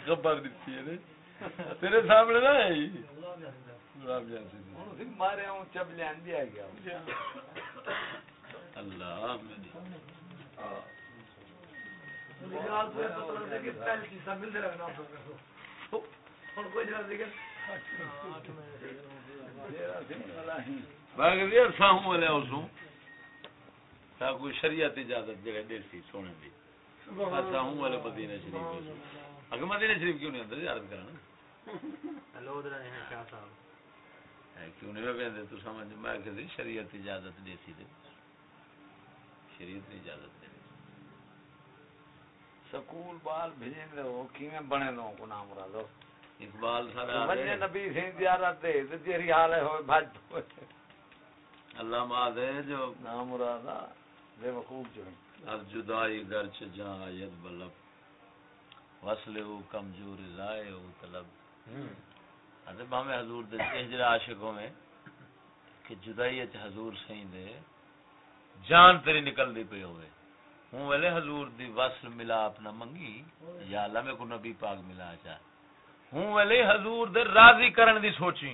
خبر دیتی ہے تیرے سامنے نا مارے ہوں چب لین دیا گیا اللہ کوئی شریعت اجازت جگہ دیسی سونے دی۔ ہوں والے مدینے شریف اگر مدینے شریف کیوں نہیں اندر یاد کرنا کیوں نہیں پہ تو سمجھ میں کہ شریعت اجازت دیسی دے۔ شریعت اجازت دے۔ سکول بال بھیجیں دے وہ کیویں بنے دو؟ کو نام مرادو اقبال سارا بنے نبی سے زیارت دے تے تیری حال ہے ہوئے بھج اللہ ما دے جو نام مرادا بے وقوف جو از جدائی گرچ جہاں آید بلب۔ وصل او کمزور رائے او طلب۔ حضرت بامے حضور دے عاشقوں میں کہ جدائی اچ حضور سہیں دے جان تیری نکل دی پہ ہوئے۔ ہوں ویلے حضور دی وصل ملا اپنا منگی یا اللہ میں کو نبی پاک ملا چاہ ہوں ویلے حضور دے راضی کرن دی سوچی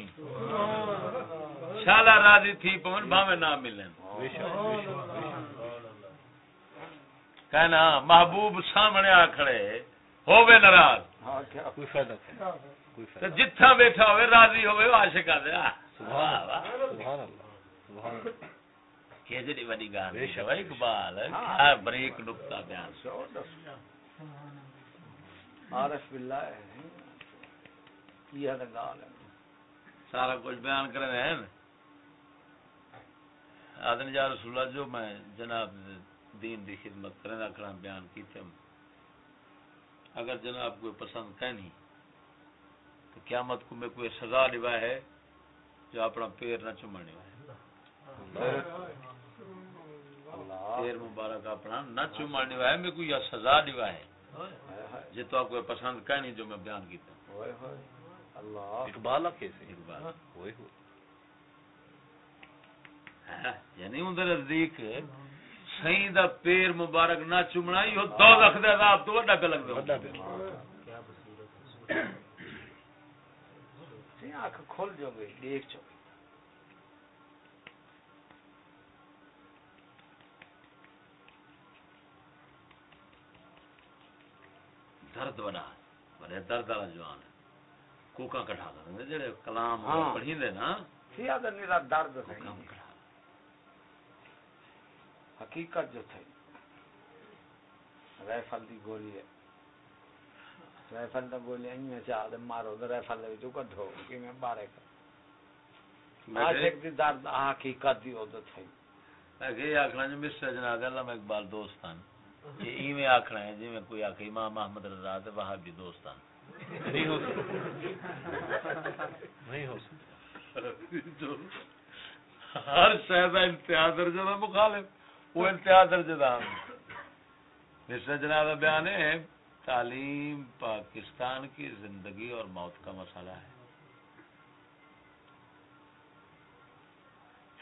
شالا راضی تھی پون بھاوے نہ ملن کہنا محبوب سامنے آ کھڑے ہووے ناراض۔ ہاں کیا کوئی فائدہ کوئی تے جتھا بیٹھا ہوئے راضی ہوئے عاشق آ دے سبحان اللہ سبحان اللہ وڈی گال بے شک، اقبال ہاں۔ کیا بریک نقطہ بیان۔ عارف باللہ ہے۔ یہ گال ہے۔ سارا کچھ بیان کر رہے ہیں۔ آدن یا رسول اللہ جو میں جناب دین دی خدمت کرنے رکھنا بیان کی تھے اگر جناب کوئی پسند کہنی تو قیامت کو میں کوئی سزا لوا ہے جو اپنا پیر نہ چمڑنے ہے اللہ پیر مبارک اپنا نہ چمڑنے ہے میں کوئی سزا لوا ہے جی تو آپ کو پسند کہنی جو میں بیان کیتا۔ ہوں ہوئے ہوئے۔ اللہ۔ اقبال کیسے اقبال۔ ہوئے ہوئے۔ یعنی اون دے نزدیک سائیں دا پیر مبارک نہ چمنا یہ دوزخ دے عذاب تو وڈا پہ سی آنکھ کھول جو گئی دیکھ جو۔ درد بڑا بڑے درد والا جوان ہے۔ کوکا کٹھا دے جڑے کلام ہاں۔ پڑھیندے نا۔ سی آدھر میرا درد کوکا کٹھا۔ حقیقت جو میں دے جو کڈھو کہ میں بارے کر۔ عاشق دی درد حقیقت دی او تھی کہ یہ آکھنا جو مسٹر جناب علامہ اقبال دوستان یہ ایویں آکھنا ہے جی میں کوئی آکھے امام محمد رضا تے وہابی دوستان نہیں ہو سکتا۔ نہیں ہو سکتا۔ ہر درجہ مخالف۔ وہ انتہا درجہ کا مسٹر جناب بیان ہے تعلیم پاکستان کی زندگی اور موت کا مسئلہ ہے۔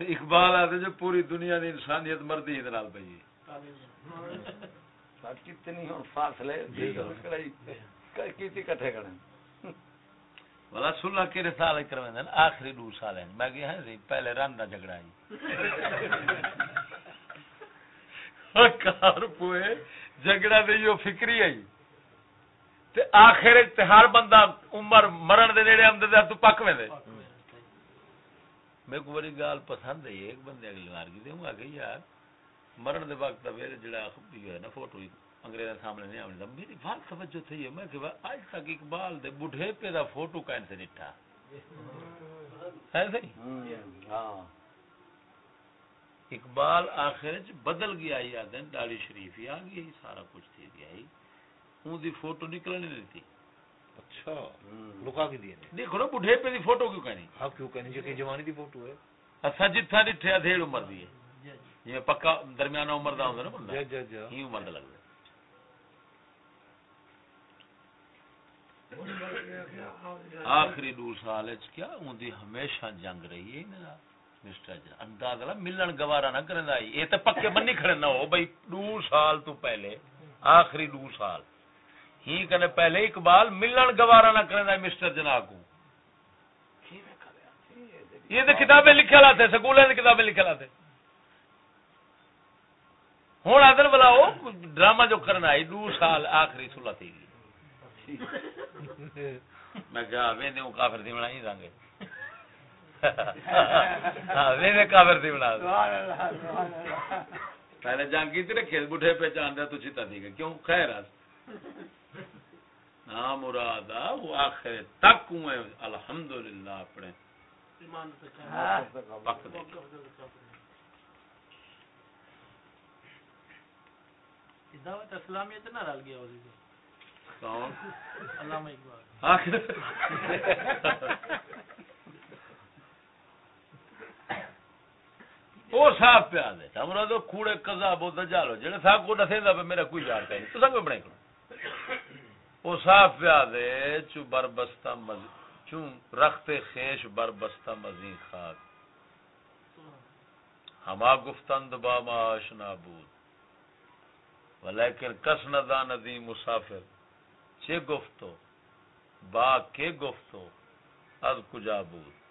تو اقبال آتے جو پوری دنیا کی انسانیت مردی نال پئی کتنی فاصلے کیتی کٹھے کریں والا سلح کے سال کرویں آخری دو سال ہیں میں کہ ہے پہلے رن دا جھگڑا ہی کار پوئے، جھگڑا دے یو فکری آئی۔ تے آخر تے ہر بندہ عمر مرن دے نیڑے آمدے تے تو پک ویندے۔ میں کو بڑی گال پسند ہے، ایک بندے اگلی مار کی دوں آگے یار۔ مرن دے وقت میرے جڑا جو ہے نا فوٹو انگریز سامنے نہیں آنے میری بات توجہ تھی۔ ہے میں کہ آج تک اقبال دے بڈھے پہ دا فوٹو کہیں سے نٹھا۔ ہے صحیح؟ ہاں۔, ہاں۔ اقبال آخر بدل گیا ہی آدھے ڈالی شریف ہی آ گئی سارا کچھ تھی گیا ہی۔ اون دی فوٹو نکلنے نہیں تھی اچھا لکا کے دیے نے دیکھو نا بڈھے پہ دی فوٹو کیوں کہنی؟ ہاں کیوں کہنے جو کہ جوانی دی فوٹو ہے۔ اسا جتھا ڈٹھے ادھیڑ عمر دی ہے۔ جی پکا درمیانہ عمر دا ہوندا نا بندہ؟ جا جا جا ہی عمر دا لگدا آخری دو سال کیا؟ اون دی ہمیشہ جنگ رہی ہے انہاں ملن گوارا نہ کرن دا تے پکے بنی کھڑے نہ ہو بھائی دو سال تو پہلے آخری دو سال ہی کنے پہلے اقبال ملن گوارا نہ کرن دا مسٹر جنا کو یہ تے کتابیں لکھے لاتے سکولیں دی کتابیں لاتے ہوں ادھر بلاؤ ڈرامہ جو کرنا ہے سال آخری سلا تھی میں کہا ویندے کافر دی دیں گے ہاں ویندے کافر دی بنا پہلے جنگ کی تھی رکھے بڑھے پہچان دیا تو چیتا دی گئے۔ کیوں؟ خیر نا مراد وہ آخر تک ہوں الحمدللہ اپنے۔ وقت دے دعوت اسلامیت نہ رل گیا ہوئی کون؟ علامہ اقبال۔ وہ صاحب پہ آدھے ہمارا تو کوڑے قضا بہت جالو جڑے صاحب کو نسے دا میرا کوئی یار نہیں۔ تو سب بڑے کرو وہ صاحب پہ آدھے چو بربستہ مز، چو رخت خیش بربستہ مزین خاک ہما گفتند با ما آشنا بود۔ ولیکن کس ندان دی مسافر۔ چے گفتو؟ با کے گفتو؟ از کجا بود؟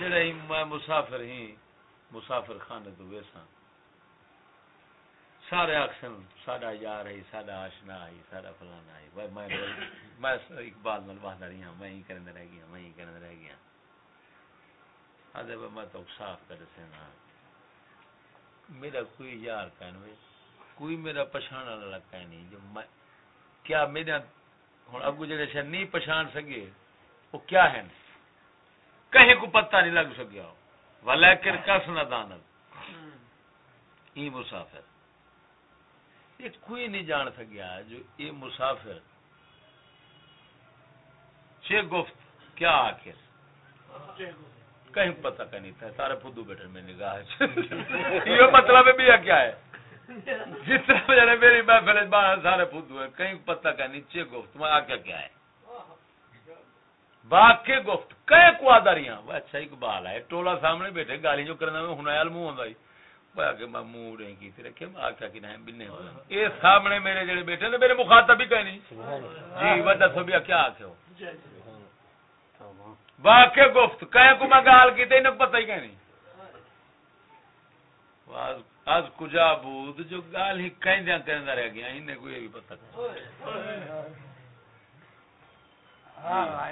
جڑے میں مسافر ہی، مسافر خانے تو ویسا سارے اکثر ساڈا یار ہے، ساڈا آشنا ہے، ساڈا فلانا ہے۔ میں میں اقبال نال وحدہ رہی ہوں میں ہی کرنے رہ گیا، میں ہی کرنے رہ گیا۔ آدھے بھائی میں تو صاف کر سینا۔ میرا کوئی یار کہنے کوئی میرا پچھانا والا کہنی جو میں، کیا میرا ہوں اگو جڑے شہ نہیں پچھان سکے، وہ کیا ہے کہیں کو پتہ نہیں لگ سکیا ولیکن کس نہ دانت۔ ای مسافر۔ یہ کوئی نہیں جان سکیا جو یہ مسافر۔ چھ گفت کیا آخر؟ کہیں پتہ کا نہیں تھا سارے پودو بیٹھے میں نگاہ یہ مطلب بھی کیا ہے؟ جس طرح جانے میری محفل سارے پودو ہیں کہیں پتہ کا نیچے گفت میں آ کیا ہے؟ واقع گفت کئے کو آداریاں اچھا اقبال ہے ٹولا سامنے بیٹھے گالی جو کرنا میں ہنایال منہ ہوندا کہ میں منہ رہے کی تھی رکھے میں آکھا کہ نہیں بننے ہو اے سامنے میرے جڑے بیٹھے نے میرے مخاطب ہی کہیں نہیں جی وہ دسو بھی کیا آکھے ہو واقع گفت کئے کو میں گال کی تے پتہ ہی نہیں آج آج کجا بود جو گال ہی کہیں دیاں کرنا رہ گیا انہیں کوئی بھی پتہ نہیں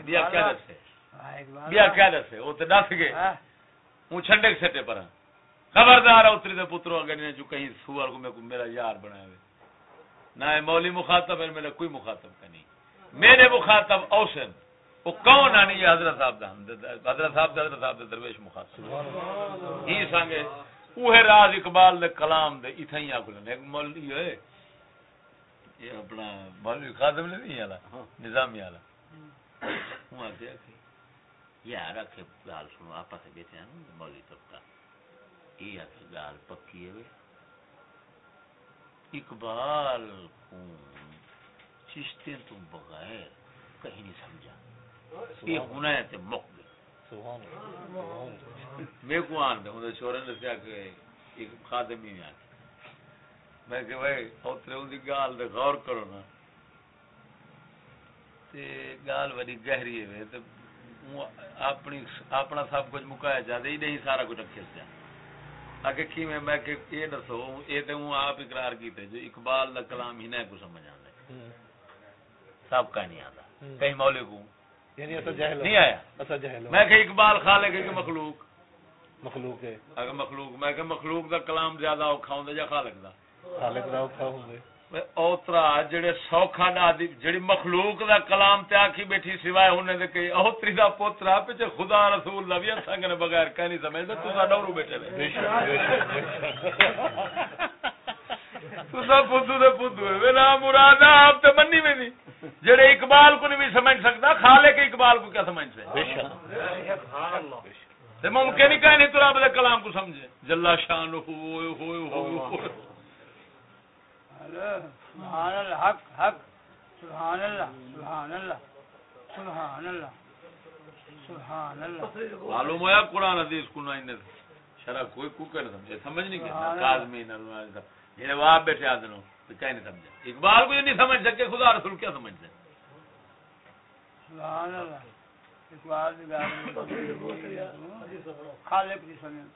بیا کیا دسے بیا کیا دسے وہ تو دس گئے۔ ہوں چھنڈے کے سٹے پر خبردار اتری دے پترو اگر نے جو کہیں سوار کو میں کو میرا یار بنایا ہوئے۔ نہ مولی مخاطب ہے میرا کوئی مخاطب کا نہیں۔ میرے مخاطب اوسن وہ کون آنی یہ حضرت صاحب دا حضرت صاحب دا حضرت صاحب دا درویش مخاطب۔ ہی سانگے اوہ راز اقبال دے کلام دے اتھا ہی آکھلن ایک مولی ہے۔ یہ اپنا مولوی خادم نہیں آلا؟ نظامی آلا۔ ہوں آگے یار گال سنو آپ مولی طبقہ۔ یہ گال پکی ہے اقبال کو چشتے تو بغیر کہیں نہیں سمجھا۔ یہ ہونا ہے مک میں کو آن دے ہوں چورے نے کیا کہ ایک خادم ہی آ میں کہ بھائی اترے ان کی گال دے غور کرو نا۔ تے گال بڑی گہری ہے تے اپنی اپنا سب کچھ مکایا جاتا ہی نہیں سارا کچھ رکھے سے آگے کی میں میں کہ یہ دسو یہ تے ہوں آپ اقرار کیتے جو اقبال دا کلام ہی نہ کو سمجھ آندا سب کا نہیں آتا۔ کہیں مولوی کو۔ یعنی ایسا جہل نہیں آیا؟ ایسا جہل میں کہ اقبال خالق ہے کہ مخلوق؟ مخلوق ہے۔ اگر مخلوق میں کہ مخلوق دا کلام زیادہ اوکھا ہوندا یا خالق دا؟ خالق دا اوکھا ہوندے اوترا جڑے سوکھا نہ جڑی مخلوق دا کلام تے آکھی بیٹھی سوائے ہونے دے کہ اوتری دا پوترا پچ خدا رسول نبی سنگ نے بغیر کہیں نہیں سمجھدا تو سا ڈورو بیٹھے نے بے شک بے شک تو سا پودو دے پودو ہے ویلا مراد آپ تے منی میں نہیں جڑے اقبال کو نہیں بھی سمجھ سکتا خالق اقبال کو کیا سمجھ سے بے شک تے ممکن ہی کہیں نہیں تو رب دے کلام کو سمجھے جلا شان ہوئے ہوئے ہوئے ہوئے سبحان اللہ حق حق سبحان اللہ سبحان اللہ سبحان اللہ سبحان اللہ۔ معلوم ہوا قرآن حدیث کو نہ شرع کوئی کو کر سمجھے؟ سمجھ نہیں گیا کاظمی نہ میرے وہاں بیٹھے آدنوں تو کیا نہیں سمجھے؟ اقبال کو یہ نہیں سمجھ سکے خدا رسول کیا سمجھتے سبحان اللہ۔ خالق کی سمجھ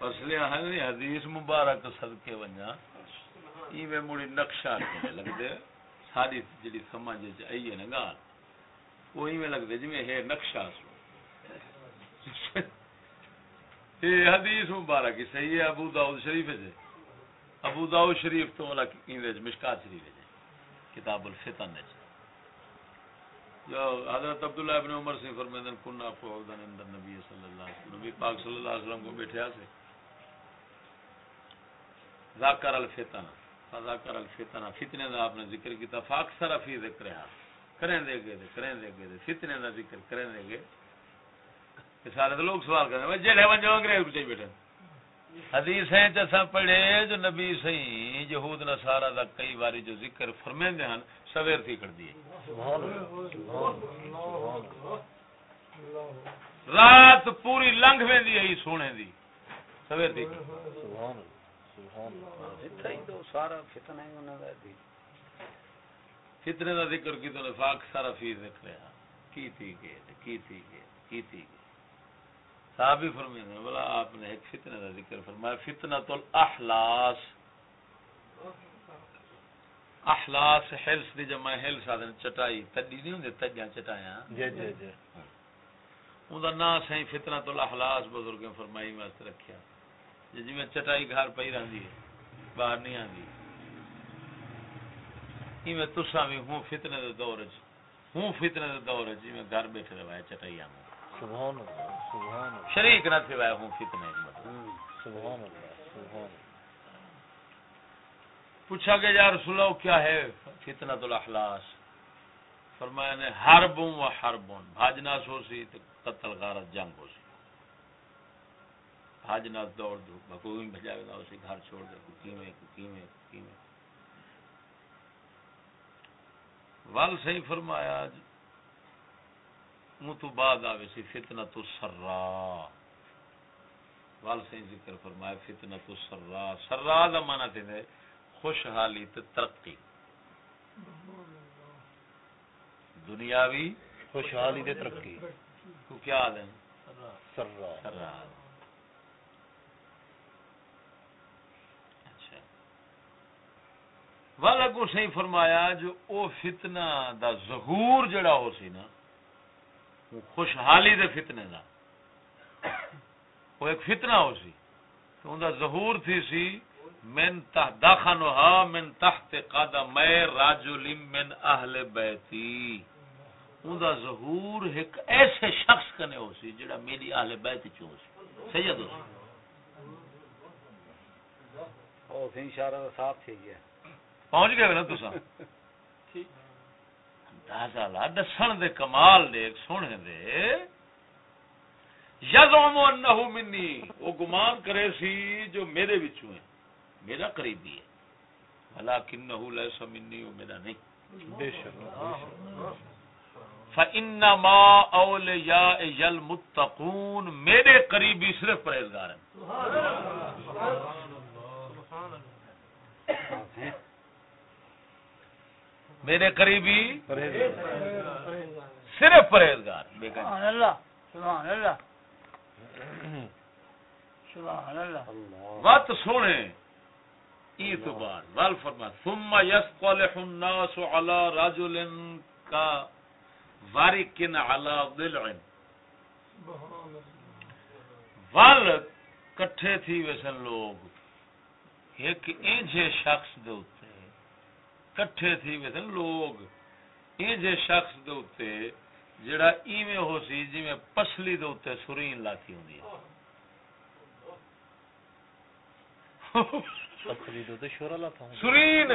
اصلی ہے حدیث مبارک صدقے ونجا۔ ایویں مڑی نقشہ کنے لگدے ساری جڑی سمجھ وچ آئی ہے نا گال وہ ایویں لگدے جویں ہے نقشہ سو یہ حدیث مبارک ہی صحیح ہے ابو داؤد شریف ہے ابو داؤد شریف تو والا انگریز مشکات شریف ہے کتاب الفتن ہے جو حضرت عبداللہ ابن عمر سے فرمیدن کننا فوضن اندر نبی صلی اللہ علیہ وسلم نبی پاک صلی اللہ علیہ وسلم کو بیٹھے سے ذاکر الفتن فذاکر الفتن فتنے دا آپ نے ذکر کیتا، فاکثر فی ذکر ہے کریں دے گے دے، کریں دے گے دے، فتنے دا ذکر کریں دے گے کہ سارے تو لوگ سوال کریں، وہ جڑے ون جو انگریز بچے بیٹھے۔ حدیث ہیں جیسا پڑھے، جو نبی صحیح، یہود، نصارہ دا کئی باری جو ذکر فرمیندے ہیں سویر تھی کر دیے۔ رات پوری لنگ ویندی ہے سونے دی۔ سویر تھی کر۔ اتھا سارا فتنہ ہی انہوں نے دی فتنے دا ذکر کی تو نفاق سارا فی ذکر ہے۔ کی تھی گئے کی تھی گئے کی تھی گئے صحابی فرمیندے ہیں بلا آپ نے ایک فتنہ دا ذکر فرمایا۔ فتنہ تو الاحلاس احلاس حلس دی جمع حلس آدھن چٹائی تڈی نہیں ہوندے تڈیاں چٹائیاں۔ جی جی جی۔ اوندا نام سہی فتنہ تو الاحلاس بزرگیں فرمائی واسطے رکھیا جی میں چٹائی گھر پئی رہندی ہے باہر نہیں آندی۔ ایویں تساں بھی ہوں فتنے دے دور وچ۔ ہوں فتنے دے دور وچ میں گھر بیٹھے رہے چٹائی آں سبحان اللہ سبحان اللہ شریک نہ تھے ہوں فتنے سبحان اللہ سبحان پوچھا کہ یا رسول اللہ کیا ہے؟ فتنہ الاحلاس فرمایا نے حربوں و حربون بھاجنا سو سی تو قتل غارت جنگ ہو سی بھاجنا دوڑ دو، بکوئی بھجاوے نہ اسی گھر چھوڑ دے ککی میں ککی میں ککی میں ول صحیح فرمایا منہ تو بعد آوے سی فتنہ تو سرا ول صحیح ذکر فرمایا فتنہ تو سرا سرا دا معنی تے خوشحالی تے ترقی۔ دنیاوی خوشحالی دے ترقی۔ کو کیا آدھیں سرا سرا اچھا والا کو صحیح فرمایا، جو او فتنہ دا ظہور جڑا ہو سی نا، وہ خوشحالی دے فتنے دا۔ وہ ایک فتنہ ہو سی۔ تو ان دا ظہور تھی سی، من تحت داخنها من تحت قدم رجل من اہل بیتی۔ ان دا ظہور ایک ایسے شخص کنے ہو سی جڑا میری اہل بیت چ ہو سی۔ سید ہو سی۔ او سی اشارہ صاف تھی گیا۔ پہنچ گئے نا تساں؟ اندازہ لا دسن دے کمال دے سونے دے۔ یزعم انه منی۔ وہ گمان کرے سی جو میرے وچوں ہے میرا قریبی ہے۔ ولیکنہ لیس منی وہ میرا نہیں۔ بے شک۔ فانما اولیاء المتقون میرے قریبی صرف پرہیزگار ہیں۔ میرے قریبی صرف پرہیزگار۔ بے گنج سبحان اللہ سبحان اللہ۔ سبحان اللہ۔ وقت سونے تو بعد ول فرما ثم يصلح الناس على رجل کا وارکن على ضلع۔ کٹھے تھی ویسن لوگ۔ ایک اینجے شخص دے اوتے کٹھے تھی ویسن لوگ اینجے شخص دے اوتے جڑا ایویں ہو سی جویں پسلی دے اوتے سرین لاتی ہوندی ہے شورا تھا سرین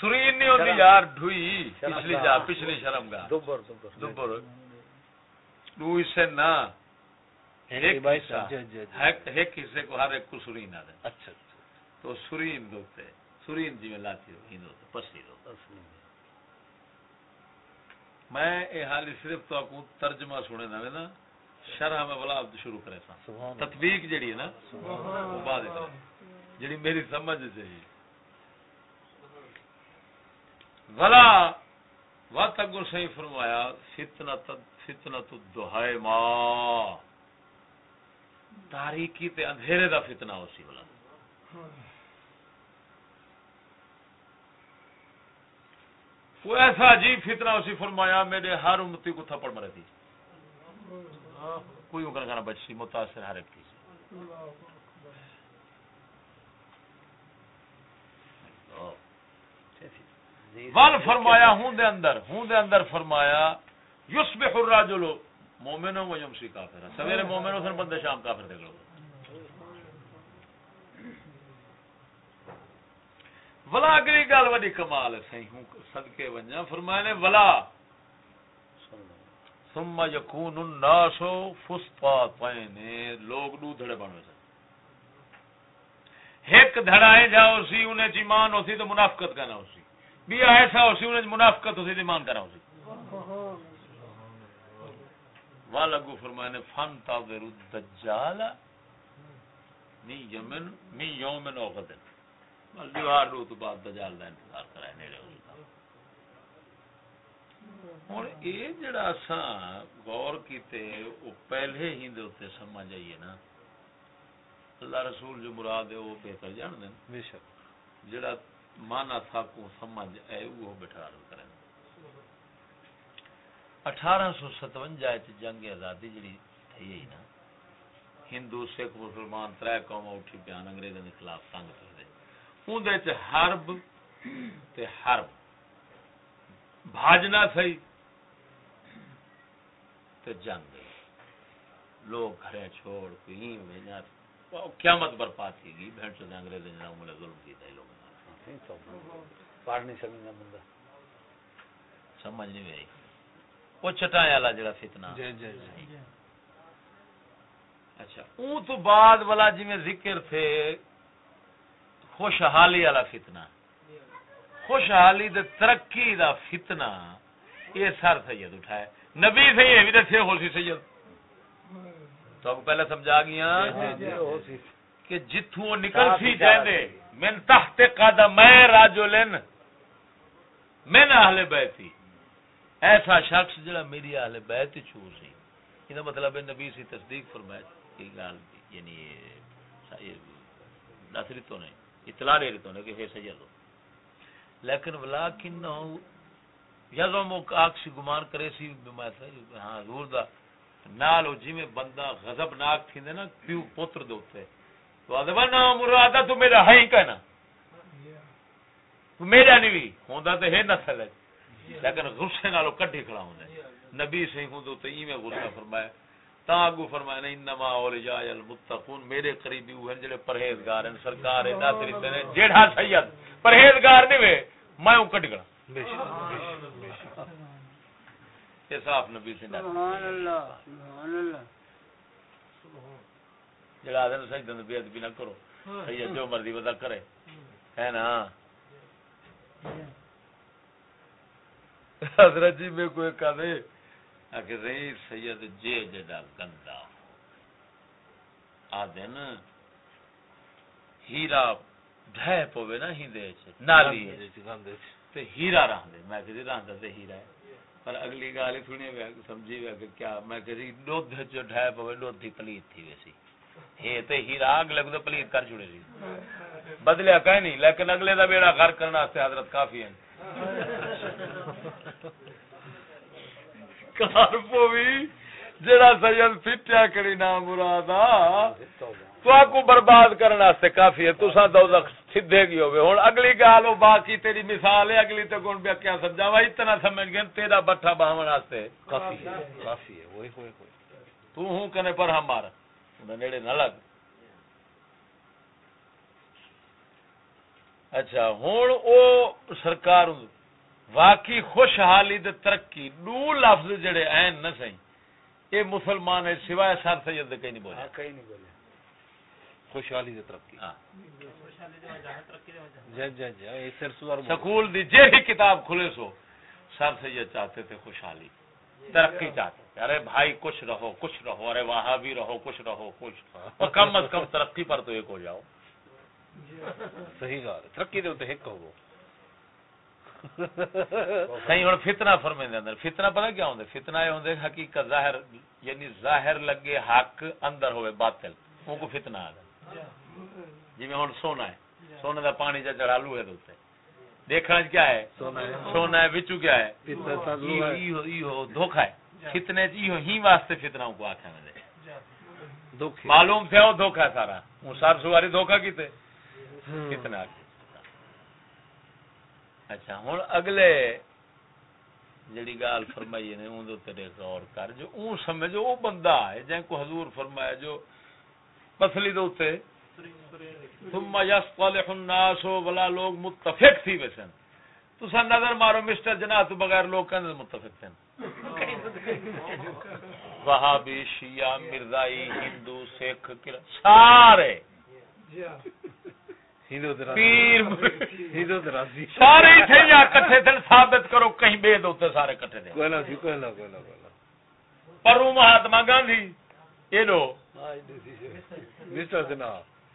سرین نہیں ہوتی یار ڈھوئی پچھلی جا پچھلی شرم گا دوبر دوبر دوبر ڈو اسے نہ ایک حصہ جی جی جی ایک حصے کو ہر ایک کو سرین آ اچھا تو سرین دوتے سرین جی میں لاتی دو میں یہ حال صرف تو کو ترجمہ سنے نہ نا شرح میں بلا عبد شروع کرے سا تطبیق جڑی ہے نا وہ بعد جڑی میری سمجھ چاہیے ولا وقت اگر صحیح فرمایا فتنہ فتنہ تو دہائے ماں تاریکی تے اندھیرے دا فتنہ ہو سی بلا وہ ایسا عجیب فتنہ اسی فرمایا میرے ہر امتی کو تھپڑ مرے تھی کوئی اگر کھانا بچی، متاثر ہر ایک کی۔ ول فرمایا، ہوں دے اندر، ہوں دے اندر فرمایا، یصبح الرجل مومن و یمسی کافر سویرے مومن ہو سن بندے شام کافر دیکھ لو ولا اگلی گل وڈی کمال ہے، صحیح ہوں، صدقے ونجا فرمایا نے، ولا۔ ثم یکون الناس فسطاطین۔ لوگ دو دھڑے بن وے ایک دھڑائے جاؤ سی، انہیں ایمان ہوسی تو منافقت کہنا ہوسی بھی ایسا ہوسی انہیں منافقت ہوسی تو ایمان کرنا ہوسی والگو فرمائے نے فن تاظر الدجال نی یمن نی یومن او غدن دیوار رو تو بعد دجال دا انتظار کرائے نیڑے ہوئی ہوں یہ جڑا اساں غور کیتے وہ پہلے ہی دے اوتے سمجھ آئیے نا۔ اللہ رسول جو مراد ہے وہ بہتر جان دین بے شک۔ جڑا مانا تھا کو سمجھ اے وہ بٹھا کریں۔ اٹھارہ سو ستوجا جنگ آزادی جڑی تھی نا ہندو سکھ مسلمان تر قوم اٹھی بیان انگریزوں کے خلاف تنگ کرتے اندر حرب تے حرب۔ بھاجنا سی تے جنگ لوگ گھریں چھوڑ کے قیامت برپا تھی گئی۔ بہن چودہ انگریز نے عمر ظلم کیتا ہے لوگوں پڑھ نہیں سکتا بندہ۔ سمجھ نہیں آئی۔ وہ چٹائے والا جڑا فتنہ۔ جی جی جی۔ اچھا اون تو بعد والا جی میں ذکر تھے خوشحالی والا فتنہ. خوشحالی دے ترقی دا فتنہ. یہ سر سید اٹھائے. نبی سے یہ بھی دسے ہو سی سید. تو اب پہلے سمجھا گیا کہ جتھوں نکل سی جاندے من تحت قدم راجلن من اہل بیتی ایسا شخص جڑا میری اہل بیت چھو سی۔ یہ مطلب ہے نبی سی تصدیق فرمائے کہ گال یعنی یہ نصری تو نہیں۔ اطلاع دے تو نہیں کہ ہے سید ہو لیکن ولیکن یزم آکسی گمان کرے سی ہاں حضور دا نال جی میں بندہ غضب ناک تھی نا پیو پتر دوتے تو آدھا نا مرادا تو میرا ہے ہی کہنا۔ تو میرا نہیں بھی، ہوندا تے ہے نسل ہے۔ لیکن غصے نالو کٹھی کھڑا ہوندا نبی سے ہوں تو تے میں غصہ فرمایا۔ تا اگو فرمایا انما اولیاء المتقون میرے قریبی وہ ہیں جڑے پرہیزگار ہیں۔ سرکار ہے ناصری نے جیڑا سید پرہیزگار نہیں وے میں ہوں کٹ گڑا یہ صاف نبی سے سبحان اللہ سبحان اللہ جڑا دن سجدہ دے بے ادبی نہ کرو سید جو مرضی ودا کرے۔ ہے نا؟ حضرت جی میں کوئی کہے کہ سید جے جڑا گندا۔ آدن ہیرا ڈھے پوے نا ہندے چ نالی تے ہیرا رہندے میں کہ رہندا تے ہیرا ہے۔ پر اگلی گال سنی وے سمجھی وے کہ کیا میں کہ دودھ جو ڈھے پوے دودھ دی پلیت تھی ویسی۔ ہے تے ہیرا اگلے کو پلیت کر چھڑے سی۔ بدلیا کہیں نہیں لیکن اگلے دا بیڑا گھر کرنا واسطے حضرت کافی ہیں۔ کار پوی جڑا سید پھٹیا کڑی نام مرادا، تو کو برباد کرنے واسطے کافی ہے۔ تساں دوزخ سیدھے گئی ہوے ہن اگلی گال، او باقی تیری مثال ہے، اگلی تے کون بیا کیا سمجھا؟ سمجھاوا اتنا سمجھ گئے، تیرا بٹھا باہن واسطے۔ کافی ہے کافی ہے، وہی ہوئے کوئی تو ہوں کنے پر ہمارا نیڑے نہ لگ۔ اچھا ہوں او سرکار ہوں۔ واقعی خوشحالی دے ترقی دو لفظ جڑے این نہ سہی۔ اے مسلمان ہے سوائے سر سید دے کہیں نہیں بولے۔ کہیں نہیں بولے۔ خوشحالی دے ترقی۔ ہاں۔ جی جی جی یہ سر سوار سکول دی جے ہی کتاب کھلے سو سر سید چاہتے تھے خوشحالی۔ ترقی چاہتے تھے۔ ارے بھائی کچھ رہو کچھ رہو۔ ارے وہاں بھی رہو کچھ رہو کچھ۔ اور کم از کم ترقی پر تو ایک ہو جاؤ۔ صحیح گال ہے ترقی دے تے ایک ہوو کہیں ہوں فتنہ فرمے دے اندر۔ فتنہ پتہ کیا ہوندے فتنہ یہ ہوندے حقیقت ظاہر یعنی ظاہر لگے حق اندر ہوئے باطل۔ ان کو فتنہ آ جی میں ہوں سونا ہے۔ سونے دا پانی جا چڑھالو ہے دوتے دیکھنا کیا ہے؟ سونا ہے۔ وچو کیا ہے؟ دھوکا ہے۔ فتنے چ ایہو ہی واسطے فتنہ کو آکھا میں معلوم تھے وہ دھوکا ہے سارا۔ ہوں سار سواری دھوکا کیتے؟ کتنا اچھا ہوں اگلے جڑی گال فرمائی نے، اون دے تیرے غور کر، جو اون سمجھو وہ بندہ ہے جن کو حضور فرمایا، جو پسلی دے اوتے ثم يصطلح الناس ولا لوگ متفق تھی ویسن تو سن نظر مارو، مسٹر جناح تو بغیر لوگ کہندے متفق تھے وہابی شیعہ، مرزائی، ہندو، سکھ کلا سارے۔ جی ہاں۔ سارے کٹھے ثابت کرو کہیں بے دوتے سارے کٹھے پرو مہاتما گاندھی یہ لو۔ مسٹر سنا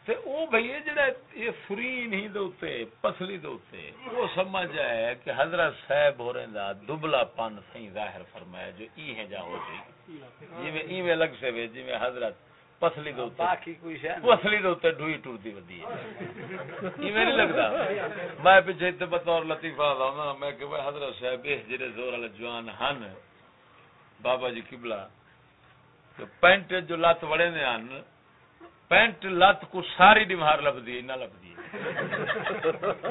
تے او بھئی یہ جڑا یہ فرین ہی دوتے پسلی دوتے وہ سمجھ آئے کہ حضرت صاحب ہو رہا دبلا پن سہی ظاہر فرمایا جو ای ہے جا ہو جی جی میں ای میں لگ سے میں حضرت پسلی دوتے باقی کوئی شے پسلی دوتے ڈوئی ٹوٹتی ودی ہے۔ ای میں نہیں لگتا میں پیچھے تے بطور لطیفہ لاؤں میں کہ وہ حضرت صاحب اس جڑے زور والے جوان ہن بابا جی قبلہ تو پینٹ جو لت وڑے نے ہن پینٹ لت کو ساری ڈمہار لبدی نہ لبدی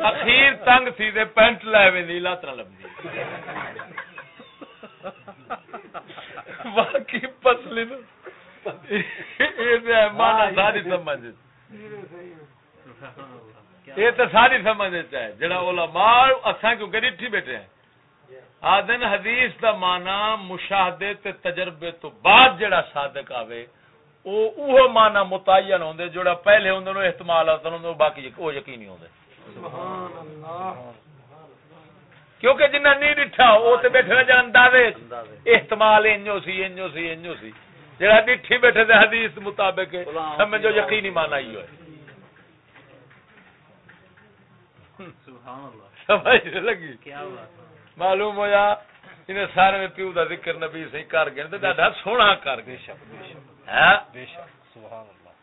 اخیر تنگ تھی دے پینٹ لے ویندی لت نہ لبدی باقی پسلی نو۔ یہ تو ساری سمجھ ہے۔ جڑا علماء اساں کیوں کہ ڈٹھی بیٹھے ہیں۔ آدن حدیث دا مانا مشاہدے تے تجربے تو بعد جڑا صادق آوے او اوہ مانا متعین ہوندے جڑا پہلے ہوندے نو احتمال آتا ہوندے باقی او یقینی ہوندے۔ کیونکہ جنہ نہیں ڈٹھا او تے بیٹھے جان اندازے احتمال انجو سی انجو سی انجو سی۔ جڑا ڈٹھی بیٹھے تے حدیث مطابق ہے، سمجھو یقینی مانا ہی ہوئے۔ سمجھ لگی؟ معلوم ہویا انہیں سارے میں پیو دا ذکر نبی کر گئے تے ڈاڈا سونا کر گئے۔ ہاں؟ بے شک سبحان اللہ۔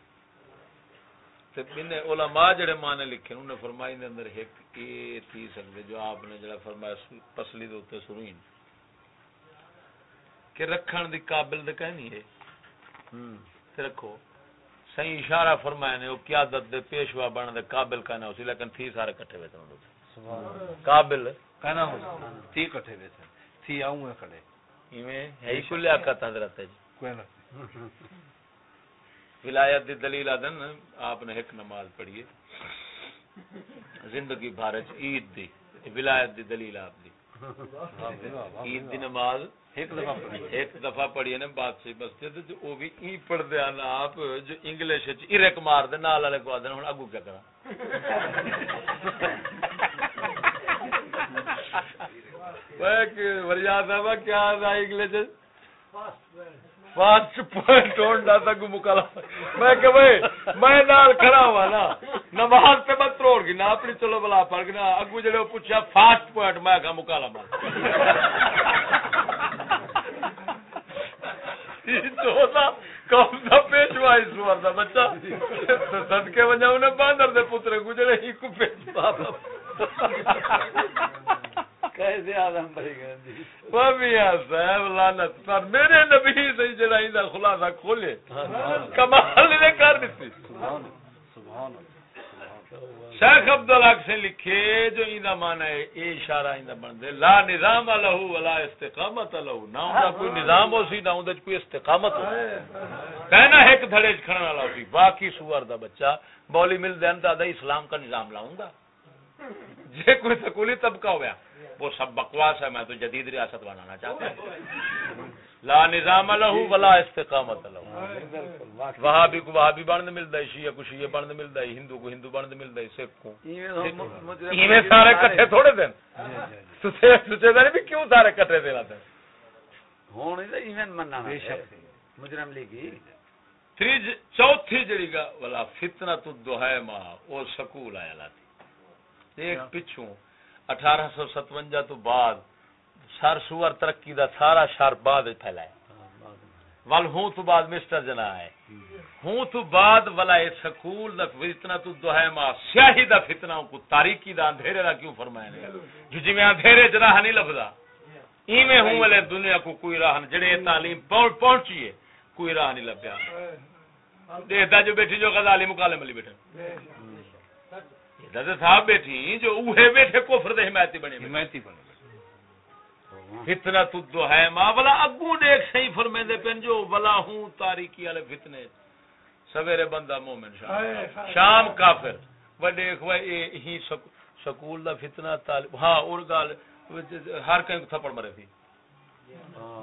تے بنے علماء جڑے مانے لکھے انہوں نے فرمائی دے اندر ایک اے تھی سکدے جو آپ نے جڑا فرمایا پسلی دے سرین۔ کہ رکھن دی قابل دے کہنی ہے۔ تے رکھو۔ صحیح اشارہ فرمایا نے او قیادت دے پیشوا بن دے قابل کہنا اسی لیکن تھی سارے کٹھے ہوئے تھے قابل کہنا ہو تھی کٹھے ویسے تھی آؤں ہے کھڑے؟ ایویں ہے ہی کل لیاقت حضرت ہے جی۔ کوئی نہ۔ ولایت دی دلیل آدن آپ نے ایک نماز پڑھی ہے۔ زندگی بھارت عید دی ولایت دی دلیل آپ دی۔ عید دی نماز ایک دفعہ پڑھی۔ ایک دفعہ پڑھی ہے نا تے جو او بھی ای پڑھ دے ان آپ جو انگلش وچ ایرک مار دے نال والے کو آدن ہن اگو کیا کرا؟ وہ وریا صاحب کیا تھا انگلش فاسٹ میں کہ بھائی میں نال کھڑا ہوا نا نماز پہ توڑ اپنی چلو بلا پڑ گئی نا اگو جڑے پوچھا فاسٹ پوائنٹ میں کہا مکالا مار سا پیشوا اس سوار دا بچہ صدقے وجہ انہیں باندر دے پترے گجرے ہی کو پیشوا کیسے آدم بھائی گندی۔ وہ میاں صاحب، لعنت۔ پر میرے نبی سے جڑا ایندا خلاصہ کھولے، کمال نے کر دتی سبحان سبحان شیخ عبدالحق سے لکھے، جو ایندا معنی ہے، اے اشارہ ایندا بندے لا نظام لہو ولا استقامت لہو۔ نہ اوندا کوئی نظام ہو سی، نہ اوندا کوئی استقامت ہو۔ کہنا ایک دھڑے کھڑن والا سی۔ باقی سور دا بچہ بولی مل دین تا اسلام کا نظام لاؤں گا جے کوئی سکولی طبقہ ہوا وہ سب بکواس ہے میں تو جدید ریاست بنانا چاہتا ہوں۔ لا نظام لہو ولا استقامت لہو۔ وہابی کو وہابی بننے ملتا ہے شیعہ کو شیعہ بننے ملتا ہے ہندو کو ہندو بننے ملتا ہے سکھ کو ایویں سارے کٹھے تھوڑے دن۔ سچے سچے دن بھی کیوں سارے کٹھے دینا دن ہوں ایون مننا مجرم لیگی تیج چوتھی جڑی گا والا فتنہ تو دوہائے ماہ وہ سکول آیا لاتی۔ ایک پچھوں اٹھارہ سو ستوجا تو بعد سر سور ترقی دا سارا شر بعد پھیلایا ول ہوں تو بعد مسٹر جنا ہے۔ ہوں تو بعد والا اے سکول دا فتنہ تو دوہائے ماہ سیاہی دا فتنہ کو تاریکی دا اندھیرے دا کیوں فرمایا نے جو جی میں اندھیرے جراہ نہیں لفظا۔ ایویں ہوں والے دنیا کو کوئی راہ نہیں جڑے تعلیم پہنچیے کوئی راہ نہیں لبیا۔ دیکھتا جو بیٹھی جو غزالی مکالم علی بیٹھے حضرت صاحب بیٹھی جو اوہے بیٹھے کفر دے حمایتی بنے حمایتی بنے فتنہ تو دو ہے۔ اگوں دیکھ صحیح پن جو بلا ہوں تاریکی والے فتنے۔ سویرے بندہ مومن شام شام کافر۔ وہ دیکھ وہ ہی سکول دا فتنہ طالب ہاں اور گال ہر کہیں تھپڑ مرے تھی۔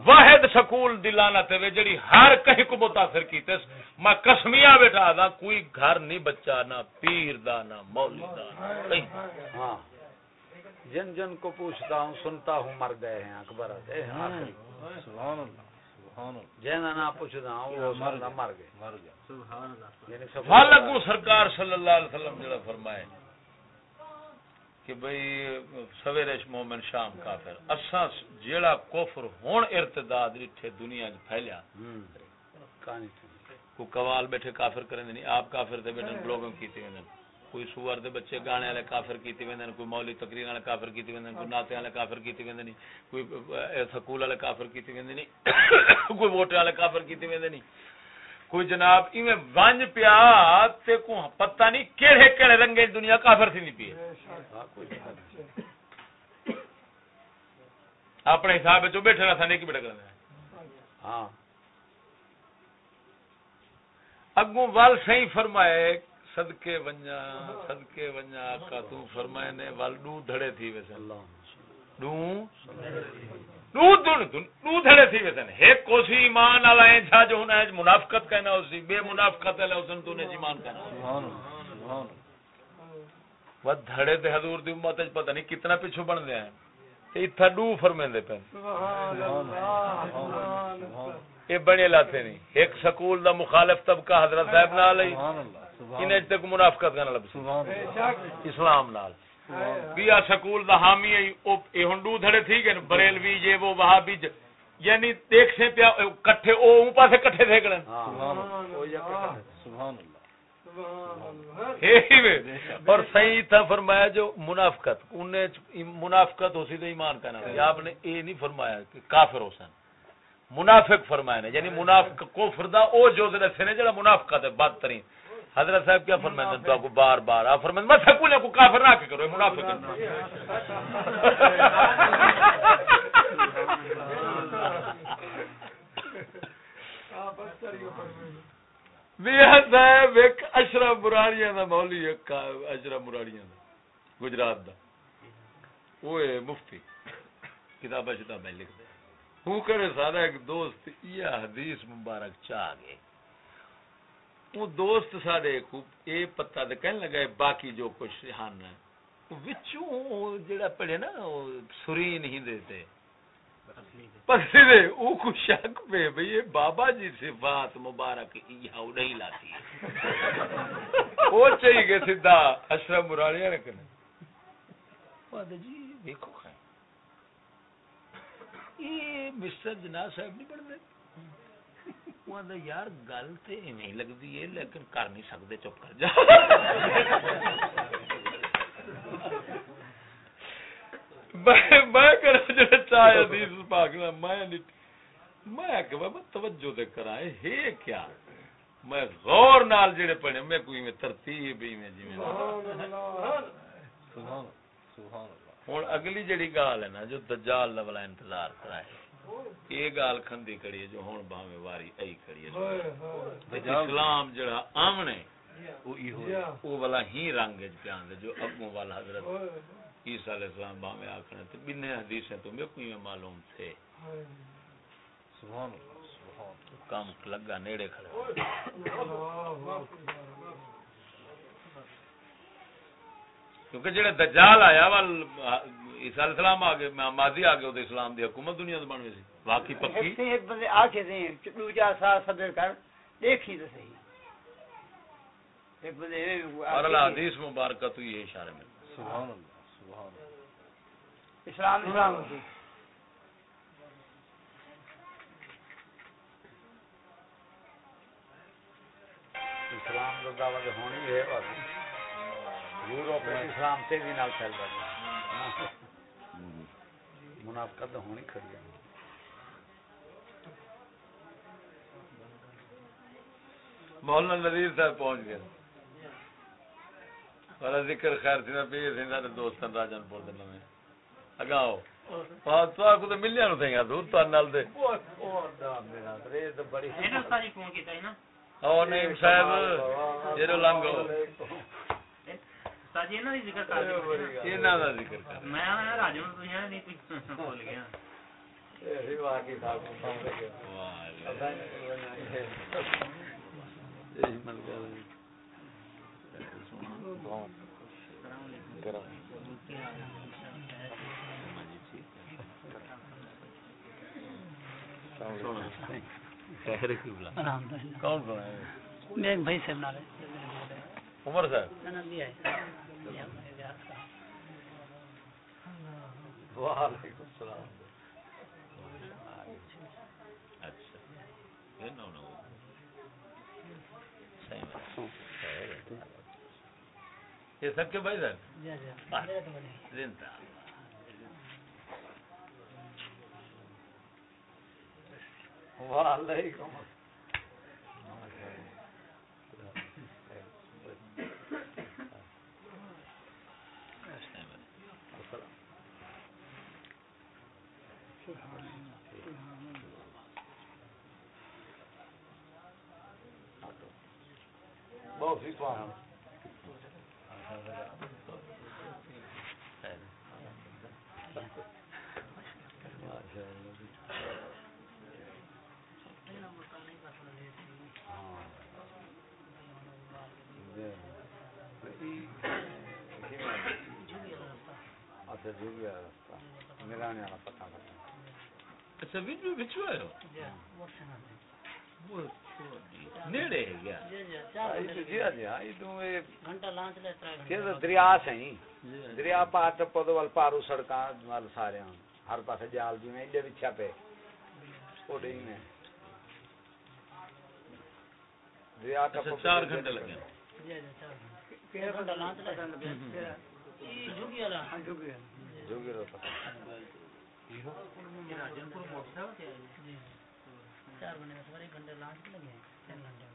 واحد سکول دلانا تے جڑی ہر کہیں کو متاثر کی تے میں کسمیا بیٹھا دا کوئی گھر نہیں بچا نہ پیر دا نہ مولوی دا کہیں ہاں۔ جن جن کو پوچھتا ہوں سنتا ہوں مر گئے ہیں اکبر سبحان اللہ سبحان اللہ۔ جن نہ پوچھتا ہوں وہ مر گئے مر گئے۔ مر گیا یعنی سب فالگو سرکار صلی اللہ علیہ وسلم جڑا فرمائے کہ بھئی سویرے مومن شام کافر۔ اساں جیڑا کفر ہون ارتداد رٹھے دنیا وچ پھیلیا کو قوال بیٹھے کافر کریں نہیں آپ کافر دے بیٹھے بلوگم کیتے ویندن کوئی سوار دے بچے گانے والے کافر کیتے ویندن کوئی مولوی تقریر والے کافر کیتے ویندن کوئی ناتے والے کافر کیتے ویندن کوئی سکول والے کافر کیتے ویندن کوئی ووٹ والے کافر کیتے ویندن کوئی جناب ایویں ونج پیا تے کو پتہ نہیں کیڑے کیڑے رنگے دنیا کافر تھی نہیں پی اپنے حساب جو بیٹھے رہا تھا نیکی بیٹھا کرنا۔ ہاں۔ اگوں ول صحیح فرمائے صدقے ونجا صدقے ونجا آقا تو فرمائے نے ول دو دھڑے تھی ویسے۔ دو دو دن دو دھڑے تھی ویسے۔ ایک کوسی ایمان والا ہے جھا جو ہونا ہے منافقت کہنا اسی بے منافقت ہے اسن تو نے ایمان کہنا سبحان اللہ سبحان اللہ۔ وہ دھڑے تے حضور دی امت وچ پتہ نہیں کتنا پیچھے بن گیا ہے تے ایتھا دو فرمیندے پن سبحان اللہ سبحان اللہ یہ بنے لاتے نہیں۔ ایک سکول دا مخالف طبقہ حضرت صاحب نال انہیں تک منافقت کرنا لب سبحان اللہ۔ اسلام نال۔ بیا سکول دا حامی اے ہنڈو دھڑے تھی گئے بریلوی یہ وہ وہابی یعنی دیکھ سے پیا کٹھے او اون پاسے کٹھے تھے گڑن سبحان اللہ اور صحیح تھا فرمایا جو منافقت انہیں منافقت ہو سی تو ایمان کا نام آپ نے یہ نہیں فرمایا کہ کافر ہو سن۔ منافق فرمایا نے یعنی منافق کو فردا او جو دسے نے جڑا منافقت ہے بدترین۔ حضرت صاحب کیا فرمائیں تو کو بار بار. آپ فرمائیں میں سکول کو کافر نہ کرو یہ منافق میاں صاحب ایک اشرف برانیاں دا مولی ایک اشرف برانیاں دا گجرات دا۔ وہ ہے مفتی کتابہ شتابہ لکھ دے۔ ہوں کرے سارا ایک دوست یہ حدیث مبارک چاہ گئے۔ وہ دوست سارے کو اے پتہ دے کہنے لگا ہے باقی جو کچھ ہن وچوں جڑا پڑھے نا سری نہیں دیتے۔ پسی دے، او کو شک پہ بھئی یہ بابا جی صفات مبارک یہ نہیں لاتی۔ ہے وہ چاہیے گئے سیدھا اشرف مرانیہ نے کہنے جی دیکھو خیر یہ مسٹر جناب صاحب نہیں پڑھ یار گل تے نہیں لگدی ہے لیکن کر نہیں سکتے چپ کر جا۔ میں کرا جڑا چاہ حدیث پاک نہ میں نہیں میں کہ بابا توجہ دے کرائے ہے کیا؟ میں غور نال جڑے پڑھے میں کوئی میں ترتیب ہی میں جی میں سبحان سبحان اللہ۔ ہوں اگلی جڑی گال ہے نا جو دجال دا والا انتظار کرائے۔ یہ گال کھندی کڑی ہے جو ہوں باویں واری ائی کڑی ہے اسلام جڑا آمنے وہ ای ہو والا ہی رنگ پیان دے جو اگوں والا حضرت عیسیٰ علیہ السلام باویں آکھنے تے بنے حدیثیں تو میں کوئی معلوم تھے۔ سبحان اللہ سبحان کام لگا نیڑے کھڑے۔ کیونکہ جڑے دجال آیا وا عیسی علیہ السلام آ گئے ماضی آ گئے اسلام دی حکومت دنیا تے بن گئی سی۔ واقعی پکی؟ ایک ایک بندے آکھے دیں دوجا سا صدر کر دیکھی تو صحیح۔ ایک بندے اور حدیث مبارکہ تو یہ اشارے میں سبحان اللہ سبحان اللہ۔ اسلام اسلام اسلام کا دعوت ہونی ہے بس۔ یورپ میں اسلام تیزی نال پھیل رہا منافقت تو ہونی کھڑی ہے۔ مولانا نذیر صاحب پہنچ گئے۔ والا ذکر خیر سی نہ پیر سی نہ دوستاں راجن پور دے نویں اگاؤ ہاں تو کو تے ملیا نو تھے دور تو نال دے۔ بڑی فون کیتا ہے نا۔ او نہیں صاحب جڑو لنگو ساجی انہاں دی ذکر کر دیں انہاں دا ذکر کر میں آنا راجو تساں نہیں بھول گیا کون کون ہے میں بھائی صاحب نال عمر صاحب. وعلیکم السلام. اچھا. نو نو. یہ سب کے بھائی صاحب؟ زندہ وعلیکم صحیح بات بہت سی سوال اچھا نیڑے جی ہاں یہ کہ دریا سہی دریا پار ٹپو تو ول پارو سڑکاں ول سارے ہر پاسے جال جی میں وچھا پہ اوڈے ہی میں دریا ٹپو چار گھنٹے لگے گھنٹہ لانچ چار بنے ایک گھنٹے لانچ لگے تین گھنٹے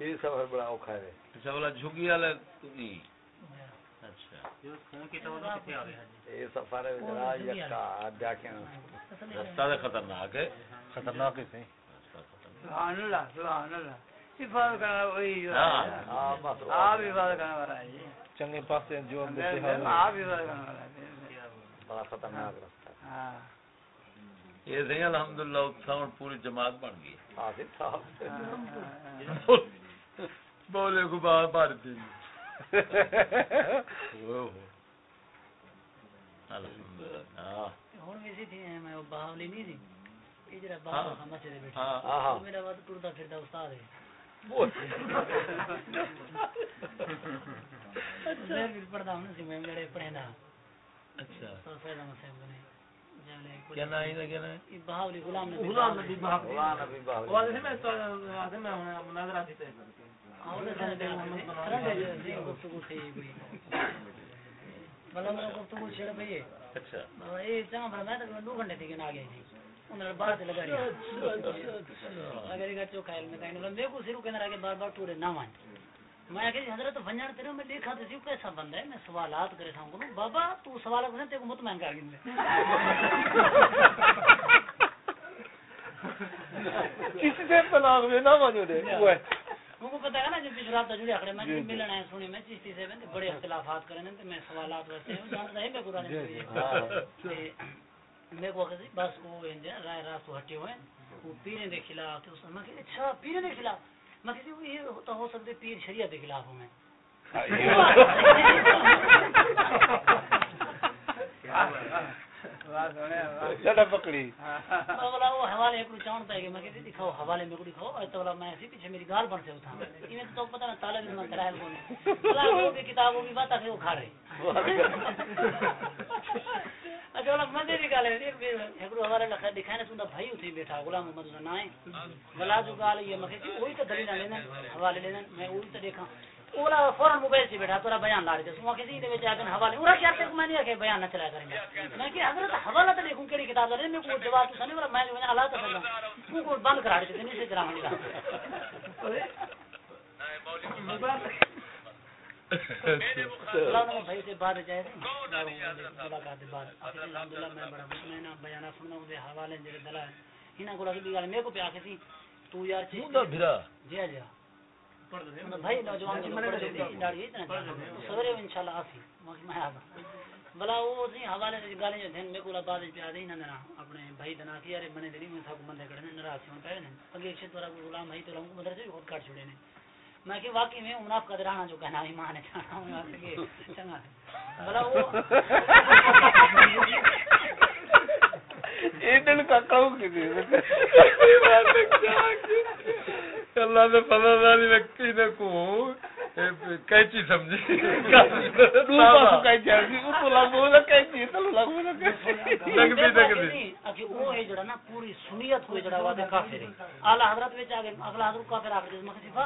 یہ سفر بڑا اوکھا ہے جھگی والا تو نہیں اچھا فون کی تو کتے آ گیا یہ سفر ہے ذرا یکا جا کے رستہ تو خطرناک ہے خطرناک ہے صحیح رستہ خطرناک سبحان اللہ سبحان اللہ حفاظت کرنا وہی ہاں۔ ہاں بس آپ حفاظت کرنے والا ہے چنگے پاسے جو آپ دیتے ہیں حفاظت کرنے والا ہے بڑا خطرناک رستہ ہاں یہ صحیح الحمدللہ اتھاؤں پوری جماعت بن گئی بولے کو بار بار دی الحمدللہ۔ ہاں ہوں ویسی تھی میں وہ بہاولی نہیں تھی۔ یہ ہاں۔ باہر ہم سے بیٹھے ہاں ہاں۔ ہاں میرا بات ٹرتا پھرتا استاد ہے۔ میں بھی پڑھتا ہوں سی میں جڑے پڑھے نا اچھا تو فائدہ بنے۔ جانے کیا نام ہے کیا نام ہے۔ یہ بہاولی غلام نبی غلام نبی بہاولی۔ غلام نبی باہر وہ میں تو آدھے میں مناظرہ دیتے ہیں اور سن دے کرنے دے گفتگو تھی بلا میرا گفتگو چھڑ پئی ہے اچھا۔ یہ چاہ بڑا میں تو دو گھنٹے تھی نہ گئی تھی انہوں نے باہر سے لگا رہی اگر یہ چو کھائل میں کہیں میں کو سرو کے اندر آگے بار بار ٹورے نہ مان میں کہ حضرت ونجان تیرے میں دیکھا تو کیسا بندہ ہے میں سوالات کرے تھا کو بابا تو سوال کرے تے کو مطمئن کر گئے کسی سے طلاق میں نہ مانو دے وہ کو پتہ ہے نا جو پچھلا تا جڑے اکھڑے میں جب ملنا ہے سنی میں چشتی سے بڑے اختلافات کرے تے میں سوالات کرتے ہوں جانتا ہے میں قرآن میں میرے کو کہا بس وہ رائے راست ہٹے ہوئے وہ پیرے کے خلاف اس میں کہ اچھا پیرے کے خلاف۔ کہتی یہ تو ہو سکتے پیر شریعت کے خلاف ہوں میں۔ پکڑی۔ بولا وہ حوالے ایک چاون پہ میں کہتی دکھاؤ حوالے میں کو دکھاؤ۔ اور تو بولا میں اسی پیچھے میری گال بن سے اٹھا یہ تو پتہ نہ بھی میں کرائل کو بولا وہ بھی کتاب وہ بھی بات ہے وہ کھا رہے۔ اچھا بولا مزے دی گال ہے ایک حوالے لکھا دکھانے سندا بھائی اٹھی بیٹھا غلام محمد نام ہے بلا جو گال یہ میں کہتی وہی تو دلیل لینا حوالے لینا میں وہی تو دیکھا۔ اولا فوراً موبائل سے بیٹھا تھوڑا بیان لا رہے تھے۔ سوا کسی دے وچ کے حوالے اورا کیا تے میں نہیں کہ بیان نہ چلا کریں گے۔ میں کہ حضرت حوالہ تے دیکھوں کیڑی کتاب دے میں کو جواب تو سنے میں جو اللہ تے سنا کو کو بند کرا دے نہیں سے اللہ نے بھائی سے بعد جائے ملاقات بعد۔ الحمدللہ میں بڑا میں نہ بیان سننا دے حوالے جڑے دلائل ہنا کو لگی گل میں کو پیا کے سی۔ تو یار چیز بھرا۔ جی جی بھائی نوجوان جو پڑھ لیتے داڑھی سویرے انشاءاللہ آسی میں آ بلا وہ سی حوالے دی گالیں جو دھن میں کولا بعد پہ آدے نہ نہ اپنے بھائی دنا کی یار منے دی میں سب بندے کڑے ناراض ہون پے نے۔ اگے ایک شت ورا غلام بھائی تو لنگ مدرسے خود کاٹ چھڑے نے۔ میں کہ واقعی میں مناف کا درانا جو کہنا ایمان ہے کہ چنگا بلا وہ ایڈن کا کہو کی دی اللہ نے پتہ نہیں ویکتی نے کو کیچی سمجھی۔ پوری سنیت ہوئی جڑا کافر ہے۔ اعلی حضرت وچ اگلا حضرت کافر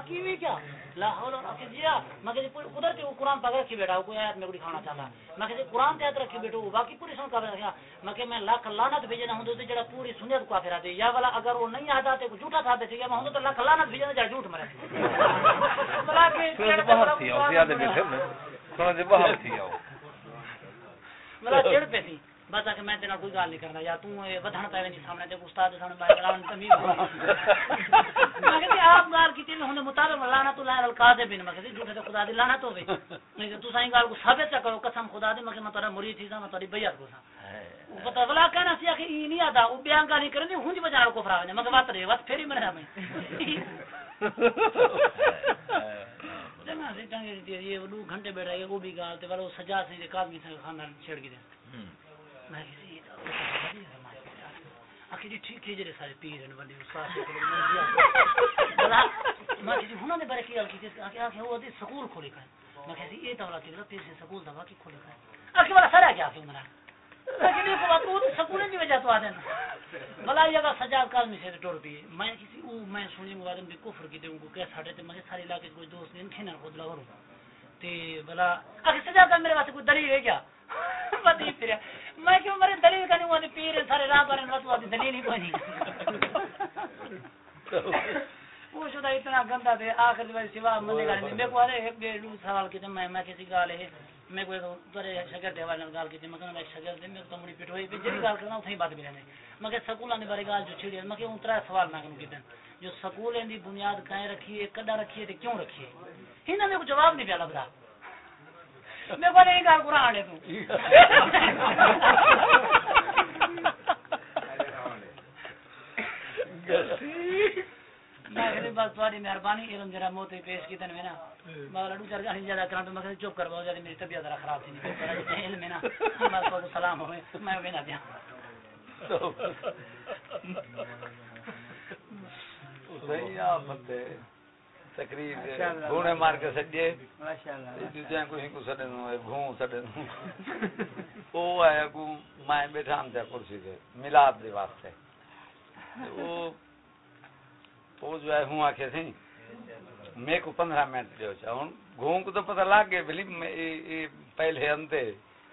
وی کیا؟ لا حول ولا قوت جیا میں کہ قدرت وہ قران پاک رکھی بیٹھا کوئی آیت میں کوئی کھانا کہ قران تے آیت رکھی بیٹھو باقی پوری سن کافر رکھا میں کہ میں لاکھ لعنت بھیجنا تے جڑا پوری سنیت کافر آتے۔ یا والا اگر وہ نہیں آتا تے جھوٹا تھا تے میں ہوں تو لاکھ لعنت بھیجنا جڑا جھوٹ مرے کے باہر تھی او زیادہ بیٹھے تھوڑا جے باہر تھی آو ملا چڑ پہ تھی۔ بس کہ میں تینا کوئی گل نہیں کرنا۔ یا تو ودھن پے نہیں سامنے تے استاد دے سامنے میں کلام تمیز میں کہ آپ گال کیتی میں ہن مطابق لعنت اللہ القاذب میں کہ جھوٹے تے خدا دی لعنت ہوے میں کہ تو سائیں گال کو ثابت کرو قسم خدا دی میں کہ میں تیرا مرید تھی میں تیری بیعت کو سا پتہ بلا کہنا سی کہ ای نہیں آدا او بیان گالی کرنی ہن بجا کو فرا میں کہ بات رے وقت پھری مرنا میں۔ جنا سے ٹنگے دی یہ دو گھنٹے بیٹھا یہ وہ بھی گال تے والا سجا سے دے۔ کاظمی سے خاندان چھڑ گئے میں کسی آخر جی ٹھیک ہے جڑے سارے پیر ہیں بندے استاد سے بلا میں کسی ہن نے بارے کی گل کی آخر آخر وہ دی سکول کھولے کھائے میں کسی یہ تولا کہ پیر سے سکول دا باقی کھولے کھائے آخر والا سارا کیا کہ مرا لیکن یہ بات تو سکول وجہ تو آدن بلا یہ کا سجاد کاظمی سے ٹور پی میں کسی او میں سنی موادن بھی کفر کی تے کو کہ ساڈے تے مجھے سارے علاقے کوئی دوست نہیں، کھینا خود لاور تے بلا آخر سجاد کا میرے واسطے کوئی دلیل ہے کیا؟ پتی پھر۔ میں کیوں مرے؟ دلیل کا نہیں ہوا پیر سارے راہ پر واسطے والی دلیل ہی کوئی نہیں۔ وہ شدہ اتنا گندا تھے آخر میں سوا مندے گانے میں کو ارے ایک ڈیڑھ سوال کی میں میں کسی گال ہے میں کوئی ترے شاگرد حوالے نال گال کی میں کہنا ایک شاگرد میں تو مڑی پٹھوئی۔ پہ جڑی گال کرنا اتھے بات بھی میں۔ کہ سکولاں دے بارے گال جو چھڑی میں کہ اون ترا سوال نہ کروں کیتن جو سکول دی بنیاد کہیں رکھی ہے کڈا رکھی ہے تے کیوں رکھی ہے ہن میں کو جواب نہیں پیا لبدا میں کو نہیں گال قران ہے تو۔ میں بس تھوڑی مہربانی علم جرا موتے پیش کی تن میں نا۔ مگر لڈو چر گانی زیادہ کرا تو میں چپ کر بہت زیادہ میری طبیعت ذرا خراب تھی نہیں علم ہے نا۔ بس کو سلام ہوئے میں بھی نہ دیا۔ نہیں آپ بندے تقریر گھوڑے مار کے سجے دوسرے کو ہی کو سڈے نو گھوں سڈے نو وہ آیا کو میں بیٹھا ہم تے کرسی تے میلاد دے واسطے۔ وہ وہ جو ہے ہوں آکھے سی میں کو پندرہ منٹ دیو چا ہوں گھوں کو تو پتہ لگ گیا بلی پہلے انتے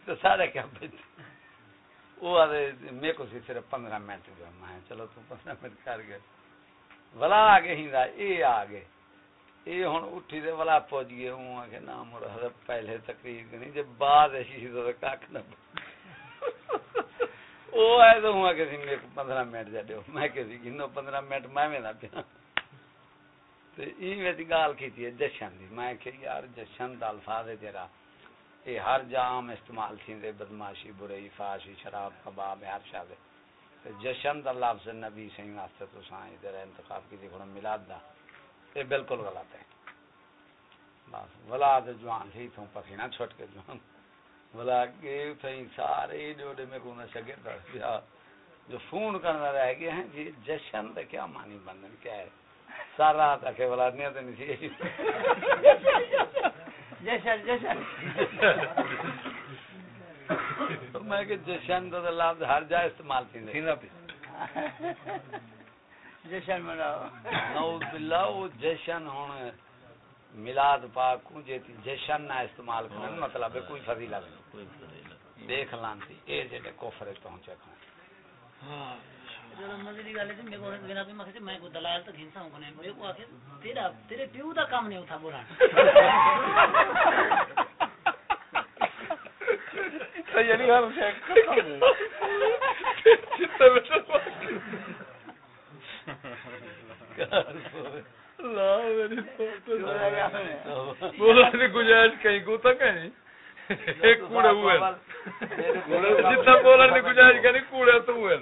تو سارے کیا بیٹھے وہ آدھے میں کو سی صرف پندرہ منٹ دیو میں چلو تو پندرہ منٹ کر گئے۔ ولا آگے ہی دا اے آگے اے ہن اٹھی دے ولا پہنچ گئے ہوں آگے نام مڑ حضرت پہلے تقریر نہیں، جب بعد ایسی تو کاک نہ وہ آئے تو میں پندرہ منٹ جا دیو میں گنو پندرہ منٹ میں میں نہ پیا۔ گال کیتی ہے جشن دی۔ میں کہ یار جشن دا الفاظ ہے تیرا۔ یہ ہر جام استعمال بدماشی، برائی، فاشی، شراب، کباب، ہر شاہ جشن دا لفظ نبی سنگ واسطے تو سائیں انتخاب کی دیکھو میلاد دا۔ یہ بالکل غلط ہے۔ بس، ولاد جوان تھی تو پسینہ چھٹ کے جوان۔ بلا کے سارے جوڑے میں کو نہ سکے دا جو فون کرنا رہ گئے ہیں جی جشن کیا معنی بندن؟ کیا ہے؟ سارا تک ولاد نہیں تے نہیں سی جشن میں کہ جشن دا لفظ ہر جگہ استعمال تھی۔ جشن مناؤ۔ نعوذ باللہ وہ جشن ہون میلاد پاک کو جیتی جشن نہ استعمال کرن مطلب ہے کوئی فضیلت نہیں۔ کوئی فضیلت دیکھ لانتی اے جڑے کفر پہنچے کھان جو مزے دی گل ہے میں کو بنا پہ مکھے میں کو دلال تو گھنسا ہوں کونے میں کو آکھے تیرا تیرے پیو دا کام نہیں ہوتا بولا یعنی ہم شیخ بولا نہیں گنجائش کہیں کو تک ہے ایک کوڑے ہوئے جتنا بولا نہیں گنجائش کہیں کوڑے تو ہوئے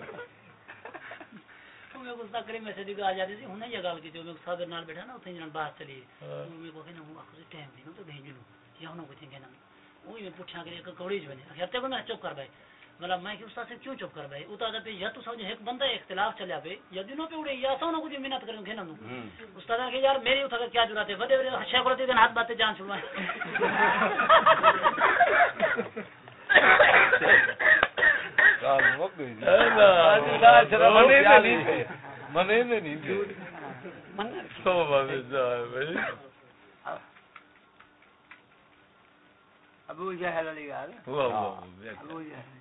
میں کو تکری میں سے دی آ جاتی تھی ہن یہ گل کی جو میں صابر نال بیٹھا نا اوتھے جن بات چلی میں کو کہ نہ اخر ٹائم دی نو تو بھیج لو یا ہن کو تھیں نا وہ میں پوچھا کہ ایک کوڑی جو نے اخر تے کو میں چپ کر بھائی۔ مطلب میں کہ استاد سے کیوں چپ کر بھائی اتا پہ یا تو سمجھ ایک بندہ اختلاف چلیا پہ یا دنوں پہ اڑے یا تو نہ کچھ محنت کریں گے نا استاد کہ یار میری اتھا کیا ضرورت ہے؟ بڑے بڑے شیخ الدین دن ہاتھ باتیں جان منے نہیں ابو جہل علی گل ابو جہل۔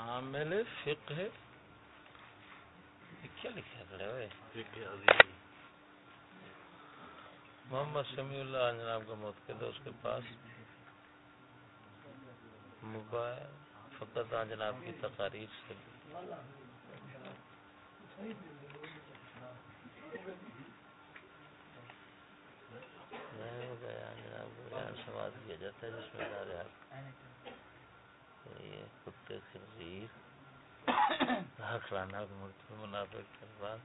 عامل فقہ کیا لکھا پڑے ہوئے محمد سمیع اللہ جناب کا موت کے دو اس کے پاس موبائل فقط جناب کی تقاریر سے۔ جناب کو بیان سماعت کیا جاتا ہے جس میں کتے خنزیر حق لانا مرتب منافق کے بعد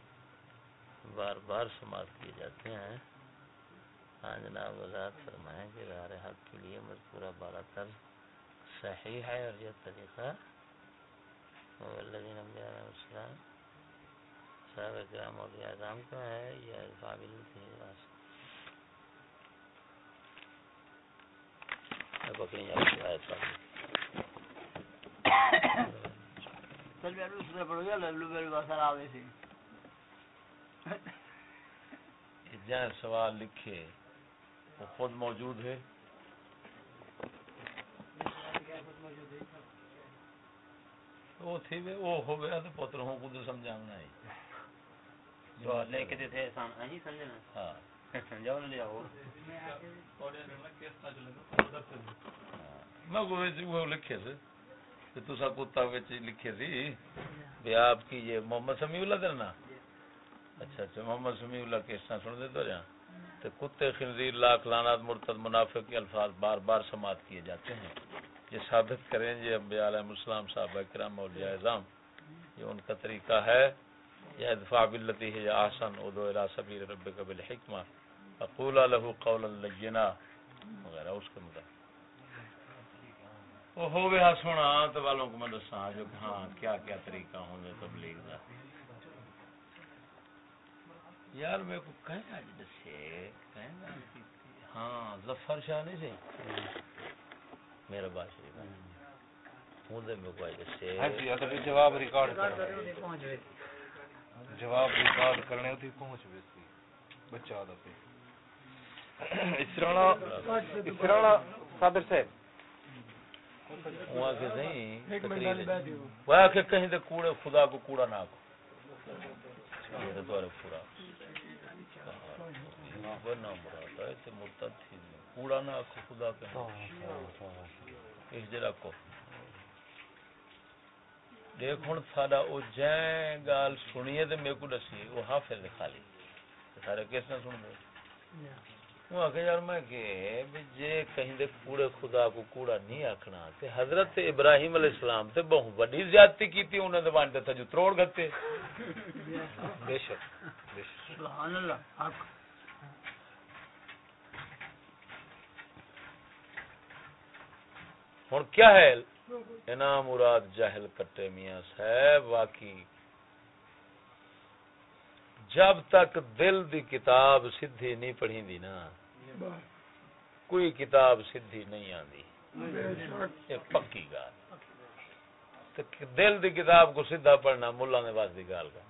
بار بار سماعت کیے جاتے ہیں ہاں جناب وضاحت فرمائیں کہ دار حق کے لیے مذکورہ بالا تر صحیح ہے اور یہ طریقہ الذین انبیاء علیہ السلام صحابہ کرام اور اعظام کا ہے یا قابل بکری آیت کا چل بیٹھ دوسرے پڑھ گیا للو میرے پاس آوے سی جہاں سوال لکھے وہ خود موجود ہے وہ تھی وہ ہو گیا تو پتر ہوں کو تو سمجھانا ہے جو لے کے دیتے سام ہی سمجھنا ہاں جاؤ لے آؤ میں کو لکھے سے کہ تسا کتا وچ لکھے سی بھی آپ کی یہ محمد سمیع اللہ دے نا اچھا اچھا محمد سمیع اللہ کے طرح سن دے تو جہاں تو کتے خنزیر لاکھ لعنات مرتد منافق کے الفاظ بار بار سماعت کیے جاتے ہیں یہ ثابت کریں یہ انبیاء علیہ السلام صحابہ کرام اولیاء اعظام یہ ان کا طریقہ ہے یہ ادفاع باللتی ہے یا احسن ادو الى سبیل ربک بالحکمہ اقولا له قولا لینا وغیرہ اس کے مطابق وہ سونا تو والوں کو میں دساں جو ہاں کیا کیا طریقہ ہوں گے تبلیغ دا یار میرے کو کہیں اج دسے کہیں ہاں ظفر شاہ نہیں سی میرا بادشاہ ہوں دے میں دسے ہاں جی اگر جواب ریکارڈ کر جواب ریکارڈ کرنے ہوتی پہنچ گئے سی بچہ دا پہ اسرانا اسرانا صادر صاحب وہاں کے نہیں کے کہیں دے کوڑے خدا کو کوڑا نہ کو یہ تو تمہارا پورا۔ وہ نہ مراد ہے تے مرتد تھی۔ کوڑا نہ کو خدا کے اس جرا کو۔ دیکھ ہن ساڈا او جیں گال سنیے تے میرے کو دسی او حافظ دے خالی۔ سارے کس نہ سن دے وہ آخر یار میں کہ بھی جے کہیں دے کوڑے خدا کو کوڑا نہیں آکھنا تے حضرت ابراہیم علیہ السلام تے بہت بڑی زیادتی کیتی انہوں نے وانٹے تھا جو تروڑ گتے بے شک بے شک۔ سبحان اللہ حق۔ ہن کیا ہے؟ انعام مراد جاہل کٹے میاں صاحب واقعی جب تک دل دی کتاب سدھی نہیں پڑھی دی نا، کوئی کتاب سدھی نہیں آندی۔ پکی گال۔ دل دی کتاب کو سیدھا پڑھنا ملا نے واس دی گال کا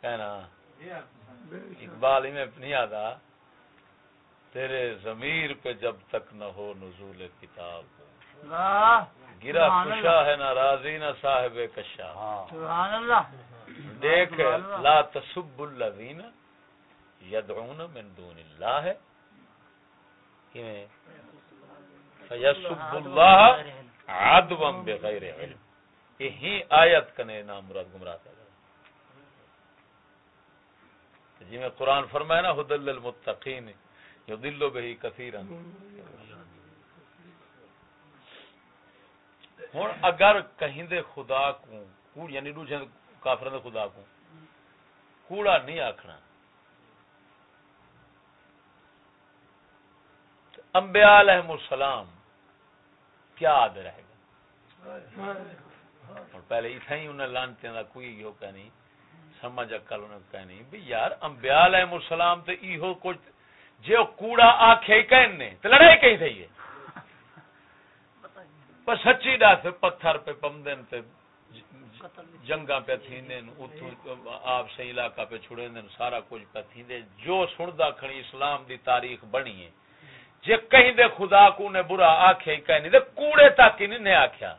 کہنا، اقبال میں نہیں آتا۔ تیرے ضمیر پہ جب تک نہ ہو نزول کتاب۔ گرا خوشا ہے نہ راضی نہ صاحب کشا. سبحان اللہ. دیکھ۔ لا تسب الذین یدعون من دون اللہ. کیویں فیسب اللہ عدوا بغیر علم. یہی آیت کنے نام مراد گمراہ ہے جی میں قرآن فرمایا نا ہدل للمتقین یضل به کثیرا. ہن اگر کہیں دے خدا کو یعنی دوسرے کافروں دے خدا کو کوڑا نہیں آکھنا۔ انبیاء علیہ السلام، کیا آد رہے گا؟ اور پہلے اتھا ہی انہیں لانتے دا کوئی ہو کہ نہیں، سمجھ اکل انہیں کہ نہیں بھی یار، انبیاء علیہ السلام تے ایہو کچھ جو کوڑا آکھے کہنے تو لڑائی کہیں تھی ہے پر سچی دس پتھر پہ پمدن تے جنگا پہ تھیندے آپ سے علاقہ پہ چھڑے دن سارا کچھ پہ تھیندے۔ جو سندا کھڑی اسلام دی تاریخ بنی ہے۔ جے کہیں دے خدا کو نے برا آکھے ہی کہیں دے کوڑے تک ہی نہیں نے آکھیا۔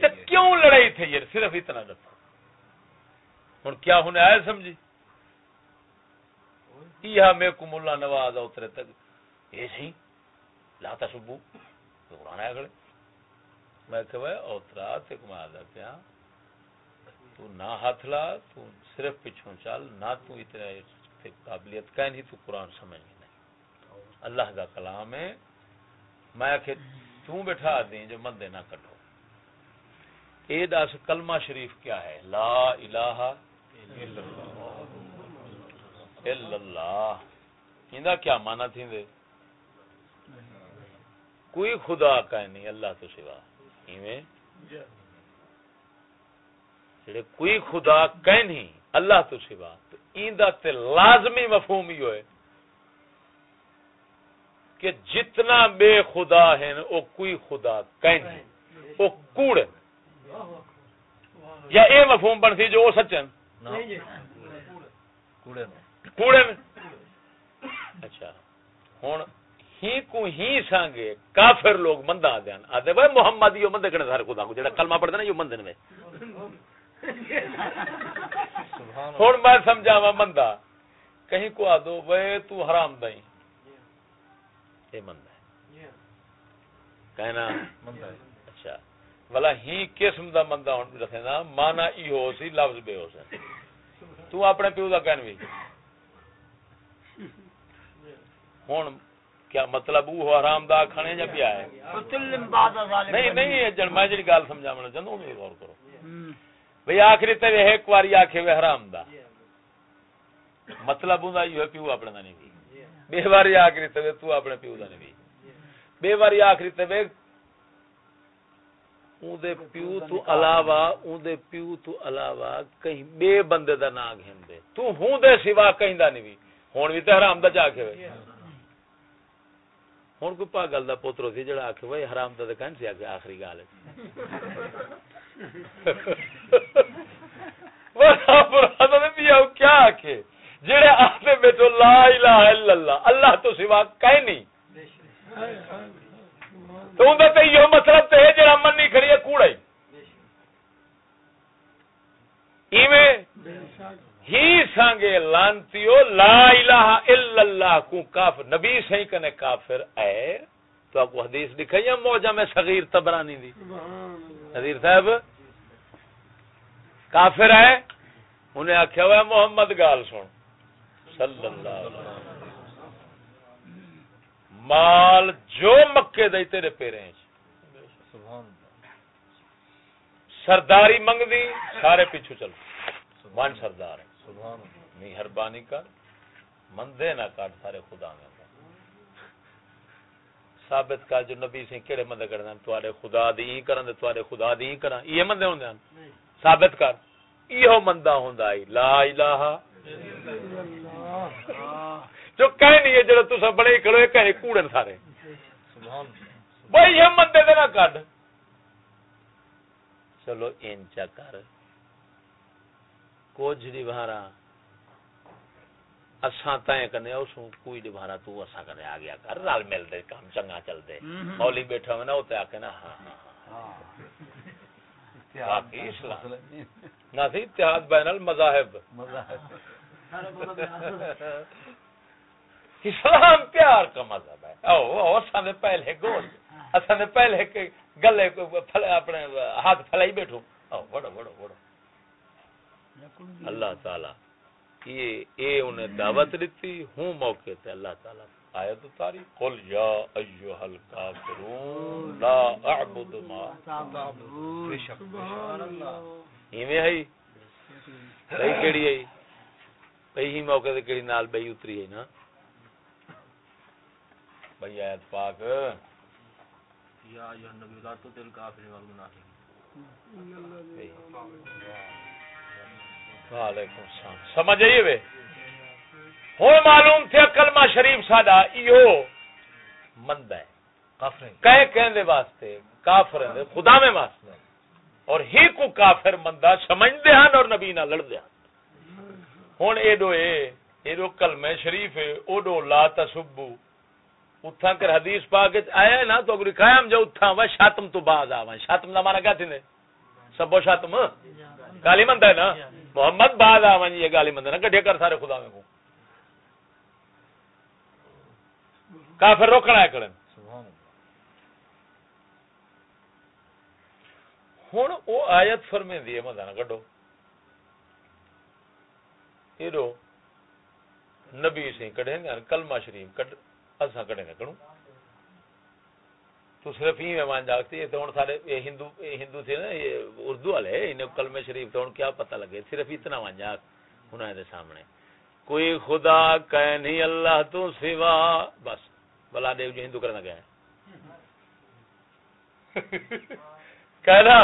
تے کیوں لڑائی تھی یہ؟ صرف اتنا دفعہ ہن کیا ہونے آئے سمجھی؟ یہ میں کو ملا نواز اترے تک۔ یہ سی لاتا سبو تو قرآن آیا کھڑے میں کہ وہ اوترا تے کما دا پیا۔ تو نہ ہاتھ لا، تو صرف پیچھوں چل، نہ تو اتنا تے قابلیت کا نہیں، تو قرآن سمجھ نہیں۔ اللہ کا کلام ہے۔ میں کہ تو بٹھا دیں جو مندے نہ کٹو اے دس کلمہ شریف کیا ہے؟ لا الہ الا اللہ۔ اندا کیا معنی تھی دے کوئی خدا کا نہیں اللہ تو سوا۔ ایویں؟ جڑے کوئی خدا کہ نہیں اللہ تو سوا۔ تو ایندا تے لازمی مفہوم ہی ہوئے کہ جتنا بے خدا ہیں او کوئی خدا کہ نہیں۔ او کوڑ۔ یا اے مفہوم بن سی جو او سچن کوڑے کوڑے اچھا ہن ہی کو ہی سانگے کافر لوگ بھائی محمد مندے کنے سارے خدا کو جڑا کلمہ نا مندے میں۔ ہن کہیں کو آ دو وہ تو حرام دئی ہے۔ کہنا اچھا۔ بلا ہی قسم دا مندہ ہن رکھے نا مانا ای ہو سی لفظ بے ہو سی۔ تو اپنے پیو دا کہن ہن کیا مطلب وہ حرام دا کھانے یا پیا ہے؟ نہیں نہیں جن میں جڑی گل سمجھاونا چاہندا ہوں غور کرو۔ بھئی آخری تے ایک واری آکھے وے حرام دا۔ مطلب ہوندا یہ پیو اپنے دا نہیں بھی بے واری آخری تے تو اپنے پیو دا نہیں بھی بے واری آخری تے وے اون دے پیو تو علاوہ اون دے پیو تو علاوہ کہیں بے بندے دا نام گھندے تو ہوں دے سوا کہیں دا نہیں بھی ہن بھی تے حرام دا جا کے وے ہن کوئی پاگل دا پوترو سی جڑا آکھے وے حرام دا تے کہن سی آکھے آخری گال کیا آکھے جڑے آتے بیٹھو لا الہ الا اللہ اللہ تو سوا کہیں نہیں تو اندر تے یہ مطلب تے ہے جڑا من نہیں کھڑی ہے کوڑا ہی ایویں ہی سانگے لانتیو لا الہ الا اللہ کو کافر نبی صحیح کنے کافر اے۔ تو آپ کو حدیث دکھائی ہے موجہ میں صغیر تبرانی دی۔ حضیر صاحب کافر ہے انہیں آخیا ہوا ہے محمد گال سن۔ صلی اللہ علیہ وسلم۔ مال جو مکے دے تیرے پیرے ہیں۔ سرداری منگ دی سارے پیچھو چل من سردار ہے نہیں ہربانی کر مندے نہ کاٹ سارے خدا میں۔ ثابت کر جو نبی سے کیڑے مندے کرنا تواڈے خدا دی کرن تے تواڈے خدا دی کرن۔ یہ مندے ہوندے ہیں۔ ثابت کر۔ یہ مندہ ہوندا ہے۔ لا الہ جو کہہ نہیں ہے جڑا تسا بڑے کھڑے کہے کوڑن سارے۔ سبحان بھائی یہ مندے دے نہ کڈ چلو انچا کر۔ کوجری بھارا اساں تائیں کنے اس کوئی دی بھارا تو اساں کنے آ گیا کر رل مل دے کام چنگا چل دے۔ مولی بیٹھا ہونا اوتے آ کے نا ہاں ہاں اسلام نہ سی اتحاد بین المذاہب۔ اسلام پیار کا مذہب ہے۔ او اساں نے پہلے گول اساں نے پہلے گلے اپنے ہاتھ پھلائی بیٹھو۔ او بڑو بڑو بڑو اللہ تعالی۔ یہ اے انہیں دعوت دیتی ہوں موقع تے اللہ تعالی۔ آیت اتاری قل یا ایوہ الکافرون لا اعبد ما تعبدون۔ ایویں ہے۔ صحیح کیڑی ہے۔ پئی ہی موقع تے کیڑی نال بئی اتری ہے نا۔ بھئی آیت پاک۔ یا ایوہ نبی لا تو دل کافر والمنافق وعلیکم السلام۔ سمجھ آئیے وے ہوں معلوم تھے کلمہ شریف ساڈا ایو مند ہے۔ کہے کہندے واسطے کافر دے خدا میں واسطے اور ہی کو کافر مندہ سمجھدے ہیں اور نبی نہ لڑدے ہیں ہن ایڈو اے ایڈو کلمہ شریف ہے اوڈو لا تسبو۔ اتھا کر حدیث پاک آیا ہے نا تو اگر قائم جو اتھا وا شاتم تو بعد آوا شاتم دا مانا کیا تھی نے سبو شاتم؟ گالی مند ہے نا؟ محمد بعد آوا یہ گالی مند ہے کر سارے خدا میں کو کافر روکنا ہے کرن ہوں وہ آیت فرمے دی مدہ نہ ایڈو نبی سے کڈے کلمہ شریف کڈ اساں کڈے گا کڈوں تو صرف ہی مہمان جاگتی ہے تو سارے یہ ہندو یہ ہندو تھے نا یہ اردو والے انہیں کلمہ شریف تو کیا پتہ لگے صرف اتنا مان جاگ انہاں دے سامنے۔ کوئی خدا کہ نہیں اللہ تو سوا بس بلا دیو جو ہندو کرنا گیا کہنا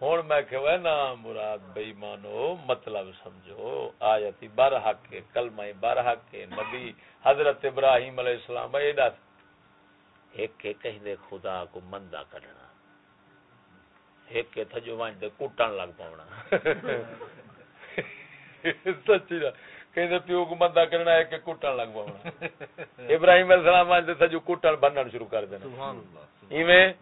ہوں میں کہ نا مراد بئی مانو مطلب سمجھو آیتی بار حق کے کلمہ بار حق کے نبی حضرت ابراہیم علیہ السلام بھائی دس ایک کے کہیں دے خدا کو مندہ کرنا ایک کے تھجو وانج دے کٹن لگ پاؤنا سچی کہ پیو کو بندہ کرنا ہے کہ کٹن لگ پاؤنا ابراہیم علیہ السلام وانج دے تھجو کٹن بنن شروع کر دینا۔ سبحان اللہ ایویں؟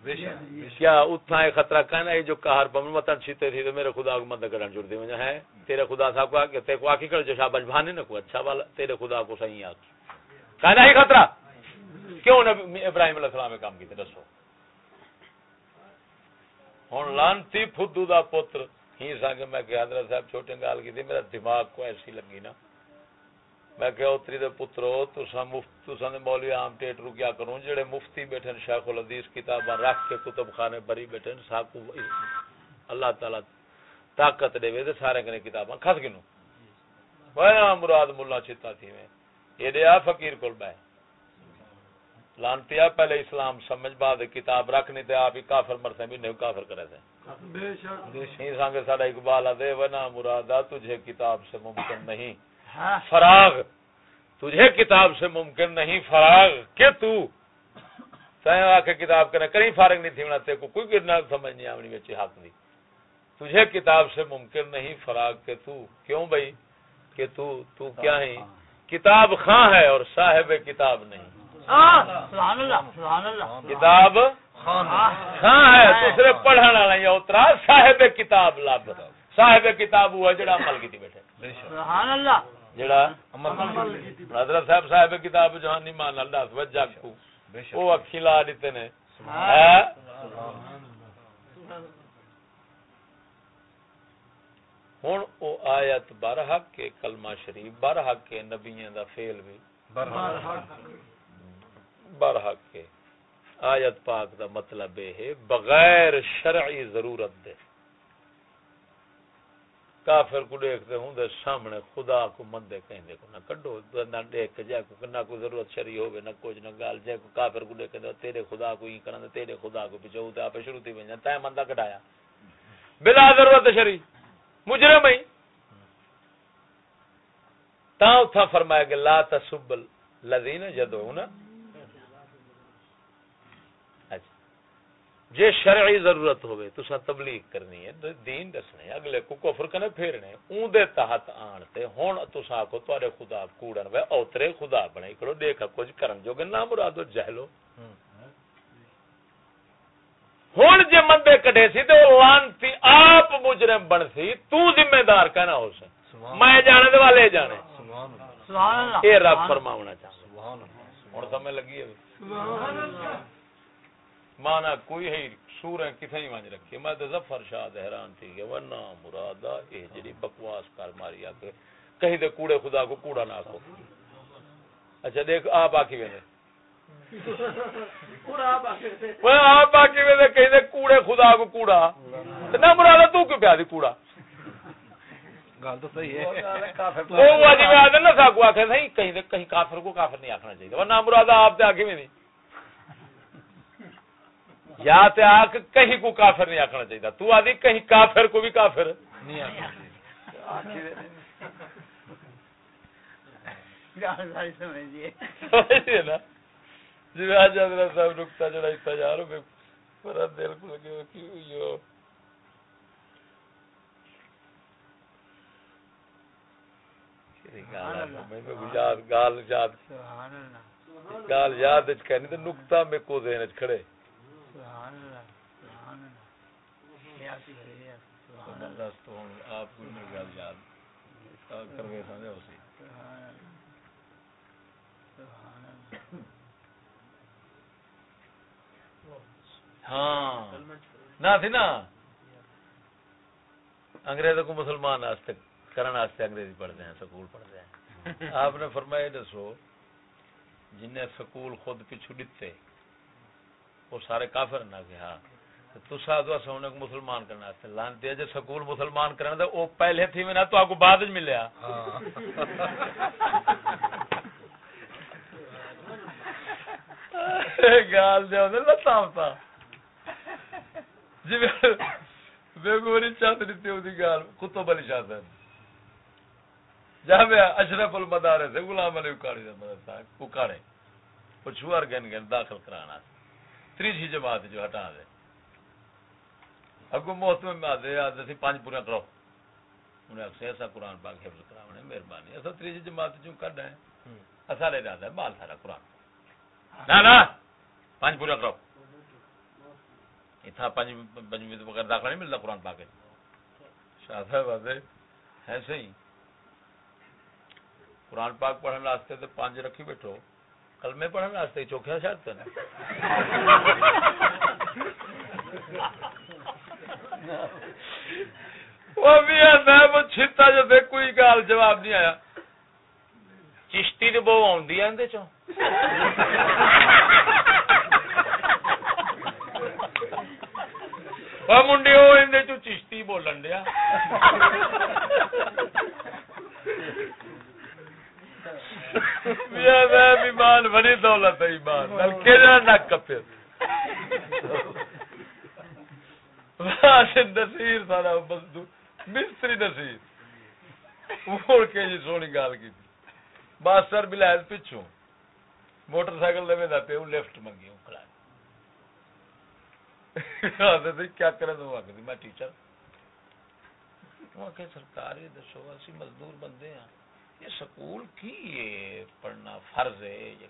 کیا اتنا ہے خطرہ کہنا ہے جو کہار پمن وطن چھتے تھی تو میرے خدا کو مدد کرن جڑ دی وجہ ہے تیرے خدا صاحب کو کہ تے کو آکی کر جو شاباش بھانے نہ کو اچھا والا تیرے خدا کو صحیح آکی کہنا ہے خطرہ۔ کیوں نبی ابراہیم علیہ السلام کام کیتے؟ دسو۔ ہن لانتی فدو دا پتر، ہی سانگ میں کہ حضرت صاحب چھوٹے گال کی تھی میرا دماغ کو ایسی لگی نا۔ میں کہ اتری دے پترو تسا مفت تسا دے مولوی عام ٹیٹرو کیا کروں؟ جڑے مفتی بیٹھن، شیخ الحدیث کتاباں رکھ کے کتب خانے بری بیٹھن سب کو اللہ تعالی طاقت دے وے تے سارے کنے کتاباں کھس گنو وایا مراد مولا چتا تھی میں۔ اے دے آ فقیر کول بہ لانتیا پہلے اسلام سمجھ بعد کتاب رکھنی تے آپ ہی کافر مرتے بھی نہیں کافر کرے تھے۔ بے شک۔ نہیں سانگے ساڈا اقبال دے ونا مرادا تجھے کتاب سے ممکن نہیں۔ فراغ۔ تجھے کتاب سے ممکن نہیں فراغ۔ کہ تو؟ آ کے کتاب کرنا کہیں فارغ نہیں تھی تے کو۔ کوئی گرنا سمجھ نہیں آمنی بچی حق دی۔ تجھے کتاب سے ممکن نہیں فراغ کہ تو؟ کیوں بھائی؟ کہ تو تو کیا ہے کتاب خاں ہے اور صاحب کتاب نہیں۔ کتاب؟ خاں ہے تو صرف پڑھنے والا یا اترا صاحب کتاب لب صاحب کتاب ہوا جڑا عمل کی بیٹھے۔ سبحان اللہ. جڑا؟ حضرت صاحب صاحب کتاب جہانی مان اللہ وجہ کو۔ وہ اکھی لا دیتے نے۔ ہاں؟ ہوں او آیت برحق کے کلمہ شریف برحق کے نبیوں دا فیل بھی برحق. کے۔ آیت پاک دا مطلب یہ ہے، بغیر شرعی ضرورت دے۔ کافر کو دیکھتے ہوں دے سامنے خدا کو مندے کہیں دے کو نہ کڈو، نہ دیکھ جائے کو، نہ کوئی ضرورت شرعی ہوے نہ کچھ، نہ گال جائے کو۔ کافر کو دیکھ دے، تیرے خدا کو ہی کرن تیرے خدا کو پیچھے تے اپ شروع تھی ونجا تے مندہ کڈایا۔ بلا ضرورت شرعی، مجرم ہی تا اتھا فرمایا کہ لا تسب الذین یدعون جے شرعی ضرورت ہوئے تو سا تبلیغ کرنی ہے دین دسنے اگلے کو کفر کنے پھیرنے اون دے تحت آنتے ہون تو سا کو توارے خدا کوڑن وے اوترے خدا بنے کرو دیکھا کچھ کرن جو کہ نام مرادو جہلو۔ ہون جے مندے کٹے سی تو لانتی آپ مجرم بن سی تو ذمہ دار کہنا ہو سے میں جانے دے والے جانے۔ سبحان اللہ۔ اے رب فرماونا چاہتا ہوں سمجھ لگی ہے مانا کوئی ہے سورہ کتنے ہی مانج رکھی میں تو ظفر شاہ حیران تھی کہ ورنہ مرادا یہ جڑی بکواس کر ماری آ کے کہیں دے کوڑے خدا کو کوڑا نہ کو اچھا دیکھ آپ آکی میں آپ باقی میں کہیں دے کوڑے خدا کو کوڑا۔ نہ مرادا تو کیوں پیا دی کوڑا؟ گل تو صحیح ہے۔ وہ واجب نہ ساکو آکھے صحیح کہیں دے کہیں کافر کو کافر نہیں آکھنا چاہیے۔ ورنہ مرادا آپ آگے میں نہیں۔ یا تے آک کہیں کو کافر نہیں آکھنا چاہیے تو آدھی کہیں کافر کو بھی کافر۔ نہیں آکھنا نا۔ جی آج حضرت صاحب نکتا جڑا اتنا جا رہا میرا دل کو لگے کہ یاد گال یاد۔ گال یاد تو نکتا میں کو دین کھڑے۔ آپ کو گل یاد۔ کر گئے سمجھا اسی ہاں۔ نہ تھی نا؟ انگریزوں کو مسلمان کرنے انگریزی پڑھتے ہیں سکول پڑھتے ہیں۔ آپ نے فرمایا دسو جن سکول خود پچھو دیتے وہ سارے کافر نہ کہ ہاں تو سادو سونے کو مسلمان کرنا ہے۔ لانتی ہے جو سکول مسلمان کرنا تھا وہ پہلے تھی میں نہ تو آپ کو بعد ملیا۔ ہاں۔ گال جو لتا ہوتا جی بے گوری چاہت دیتی ہوتی گال کتب علی چاہت جہاں میں اشرف المدارے سے غلام علی اکاڑی مدرسہ اکاڑے۔ پچھوار گن گن داخل کرانا۔ تریجی جماعت جو ہٹا دے۔ اگو محتم میں آدھے آدھے سی پانچ پورا کرو۔ انہیں اکسے ایسا قرآن پاک حفظ کراؤنے مہربانی۔ ایسا تریجی جماعت جو رہے ہیں ایسا لے جاتا ہے مال سارا قرآن۔ نا نا پانچ پورا کرو۔ اتنا پانچ پنجویں تو بغیر داخلہ نہیں ملتا قرآن پاک شاہ صاحب آدھے ایسے ہی قرآن پاک پڑھنے واسطے تو پانچ رکھی بیٹھو۔ کلمے پڑھنے واسطے چوکھا شاید وہ بھی صاحب چھتا جو دے کوئی گال جواب نہیں آیا۔ چشتی تو بہو آدھی ہے چوں؟ وہ اندر چو چشتی بولن دیا۔ ایمان بڑی دولت ہے ایمان. کہنا نک کپے. نصیر سارا مستری نصیر. مڑ کے جی سونی گال کی ماسٹر بلائز پچھو موٹر سائیکل دے دا پہ لفٹ منگی ہوں کھلا کیا کرے تو میں ٹیچر. سرکار دسو، اسی مزدور بندے ہیں یہ سکول کی یہ پڑھنا فرض ہے یہ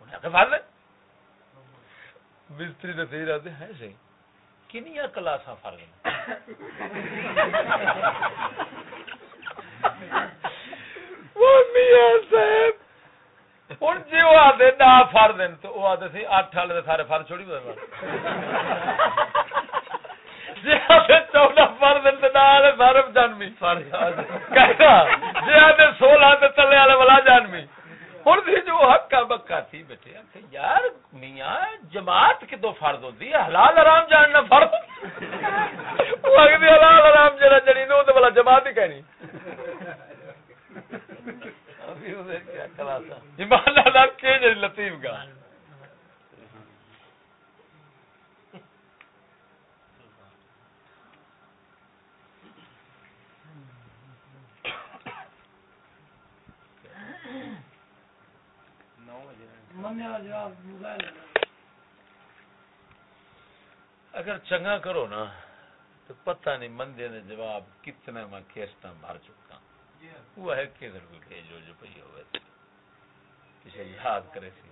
انہیں فرض ہے؟ مستری نے صحیح رہتے ہیں صحیح۔ کنیا کلاساں فرض ہیں۔ ہوں جی وہ آدھے نہ فر دین تو وہ آدھے سی اٹھ والے سارے فر چھوڑی آدھے چودہ فر دین تو نہ آدھے سارے جانمی کہنا آدھے سولہ تو تلے والے والا جانمی ہوں سی جو ہکا بکا تھی بیٹھے آخر یار میاں جماعت کدو فرد ہوتی ہے؟ حلال آرام جاننا فرد آگے حلال آرام جڑا جڑی نو تو بلا جماعت ہی کہنی۔ ایمان اللہ کے جڑی لطیف گا اگر چنگا کرو نا، تو پتہ نہیں مندے نے جواب کتنے میں کیسٹا بھر چکا۔ وہ ہے کہ ادھر کوئی بھیجو جو پی ہوئے کسی یاد کرے سی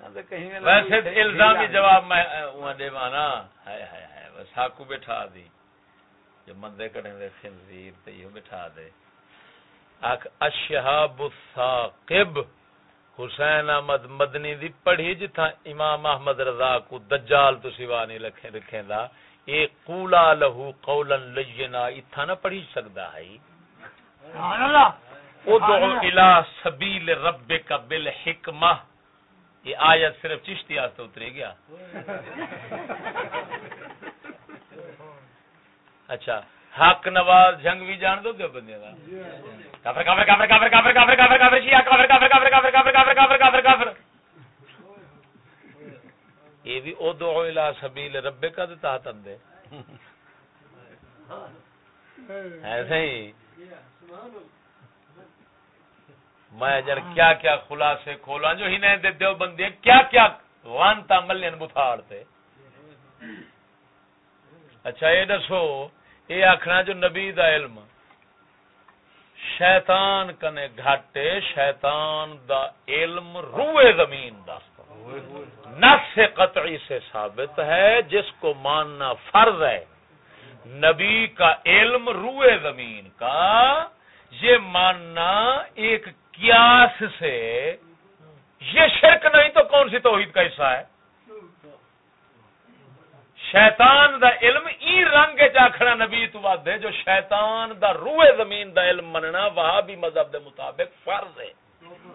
ویسے الزامی جواب میں دے مانا۔ ہے ہے ہے بس ہاکو بٹھا دی۔ جو مندے کڑے دے خنزیر تے یہ بٹھا دے۔ اک اشہاب الثاقب حسین احمد مدنی دی پڑھی جتھا امام احمد رضا کو دجال تو سوا نہیں لکھے رکھیں دا اے قولا لہو قولا لینا اتھا نہ پڑھی سکدا ہے۔ سبحان اللہ۔ ادعو الى سبیل ربک بالحکمہ۔ یہ آیت صرف چشتی آستے اترے گیا اچھا حق نواز جنگ بھی جان دو دیو بندے دا کافر کافر کافر کافر کافر کافر کافر کافر شیعہ کافر کافر کافر کافر کافر کافر کافر کافر کافر یہ بھی ادعو الى سبیل ربک دے تحت اندے ایسے ہی میں جن کیا کیا خلاصے کھولا جو ہی نہیں دے دیو بندے کیا کیا وانتا ملین بتھاڑتے اچھا یہ دسو، یہ آخنا جو نبی دا علم۔ شیطان کنے گھاٹے، شیطان دا علم روئے زمین دا۔ نفس قطعی سے ثابت ہے، جس کو ماننا فرض ہے۔ نبی کا علم روئے زمین کا، یہ ماننا ایک قیاس سے، یہ شرک نہیں تو کون سی توحید کا حصہ ہے؟ شیطان دا علم ای رنگ چاکھنا نبی تو بات دے جو شیطان دا روح زمین دا علم مننا وہاں بھی مذہب دے مطابق فرض ہے۔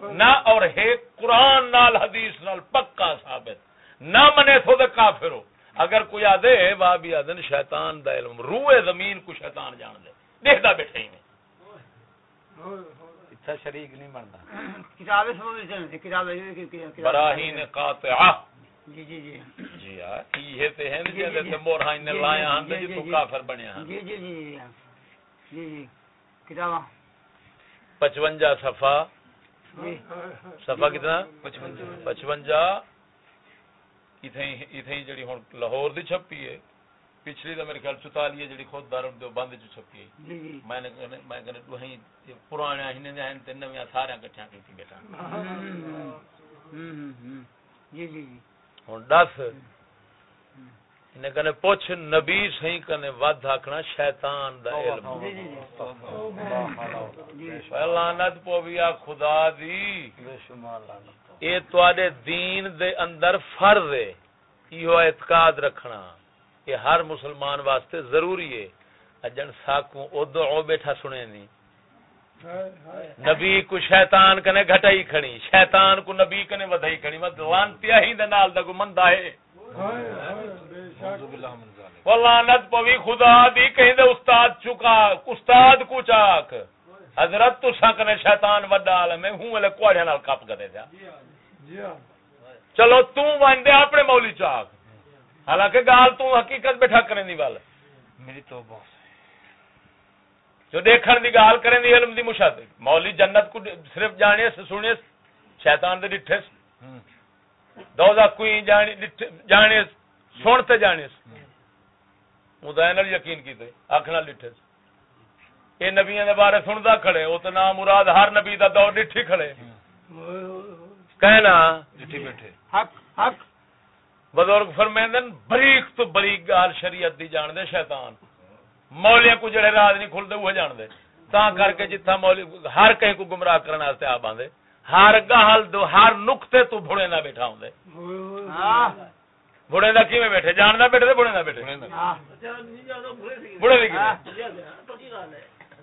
نہ اور ہے قرآن نال، حدیث نال پکا ثابت۔ نہ منے تو دے کافر ہو۔ اگر کوئی آدھے وہاں بھی آدھن شیطان دا علم، روح زمین کو شیطان جان دے۔ دیکھتا بیٹھے ہی نہیں۔ اتھا شریک نہیں بنتا کتاب کتاب براہین قاطعہ۔ جی جی جی۔ جی ہاں یہ تے ہیں جی تے مورہاں نے لایا ہن تے تو کافر بنیا جی جی جی جی۔ جی جی۔ کتاب 55 صفحہ۔ جی۔ صفحہ کتنا؟ 55 ایتھے ایتھے جڑی ہن لاہور دی چھپی ہے۔ پچھلی دا میرے خیال 44 ہے جڑی خود دارم دو بند چ چھپی ہے۔ جی جی۔ میں نے میں کہنے پرانے ہن نے ہیں تے نویاں سارے اکٹھیاں کیتی بیٹا ہم، ہم، ہم۔ جی جی جی۔ ہن دس۔ انہیں کہنے پوچھ نبی صحیح کنے ود آکھنا شیطان دا علم۔ جی جی جی۔ جی لعنت پویا خدا دی۔ بے شمار لعنت۔ اے تواڈے دین دے اندر فرض ہے ایو اعتقاد رکھنا۔ یہ ہر مسلمان واسطے ضروری ہے۔ اجن ساکوں ادعو بیٹھا سنے نہیں نبی کو شیطان کنے گھٹائی کھڑی شیطان کو نبی کنے ودائی کھڑی۔ مت لانتیا ہی دے نال دا کو مندا ہے وہ لعنت پوی خدا دی کہیں دے استاد چکا استاد کو چاک۔ حضرت تو سکنے شیطان وڈا عالم ہے ہوں لے کوڑے نال کپ کرے جا چلو تو وندے اپنے مولی چاک۔ حالانکہ گال تو حقیقت بیٹھا کریں دی وال میری توبہ جو دیکھن دی گال کریں دی علم دی مشاہدے۔ مولی جنت کو صرف جانے سے سنے شیطان دے ڈٹھے سے۔ دوزہ کوئی جانے ڈٹھے- جانے سنتے جانے مدائن یقین کیتے اکھ نہ لٹھے یہ نبیاں دے بارے سندا کھڑے او تے نام مراد ہر نبی دا دور ڈٹھی کھڑے۔ کہنا ڈٹھی بیٹھے۔ حق حق۔ بزرگ فرمیندن بریک تو بریک گال شریعت دی جان دے شیطان۔ مولیاں کو جڑے راز نہیں کھلدے وہ جان دے تا کر کے جتھا مولی ہر کہیں کو گمراہ کرنے واسطے آ باندے ہر گال دو ہر نقطے تو بھڑے نہ بیٹھا ہوندے۔ بڑے دا کیویں بیٹھے؟ جاندا بیٹھے تے بڑے دا بیٹھے۔ بڑے دی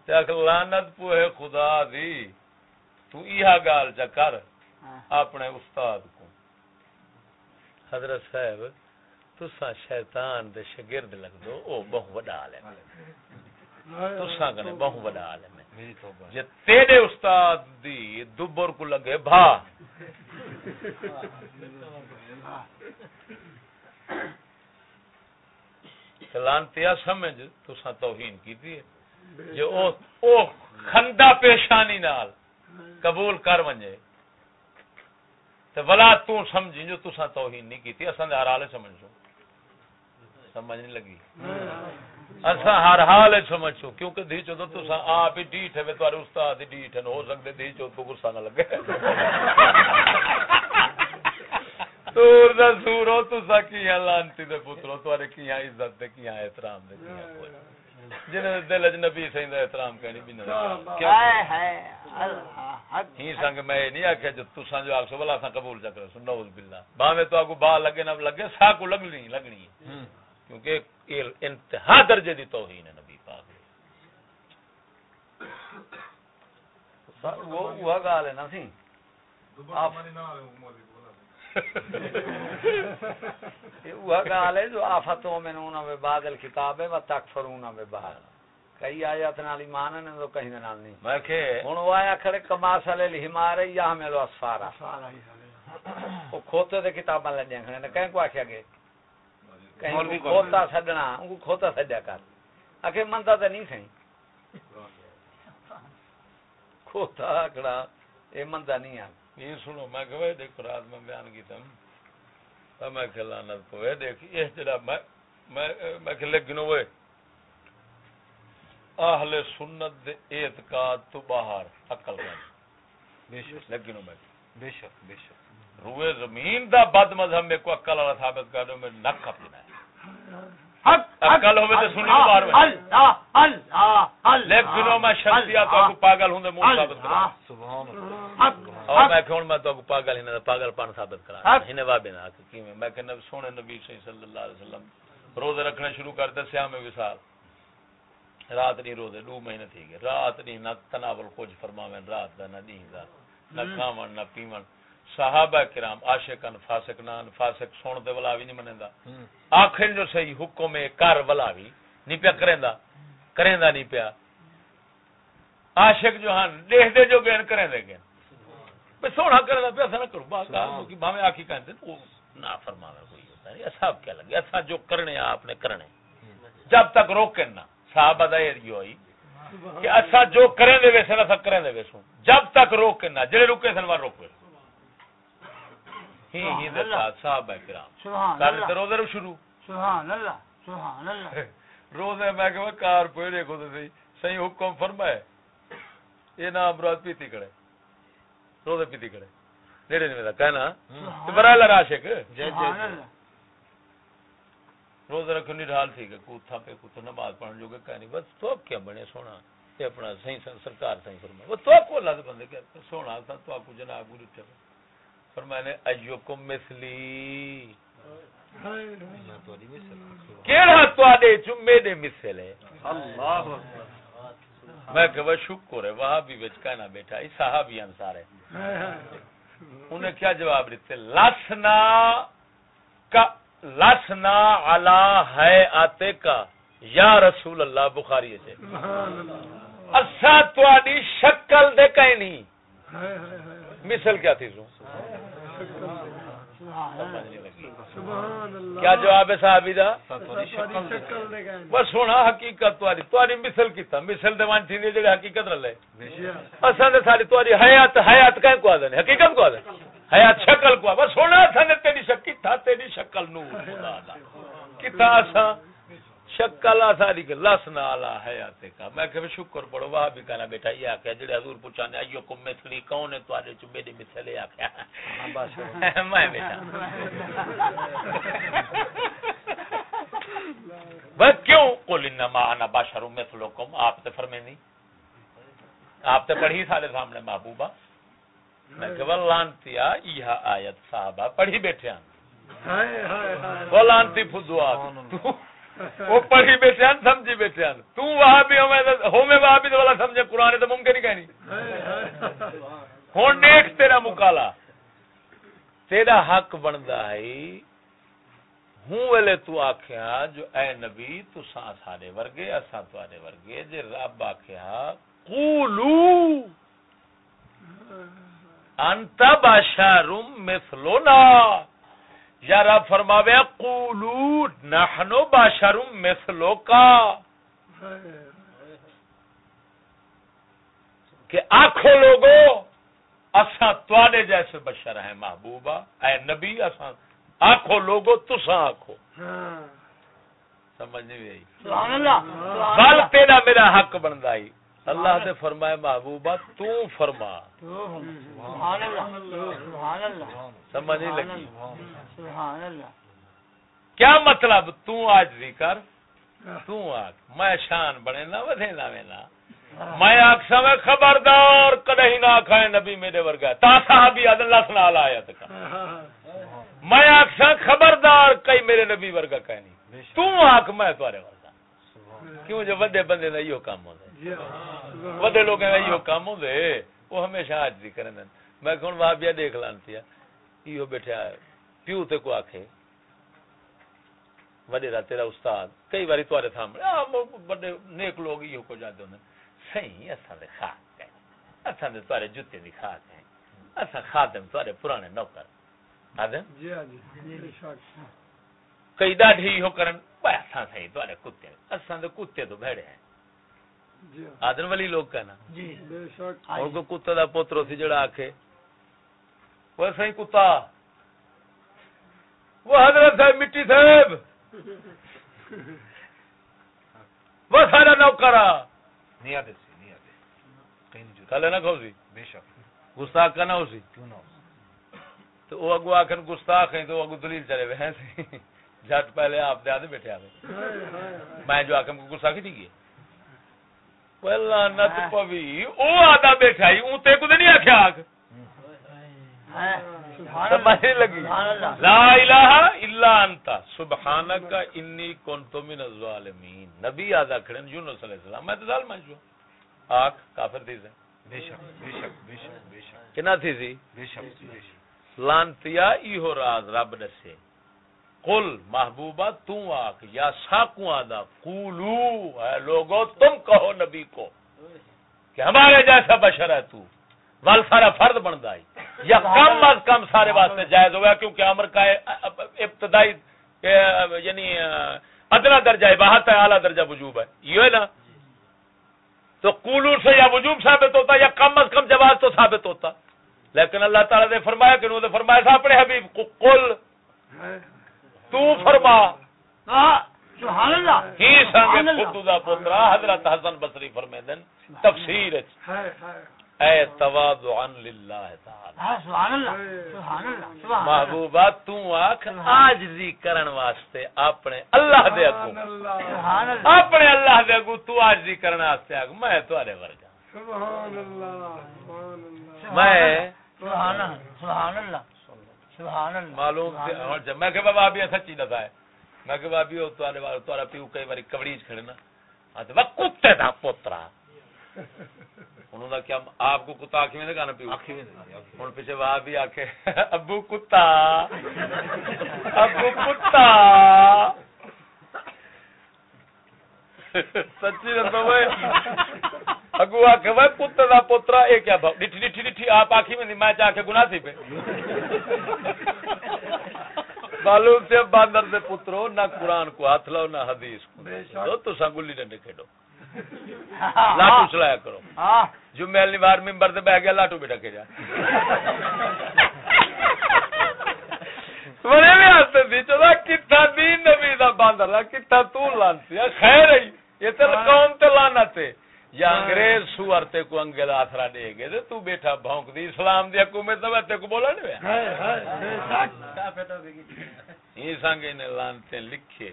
تے اکھ لعنت پوئے خدا دی تو ایہا گال چا کر اپنے استاد کو حضرت صاحب تسا شیطان دے شاگرد لگ دو او بہو وڈا عالم ہے۔ تسا کنے بہو وڈا عالم ہے۔ جے تیرے استاد دی دبر کو لگے بھا۔ لانتیا سمجھ تسا توہین کیتی ہے۔ جو او او خندہ پیشانی نال قبول کر ونجے۔ تے ولا تو سمجھی جو تسا توہین نہیں کیتی، اساں دے ہر حال سمجھو سمجھ نہیں لگی؟ اساں ہر حال سمجھ چو کیونکہ دی چو تو تسا آپ ہی ڈیٹھ ہے تواڈے استاد دی ڈیٹھ ہے ہو سکدے دی چو کو غصہ نہ لگے۔ سور دا سور، ہو تسا کیاں لانتی دے پترو تواڈے کیاں عزت دے، کیاں احترام دے، کیاں کوئی۔ جن دل اچ نبی سین دا احترام کہنی بھی نہ ہی سنگ میں نہیں آخیا جو تسا جو آخ سو بلا سا قبول چ کرو سن نوز باللہ۔ باویں تو آگو با لگے نہ لگے سا کو لگنی لگنی ہے۔ کیونکہ یہ انتہا درجے دی توہین ہے نبی پاک۔ وہ وہ گال ہے نا سی۔ وہ گال ہے جو آفتوں میں نون میں بعد الکتاب ہے و تکفرون میں بعد کئی آیات نال ایمان نے تو کہیں نال نہیں۔ میں کہ ہن وہ آیا کھڑے یا ہمیں اسفارا وہ کھوتے دے کتاباں نے۔ کہیں کو آکھیا گے کہیں کو کھوتا ان کو کھوتا چھڈیا کر۔ اکھے منتا تے نہیں سہی کھوتا اے منتا نہیں آ یہ سنو میں کہ وہ دیکھو رات میں بیان کیتا ہوں۔ میں کہ لعنت پوے دیکھ یہ جڑا میں میں کہ لگنو وہ اہل سنت دے اعتقاد تو باہر عقل ہے بے شک لگنو میں۔ بے شک بے شک۔ روئے زمین دا بد مذہب میں کو عقل والا ثابت کر دو میں نک کھپنا۔ ہے سنی میں اللہ اللہ میں شرطیا تو کو پاگل ہوں منہ ثابت کرا۔ سبحان اللہ۔ اور میں کہ میں تو کو پاگل ہن پاگل پن ثابت کرا۔ ہن وابے نہ کہ میں۔ کہ سونے نبی صلی اللہ علیہ وسلم روزے رکھنے شروع کر دے سیام وصال۔ رات نہیں روزے دو مہینے تھی گئے۔ رات نہیں نہ تناول کچھ فرماویں رات دا نہ دین دا نہ کھاون نہ پیون۔ صحابہ کرام عاشقان فاسق نان فاسق سن دے ولا بھی نہیں منیندا آخر جو صحیح حکم ہے کر ولا بھی نہیں پیا کریندا۔ کریندا نہیں پیا۔ عاشق جو ہن دیکھ دے جو گین کریں دے گین بے سونا کرنا پیا نہ کرو بات کہ بھاویں آکھی کہندے وہ نہ فرماوے کوئی ہوتا ہے اصحاب کیا لگے اسا جو کرنے آپ نے کرنے۔ جب تک روکیں نہ۔ صحابہ دا یہ ہوئی کہ اسا جو کریں دے ویسے نہ کریں دے ویسے۔ جب تک روکیں نہ جڑے رکے سن وار روکے۔ ہی ہی دے ساتھ صحابہ کرام۔ سبحان کر اللہ. تے روزے رو شروع۔ سبحان اللہ سبحان اللہ. روزے میں کہ کار پہ دیکھو تو صحیح صحیح حکم فرمائے۔ یہ نا امراض پیتی کرے۔ روزے پیتی کرے۔ نیڑے نہیں میرا کہنا۔ تو برائے لڑا شک سبحان اللہ. روزہ رکھو نہیں ڈھال تھی کہ کوتھا پہ کوتھا نماز پڑھنے جو کہ کہنی بس تو کیا بنے سونا۔ اپنا صحیح سرکار صحیح فرمائے۔ وہ تو آپ کو اللہ دے بندے سونا تھا تو آپ کو جناب کو رٹھے فرمائے نے ایوکم مثلی کیڑا تواڈے جمعے دے مثل ہے؟ اللہ میں کہ وہ شکر ہے وہاں بھی وچ کہنا بیٹھا یہ صحابی انصار ہے۔ انہیں کیا جواب دیتے؟ لسنا کا لسنا علا ہے آتے کا یا رسول اللہ بخاری سے اسا تواڈی شکل دے کہیں نہیں مثل کیا تھی سو کیا جواب ہے صحابی دا؟ بس ہونا حقیقت تواڈی تواڈی مثل کیتا مثل دے وان تھی جڑی حقیقت رلے۔ اساں دے ساری تواڈی حیات حیات کہیں کو آدن حقیقت کو آدن حیات شکل کو بس سونا تھا نے تیری شکل تھا تیری شکل نور خدا دا۔ کتا شکل آساری کے لس نالا حیات کا۔ میں کہ شکر پڑھو وہاں بھی کہنا بیٹا یہ آکھیا جڑے حضور پوچھانے ایو کو مثلی کون ہے تواڈے چ میری مثلے آکھیا؟ میں بیٹا۔ بس کیوں؟ قل انما انا بشر مثلکم۔ آپ تے فرمے نہیں آپ تے پڑھی سارے سامنے محبوبہ۔ میں کہ وہ لانتیا یہ آیت صحابہ پڑھی بیٹھے ہیں وہ لانتی فدو وہ پڑھی بیٹھے ہیں، سمجھی بیٹھے ہیں۔ تو وہاں بھی ہو وہاں بھی تو والا سمجھے، قرآن تو ممکن ہی کہنی ہوں دیکھ تیرا مکالا۔ تیرا حق بنتا ہے۔ ہوں ویلے تو آخیا جو اے نبی تو سارے ورگے، اساں تے ورگے، جے رب آخیا قولو۔ انت بشرم مثلنا۔ یا رب فرماوے قولو نحنو بشرم مثلو کا۔ کہ آنکھو لوگو اساں تواڈے جیسے بشر ہیں محبوبہ اے نبی اساں آنکھو لوگو تساں آنکھو سمجھ نہیں آئی؟ سبحان اللہ بل تیرا میرا حق بندا ہی۔ اللہ نے فرمایا محبوبہ، تو فرما۔ سبحان اللہ سبحان اللہ سمجھ نہیں لگی۔ سبحان اللہ کیا مطلب تو آج بھی کر؟ تو آگ میں شان بنے نہ ودے نہ۔ وینا میں آخسا میں خبردار کدی نہ کھائے نبی میرے ورگا۔ تا صحابی ادن لس نال آیت کا۔ میں آخسا خبردار، کئی میرے نبی ورگا کہنی تو آخ میں تارے ورگا۔ کیوں جو وڈے بندے دا یہ کام ہوندا؟ ہے وڈے لوگ دا یہ کام ہوندے وہ ہمیشہ آج دی کرن میں کون وہابیا دیکھ لانتی ہے۔ یہ بیٹھا پیو تے کو آکھے وڈے دا تیرا استاد کئی باری تارے سامنے بڑے نیک لوگ یہ کو جاتے ہوندے۔ صحیح اساں دے خاک ہیں۔ اساں دے تارے جوتے دی خاک ہیں۔ اساں خادم تارے پرانے نوکر۔ آدم جی ہاں جی بے شک کئی ڈاڈھی ہو کرن اساں صحیح تارے کتے اساں دے کتے تو بھڑے ہیں۔ جی آدن والی لوگ کہنا جی۔ بے شک۔ اور کو کتے دا پوترو سی جڑا آکھے۔ وہ صحیح کتا۔ وہ حضرت صاحب مٹی صاحب۔ وہ سارا نوکرا نہیں آتے سی نہیں آتے۔ کہیں نہیں کھلے نہ کھو سی بے شک۔ گستاخ کا نہ ہو سی کیوں نہ ہو۔ تو وہ اگو آخر گستاخ ہیں تو وہ اگو دلیل چلے ہوئے ہیں سی جھٹ پہلے آپ دے آدھے بیٹھے آدھے میں جو آخر کو گستاخی نہیں کی۔ پہلا نت پوی او آدھا بیٹھا ہی اون تے کو نہیں آخ سبحان سمجھ لگی سبحان اللہ لا الہ الا انت سبحانک انی کنت من الظالمین نبی آدھا کھڑن یونس علیہ السلام میں تو ظالم ہوں آخ کافر تھی بے شک بے شک بے شک بے شک کنا تھی سی بے شک بے شک لانتیا ایہو راز رب دسے قل محبوبہ تو آخ یا ساکو آدھا قولو، اے لوگو، تم کہو نبی کو کہ ہمارے جیسا بشر ہے تو۔ ول سارا فرد بن گئی یا کم از کم سارے واسطے جائز ہوا کیونکہ امر کا ابتدائی یعنی ادنا درجہ ہے، بہت ہے، اعلیٰ درجہ وجوب ہے۔ یہ ہے نا؟ تو قولو سے یا وجوب ثابت ہوتا، یا کم از کم جواز تو ثابت ہوتا۔ لیکن اللہ تعالیٰ نے فرمایا کہ انہوں نے فرمایا تھا، اپنے حبیب کو قل۔ ہاں۔ تو فرما ہاں، سبحان اللہ کی سبحان سنگ اللہ خود دا پترا حضرت حسن بصری فرمیدن تفسیر اے تواضعا للہ تعالی ہاں، سبحان اللہ سبحان اللہ سبحان اللہ محبوبہ تو آکھ آجزی کرن واسطے اپنے اللہ دے اگو اللہ سبحان اللہ اپنے اللہ دے اگو تو آجزی کرن واسطے اگ میں ورگا سبحان اللہ سبحان اللہ میں سبحان اللہ سبحان اللہ سبحان اللہ معلوم میں کہ بابا ابھی سچی دتا ہے۔ میں کہ بابی او تواڈے وال تواڈا پیو کئی باری کبڑیج کھڑنا ہاں تے وہ کتے دا پوترا۔ انہوں دا کیا آپ کو کتا آنکھ میں نے کہنا پیو؟ آخری میں نہیں آخری ہوں پیچھے وہاں بھی آکے ابو کتا۔ ابو کتا۔ سچی رسو اگو آکے وہ کتے دا پوترا اے کیا بھاؤ ڈٹھی ڈٹھی ڈٹھی آپ آنکھی میں میں چاہ کے گناہ تھی پہ۔ معلوم سے باندر دے پترو نہ قرآن کو ہاتھ لاؤ نہ حدیث کو۔ تو سنگلی ڈنڈے کھیڈو لاٹو چلایا کرو۔ ہاں۔ جو میل نیوار ممبر سے بہ گیا لاٹو بھی ڈکے جا۔ بڑے بھی ہستے تھی چلا کتا دین نبی دا باندر کتا تو لانتی خیر ہے۔ یہ تل قوم تے لعنت ہے۔ یا انگریز سوار تے کو انگل آسرا دے گے تے تو بیٹھا بھونک دی اسلام دی حکومت تے تے کو بولا نہیں یہ سانگے نے لانتے لکھے۔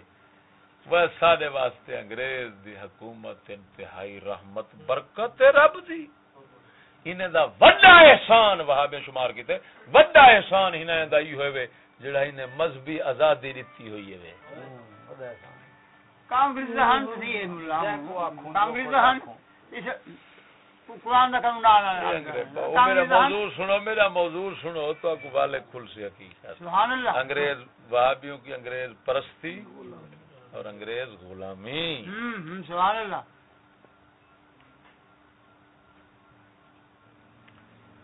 بس سادے واسطے انگریز دی حکومت انتہائی رحمت برکت رب دی۔ انہیں دا وڈا احسان وہاں بے شمار کیتے۔ وڈا احسان انہیں دا یہ ہوئے جڑا انہیں مذہبی آزادی دیتی ہوئی ہے کانگریس دا ہنس نہیں ہے کانگریس ہنس قرآن میرا موضوع سنو میرا موضوع سنو تو کھل سے حقیقت۔ انگریز وہابیوں کی انگریز پرستی اور انگریز غلامی۔ سبحان اللہ۔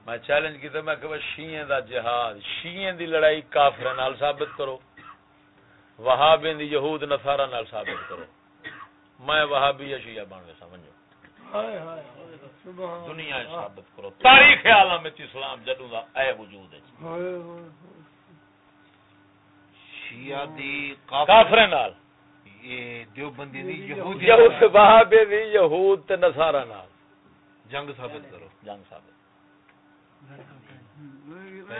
میں چیلنج کیتا میں کہ شیعہ دا جہاد شیعہ دی لڑائی کافر نال ثابت کرو وہابیں دی یہود نصارا نال ثابت کرو۔ میں وہابی یا شیعہ بن گیا سمجھو۔ دنیا ثابت کرو۔ تاریخ عالم وچ اسلام جدوں دا اے وجود ہے۔ شیعہ دی کافر نال۔ یہ دیوبندی دی یہودی یہود وہابے دی یہود تے نصارا نال۔ جنگ ثابت کرو۔ جنگ ثابت۔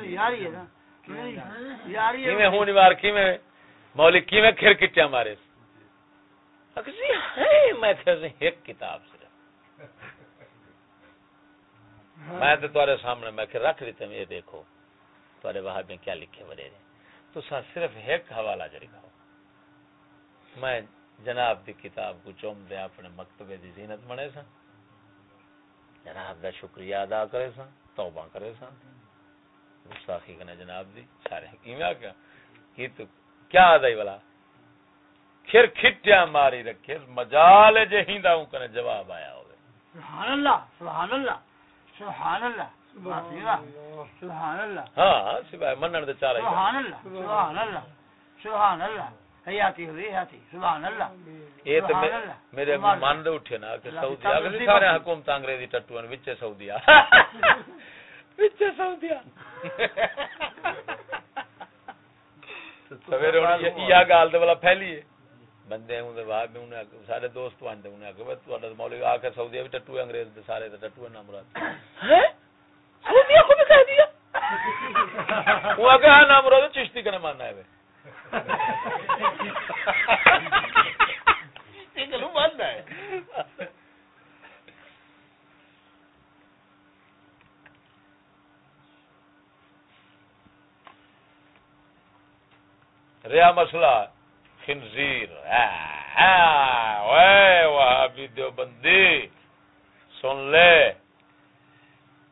یاری ہے نا۔ یاری ہے۔ کیویں ہونی وار کیویں مولی کیویں کھر کٹیا مارے اکسی ہے میں تھے ایک کتاب صرف میں تو تمہارے سامنے میں کہ رکھ دیتے یہ دیکھو۔ تمہارے وہاں میں کیا لکھے بڑے تو سا صرف ایک حوالہ جڑی کھاؤ۔ میں جناب دی کتاب کو چوم دے، اپنے مکتبے دی زینت بنے سا جناب دا شکریہ ادا کرے سا توبہ کرے سا گستاخی کنے جناب دی، سارے کیویں آ گیا یہ تو کیا آدائی والا؟ کھر کھٹیا ماری رکھے، مجال جے ہیندا ہوں کنے جواب آیا ہوئے۔ سبحان اللہ سبحان اللہ۔ سبحان اللہ سبحان اللہ۔ ہاں منن دے سبحان اللہ سبحان اللہ سبحان اللہ۔ حیاتی ہوئی حیاتی سبحان اللہ۔ یہ میرے من دے اٹھے نا کہ اللہ سعودی کی اگلی تندرستی سارے بخشے۔ حکومت انگریزی ٹٹو ہیں وچے سعودی وچے سعودی سویرے ہن یہ یہ گال تے والا پھیلی ہے۔ بندے ہوں بعد میں انہیں سارے دوست وانتے انہیں کہ تہاڈا مولوی آ کے سعودی بھی ٹٹو انگریز دے سارے تے ٹٹو ہے نا مراد۔ ہیں؟ سعودی کو بھی کہہ دیا؟ وہ آگے ہاں نام مراد چشتی کنے ماننا ہے۔ ماننا ہے۔ ریا مسئلہ۔ خنزیر وہابی دیوبندی. سن لے.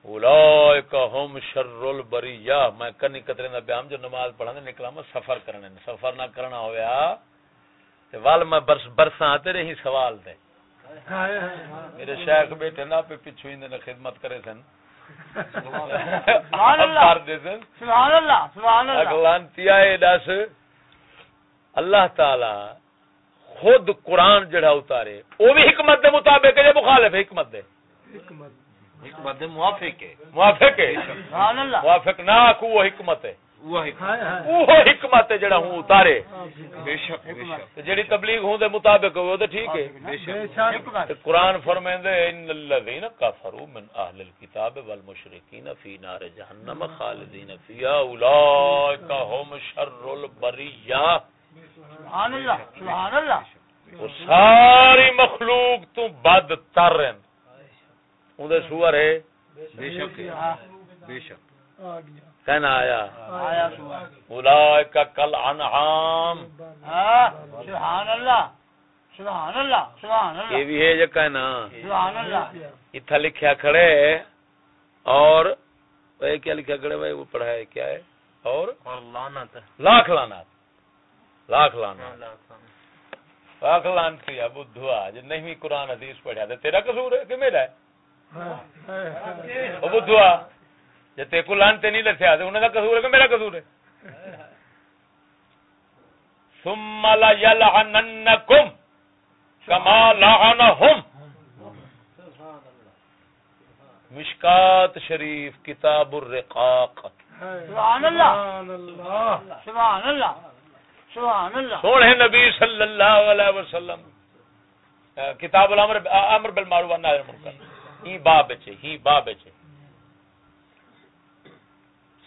اولائک ہم شر البریہ. میں کنی قطرے دا بیان جو نماز پڑھانے نکلا میں سفر کرنے سفر نہ کرنا ہویا تے وال میں برس برساں آتے رہی سوال دے میرے شیخ بیٹے نا پہ پچھو ہی نے خدمت کرے سن. سبحان اللہ. سبحان اللہ سبحان اللہ. اگلان تیا اے دس. اللہ تعالی خود قرآن جڑا اتارے وہ بھی حکمت دے مطابق ہے مخالف حکمت دے۔ حکمت موافق ہے۔ موافق ہے؟ سبحان اللہ۔ موافق نہ کو وہ حکمت ہے۔ وہ حکمت ہے۔ جڑا ہوں اتارے۔ بے شک جڑی تبلیغ ہوں دے مطابق ٹھیک ہے۔ بے شک۔ تے قرآن ان الذین کفروا من اہل الكتاب والمشرکین فی نار جہنم خالدین فیہا اولئک هم شر البریہ. سبحان اللہ سبحان اللہ۔ وہ ساری مخلوق تو بد تر ہیں۔ اندر سور ہے۔ بے شک بے شک۔ کہنا آیا۔ آیا اولئک کل انعام۔ ہاں سبحان اللہ سبحان اللہ سبحان یہ اللہ بھی ہے جو کہنا؟ سبحان اللہ۔ اتھا لکھیا کھڑے اور کیا لکھیا کھڑے بھائی وہ پڑھا ہے کیا ہے؟ اور لعنت لاکھ لانات لاکھ لانات لاکھ لان۔ تھی ابو دھوا جو نہیں قرآن حدیث پڑھا تھا تیرا قصور ہے کہ میرا ہے؟ ابو دھوا جو تے کو لانتے نہیں لکھیا تھے انہیں کا قصور ہے کہ میرا قصور ہے؟ ثم لا يلعننكم كما لعنهم مشکات شریف کتاب الرقاق۔ سبحان اللہ۔ سبحان اللہ۔ سبحان اللہ۔ سونے نبی صلی اللہ علیہ وسلم. کتاب الامر امر بالمعروف و والنہی عن المنکر. ہی باب چ ہی باب چ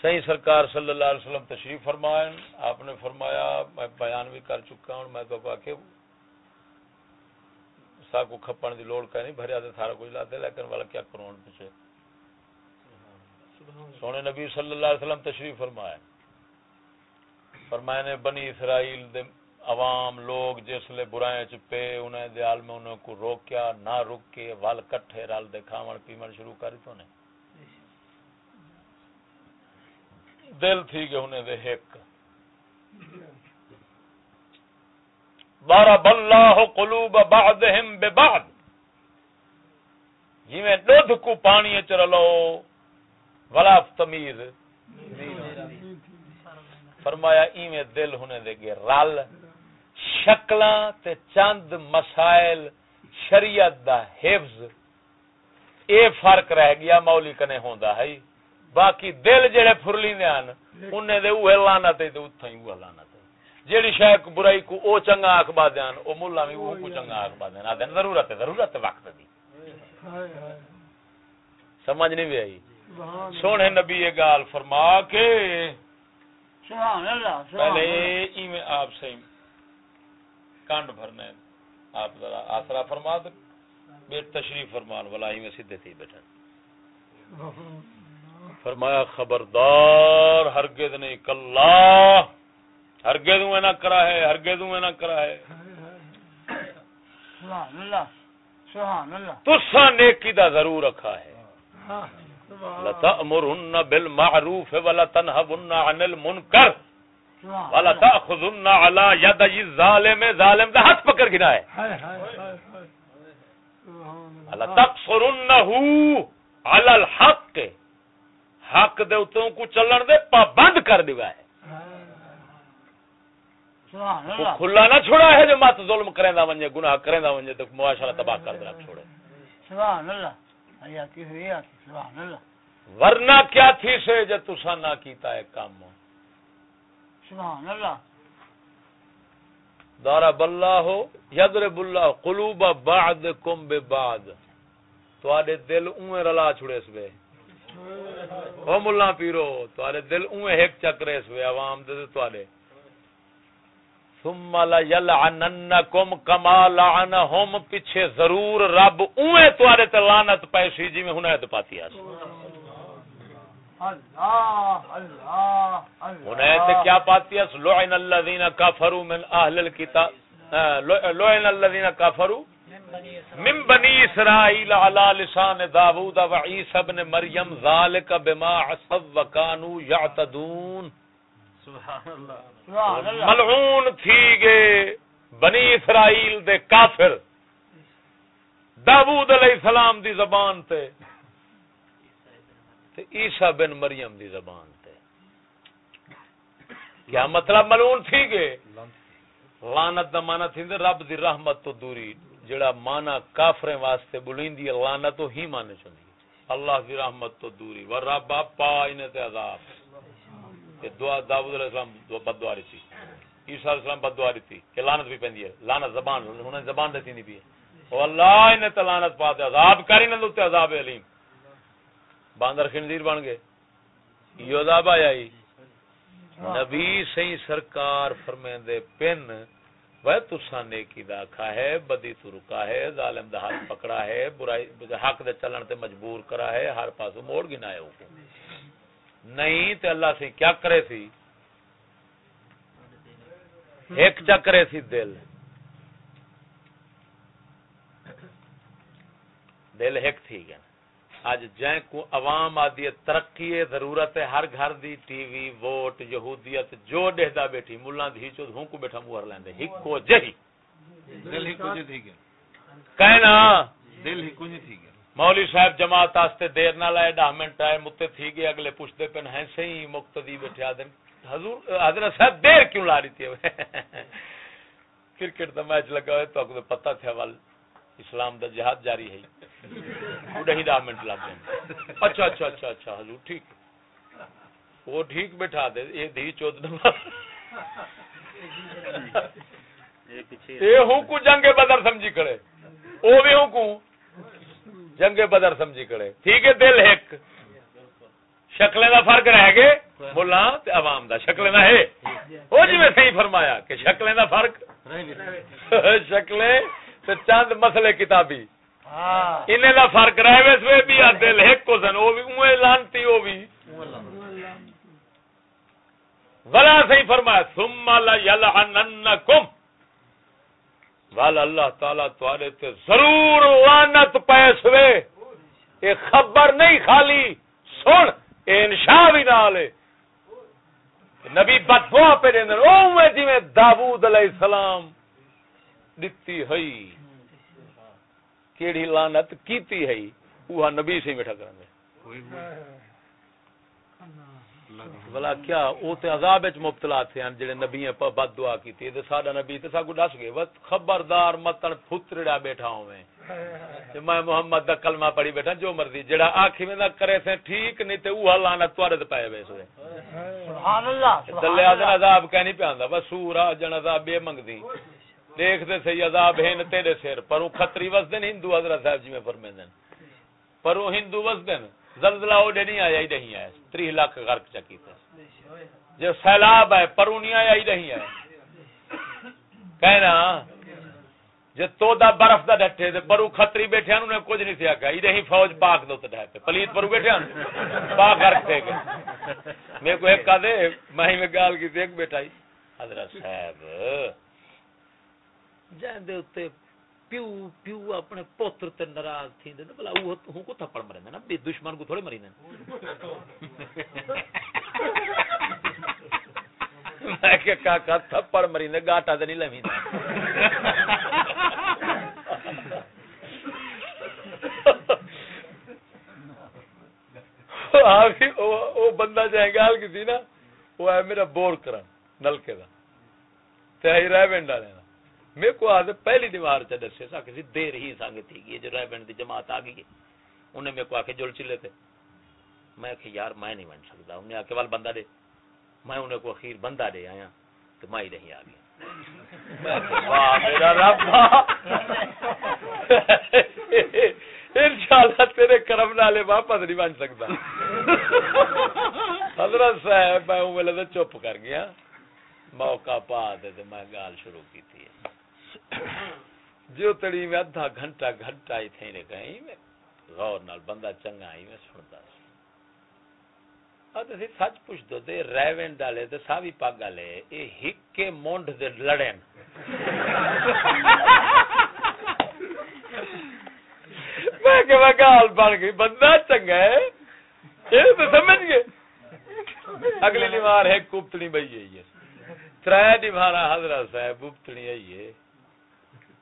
صحیح سرکار صلی اللہ علیہ وسلم تشریف فرمائیں. آپ نے فرمایا، میں بیان بھی کر چکا ہوں، میں تو کہ سا کو کھپن دی لوڑ کا نہیں، بھریا تے سارا کچھ لاتے، لیکن والا کیا کروں پیچھے؟ سونے نبی صلی اللہ علیہ وسلم تشریف فرمایا فرمایا نے بنی اسرائیل دے عوام، لوگ جس لے برائیں چ پے، انہیں دیال میں انہوں کو روکیا، نہ رک کے ول کٹھے رل دے کھاون پیمن شروع کری تو نے دل تھی کہ انہیں دے ہک۔ ضرب اللہ قلوب بعضهم ببعض۔ جی میں دودھ کو پانی چ رلو، ولا تمیز۔ فرمایا ایویں دل ہونے دے گے رل۔ شکلاں تے چند مسائل شریعت دا حفظ۔ اے فرق رہ گیا مولی کنے ہوندا ہے۔ باقی دل جڑے پھرلیندے ہن انہیں دے اوہ لعنت تے اوتھے اوہ لعنت جیڑی شے برائی کو او چنگا آکھ با دیان او مولا بھی او کو چنگا آکھ با دیان آدن ضرورت ہے ضرورت ہے وقت دی۔ سمجھ نہیں بھی آئی؟ سونے نبی یہ گال فرما کے سبحان اللہ سبحان پہلے اللہ۔ ای میں آپ سے کانڈ بھرنا ہے۔ آپ ذرا آسرا فرما دے بے تشریف فرمان والا ہی میں سیدھے تھی بیٹھا فرمایا خبردار ہرگز نہیں کلا۔ ہرگز میں نہ کرا ہے ہرگز میں نہ کرا ہے سبحان اللہ سبحان اللہ۔ تسا نیکی دا ضرور رکھا ہے۔ لتأمرن بالمعروف ولا تنهون عن المنکر سبحان ولا اللہ. تأخذن على يد الظالم. ظالم دا ہاتھ پکڑ گنا ہے ولا تقصرنه على الحق. حق دے اتوں کو چلن دے پابند کر دیوا ہے. وہ کھلا نہ چھوڑا ہے جو مت ظلم کریندا ونجے گناہ کریندا ونجے تو معاشرہ تباہ کر دے چھوڑے. سبحان اللہ. ورنہ کیا تھی سے جو تسا نہ کیتا ہے کام؟ سبحان اللہ۔ دارا بلہ ہو یضرب اللہ قلوب بعضکم ببعض۔ تواڈے دل اوے رلا چھڑے سوے او مولا پیرو تواڈے دل اوے ایک چکرے سوے عوام دے تواڈے۔ ثم لا یلعننکم کما لعنہم پیچھے ضرور رب اوے تواڈے تے لعنت پیسی جی میں ہنے تے پاتی اس اللہ اللہ ہنے تے کیا پاتی اس لعن الذین کفروا من اہل الکتاب لعن الذین کفروا من بنی اسرائیل علی لسان داوود و عیسی ابن مریم ذالک بما عصوا وکانوا یعتدون اللہ ملعون تھی گے بنی اسرائیل دے کافر۔ داوود علیہ السلام دی زبان تے۔ تے عیسی بن مریم دی زبان تے۔ کیا مطلب ملعون تھی گے؟ لعنت دا معنی تھیندے رب دی رحمت تو دوری جڑا معنی کافریں واسطے بلیندی ہے لعنت تو ہی معنی چندی اللہ دی رحمت تو دوری۔ و رب پا انہیں تے عذاب۔ کہ دعا داؤد علیہ السلام بد دعا رہی تھی عیسیٰ علیہ السلام بد دعا رہی تھی کہ لعنت بھی پہندی ہے۔ لعنت زبان انہیں زبان دیتی نہیں بھی ہے۔ او اللہ انہیں تے لعنت پاتے عذاب کری نہ تے عذاب علیم۔ باندر خنزیر بن گئے۔ یہ عذاب آیا ہی نبی سی سرکار فرمیندے پن، وہ تسا نیکی دا کھا ہے، بدی تو رکا ہے، ظالم دا ہاتھ پکڑا ہے، برائی حق دے چلن تے مجبور کرا ہے، ہر پاسو موڑ گنا ہے نہیں تے اللہ سے کیا کرے سی؟ ایک چکرے سی دل۔ دل ایک تھی گیا۔ اج جائیں کو عوام ہے ترقی ہے ضرورت ہے ہر گھر دی ٹی وی ووٹ یہودیت جو ڈہدا بیٹھی ملا دی چو ہوں کو بیٹھا موہر لیندے ہکو جہی۔ دل ہی کچھ تھی گیا۔ کہنا۔ دل ہی کچھ تھی گیا۔ مولوی صاحب جماعت آستے دیر نہ لائے ڈاہ منٹ آئے متے تھی گئے اگلے پوچھتے پن ہیں صحیح مقتدی بیٹھے آدم۔ حضور حضرت صاحب دیر کیوں لا رہی تھی؟ کرکٹ دا میچ لگا ہوئے تو اگر پتہ تھا وال اسلام دا جہاد جاری ہے۔ بڑے ہی ڈاہ منٹ لگ گئے اچھا اچھا اچھا اچھا حضور ٹھیک۔ وہ ٹھیک بیٹھا دے یہ دھی چودھ نمبر۔ یہ ہوں کو جنگ بدر سمجھی کھڑے وہ بھی ہوں کو۔ جنگ بدر سمجھی کھڑے ٹھیک ہے، دل ایک۔ شکلیں دا فرق رہ گئے۔ بولا عوام دا۔ شکلیں دا ہے۔ وہ جی میں صحیح فرمایا کہ شکلیں دا فرق۔ شکلیں تو چند مسئلے کتابی۔ انہیں دا فرق رہ ویس وہ بھی۔ دل ایک کو سن وہ بھی اوے لانتی، وہ بھی۔ ولا صحیح فرمایا۔ ثم لا یلعننکم۔ والا اللہ تعالی تواڈے تے ضرور لعنت پیس وے۔ یہ خبر نہیں خالی، سن، اے انشاء بھی نال نبی بدوا پہ دین او میں جی میں داوود علیہ السلام دتی ہئی کیڑی لعنت کیتی ہئی وہ نبی سے بیٹھا کرن گے بلا کیا او تے عذاب وچ مبتلا تھے ہیں جڑے نبی بد دعا کیتی تے ساڈا نبی تے ساگو دس گئے بس خبردار متن پھترڑا بیٹھا ہوویں۔ تے میں محمد دا کلمہ پڑھی بیٹھا جو مرضی جڑا آکھی میں نہ کرے سے ٹھیک نہیں تے اوہ لعنت توڑے تے پائے ویسے سبحان اللہ دلے آدن عذاب کہہ نہیں پیاندا بس سورا جن عذاب بے منگدی۔ دیکھ دے سی عذاب ہیں تیرے سر پر او خطری وس دن ہندو حضرت صاحب جی میں فرمیندن پر او ہندو وس دن زلزلہ او نہیں آیا ہی نہیں آیا۔ تری لاکھ غرق چکی تھا جو سیلاب ہے پر نہیں آیا ہی نہیں آیا۔ کہنا جے تو دا برف دا ڈٹھے تے پرو خطری بیٹھے انہوں نے کچھ نہیں تھیا کہ ای نہیں فوج پاک دو تے ڈھے پلیت پرو بیٹھے ان پاک غرق تھے گئے۔ میں کو ایک کہا دے، میں میں گال کی تھی، ایک بیٹا حضرت صاحب جائیں دے اتے پیو پیو اپنے پوتر تے ناراض تھی دے بلا وہ ہوں کو تھپڑ مرے نا، بے دشمن کو تھوڑے مری میں کہ کاکا تھپڑ مری نے گاٹا تے نہیں لویں وہ بندہ جائے گا کسی نا، وہ ہے میرا بور کرن، نلکے دا۔ تے رہ بینڈ والے میرے کو آدھے پہلی دیوار چ دسے سا کسی دیر ہی سانگ تھی گئی جو رہ بینڈ دی جماعت آ گئی انہیں میرے کو آ کے جل چلے تھے میں کہ یار، میں نہیں بن سکتا۔ انہیں آ کے وال بندہ دے۔ میں انہیں کو اخیر بندہ دے آیا تو میں ہی نہیں آ گیا میرا رب انشاءاللہ تیرے کرم نالے واپس نہیں بن سکتا۔ حضرت صاحب، میں ویلے چپ کر گیا۔ موقع پا دے میں گال شروع کی تھی جو تڑی میں ادھا گھنٹہ گھنٹہ ہی تھے نے کہیں میں غور نال بندہ چنگا ہی میں سنتا سی۔ تے سچ پوچھ دو دے ریون ڈالے تے ساوی پاگ والے اے ہک کے مونڈ دے لڑن میں کہ میں گال بن گئی، بندہ چنگا ہے، یہ تو سمجھ گئے۔ اگلی دیوار ہے کپتنی بئی ہے تر دیوارا حضرت صاحب کپتنی ہے یہ۔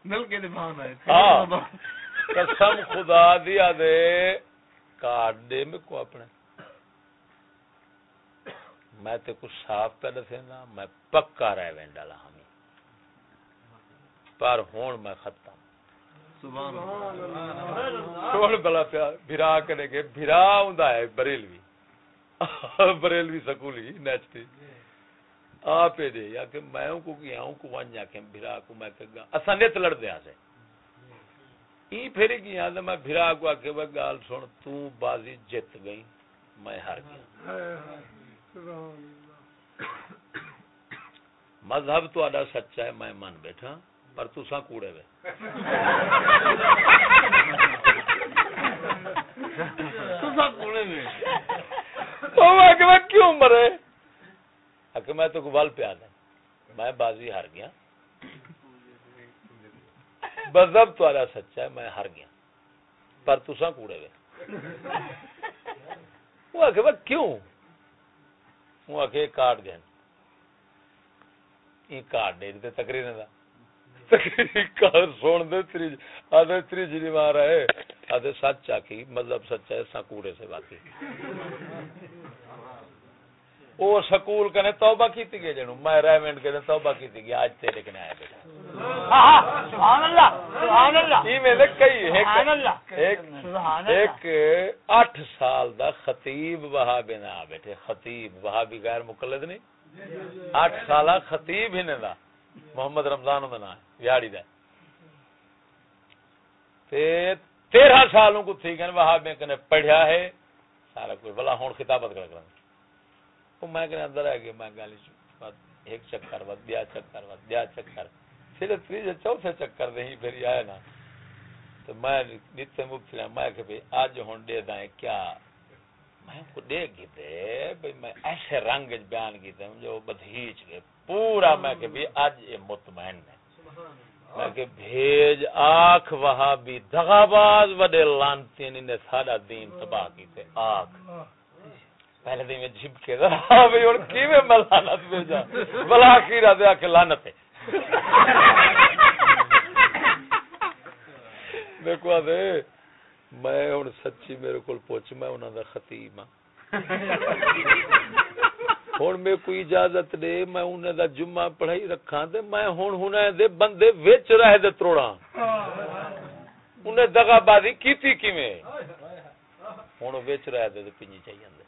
نلکے دے بہان آئے ہاں قسم خدا دیا دے۔ کارڈ دے میں کو اپنے۔ میں تے کچھ صاف پہ دسے نا میں پکا رہ وین ڈالا ہمیں پر ہون میں ختم۔ سبحان چھوڑ بلا پیا بھرا کرے گے بھرا ہوندا ہے بریلوی۔ بریلوی سکولی نیچتی۔ آپ دے یا کہ میں کو کہ ہوں کو ون جا کے بھرا کو میں کہ اساں نت لڑ دیا سے۔ ای پھر گیا تے میں بھرا کو کہ وہ گال سن تو بازی جت گئی میں ہار گیا۔ مذہب تو آڈا سچا ہے میں من بیٹھا پر تسا کوڑے وے۔ تسا کوڑے میں کہ میں کیوں مرے؟ کہ میں تو گوال پہ آنا میں بازی ہار گیا۔ مذہب تو آڈا سچا ہے، میں ہار گیا۔ پر تسا کوڑے وے۔ وہ کہ میں کیوں؟ وہ آخے کارڈ دین یہ کارڈ دے تقریر دا دے تری، آدھے تری مارا ہے۔ آدھے سچ آکی مطلب سچا ہے سکوڑے سے باقی۔ وہ سکول کنے توبہ کیتی گئے جنو میں ریمنڈ کنے توبہ کیتی گئی آج تیرے کنے آیا بیٹا۔ سبحان اللہ سبحان اللہ ای میں دے کئی سبحان اللہ ایک سبحان اللہ ایک اٹھ سال دا خطیب وہابی نے آ بیٹھے خطیب وہابی غیر مقلد نہیں اٹھ سالہ خطیب ہی نے دا محمد رمضان دا نام ہے ویاڑی دا۔ تے تیرہ سالوں کو تھی گئے وہابی کنے پڑھیا ہے سارا کوئی بلا ہون خطابت کر کرن میں اندر میں گالی ایک چکر چکر چکر۔ پھر تیجے چوتھے چکر پھر نا۔ تو میں نیتے مبتلا میں کہ بھئی آج ہون دے دائیں کیا؟ میں کو دے گی دے بھئی میں ایسے رنگ بیان کی دے جو گئے۔ پورا میں کہ بھئی آج یہ مطمئن ہے۔ میں کہ بھیج آنکھ وہاں بھی دغاباز وڈے لانتی نے سارا دین تباہ کی آنکھ۔ پہلے دن میں جھپ کے ذرا بھئی اور کی میں لانت بھیجا بلا کی دے کے لانت ہے۔ دیکھو دے میں ہوں سچی میرے کو پوچھ، میں انہوں دا خطیب ہاں۔ ہوں میں کوئی اجازت دے، میں انہیں دا جمعہ پڑھائی رکھا دے، میں ہوں ہوں دے بندے وچ رہ دے تروڑا انہیں دگا بازی کیتی کیویں؟ ہوں وچ رہ دے تے پنجی چاہیے انہیں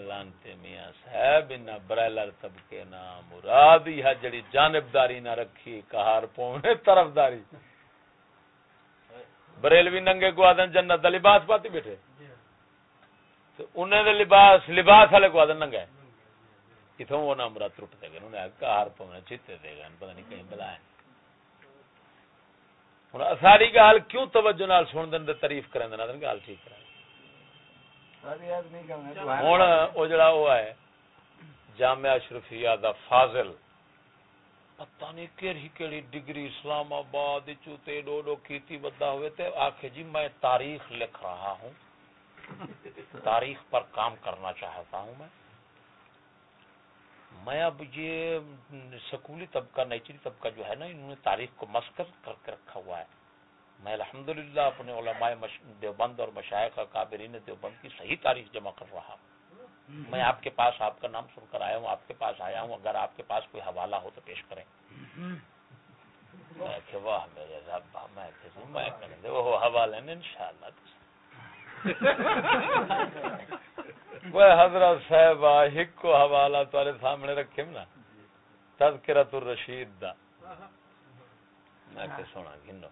لانتے میاں صاحب انہا برائلر طبقے نا مراد ہی ہے جڑی جانبداری نہ رکھی کہار پونے طرفداری بریلوی ننگے کو آدن جنت دا لباس پاتی بیٹھے تو انہیں دے لباس لباس والے کو آدن ننگا ہے اتھوں وہ نام مراد ترپ دے گئے انہیں کہار پونے چیتے دے گئے پتہ نہیں کہیں بلائیں ہن ساری گال کیوں توجہ نال سن دے تعریف کریں دن دن گال ٹھیک کریں ہوں وہ جڑا وہ ہے جامعہ اشرفیہ دا فاضل۔ پتہ نہیں کیڑی کیڑی ڈگری اسلام آباد چوتے ڈو ڈو کیتی بدا ہوئے تے آخے جی میں تاریخ لکھ رہا ہوں۔ تاریخ پر کام کرنا چاہتا ہوں میں۔ میں اب یہ سکولی طبقہ، نیچری طبقہ جو ہے نا، انہوں نے تاریخ کو مسکر کر کے رکھا ہوا ہے۔ میں الحمدللہ اپنے علماء مش... دیوبند اور مشائق کابرین دیوبند کی صحیح تاریخ جمع کر رہا ہوں۔ میں آپ کے پاس، آپ کا نام سن کر آیا ہوں، آپ کے پاس آیا ہوں۔ اگر آپ کے پاس کوئی حوالہ ہو تو پیش کریں۔ میں کہ واہ میرے رب، میں کہ میں کریں وہ حوالے نے انشاءاللہ۔ حضرت صاحب ہک کو حوالہ تارے سامنے رکھے نا. تذکرۃ الرشید دا. میں کہ سونا گنو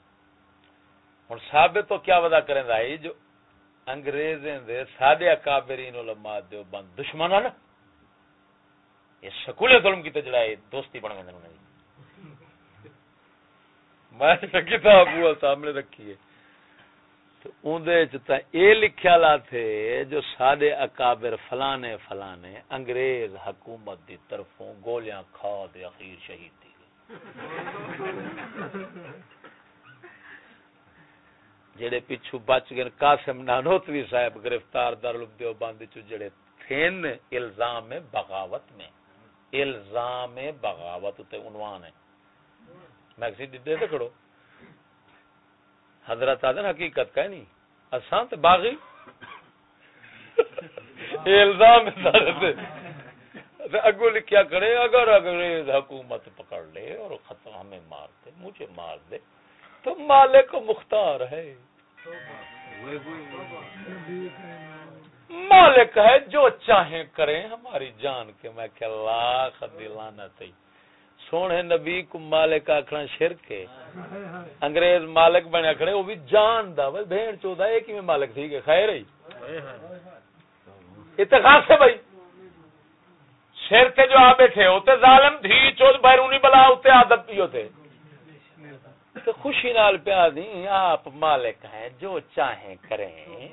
ہوں ثابت تو کیا ودا کریں رائی جو انگریزیں دے سادے اکابرین علماء دیو بند دشمن نا. یہ سکولے ظلم کی تجڑا ہے دوستی بن گئے انہوں نے. میں کتاب ہوا سامنے رکھی ہے. تو لکھیا لا تھے جو سادے اکابر فلانے فلانے انگریز حکومت دی طرفوں گولیاں کھا دے اخیر شہید تھی۔ جڑے پیچھو بچ گئے، قاسم نانوتوی صاحب گرفتار دارالعلوم دیوبند چ جڑے تھین الزام بغاوت میں۔ الزام بغاوت تے عنوان ہے۔ میں کسی ڈڈے تے کھڑو حضرت آدن حقیقت کا نہیں۔ اساں تے باغی۔ الزام تے اچھا، اگو لکھیا کرے اگر انگریز حکومت پکڑ لے اور ختم ہمیں مار دے، مجھے مار دے، تو مالک مختار ہے۔ مالک ہے جو چاہیں کریں، ہماری جان کے میں کہ لاکھ دلانا تھی سونے نبی کو مالک آکھنا شرک ہے۔ انگریز مالک بنے کھڑے وہ بھی جان دا بھائی بھیڑ چودا ایک ہی مالک تھی کہ خیر ہی اتخاص ہے بھائی۔ شیر کے جو آ بیٹھے ہوتے ظالم دھی چود بیرونی بلا ہوتے عادت بھی ہوتے۔ تو خوشی نال پیا دی آپ مالک ہیں جو چاہیں کریں۔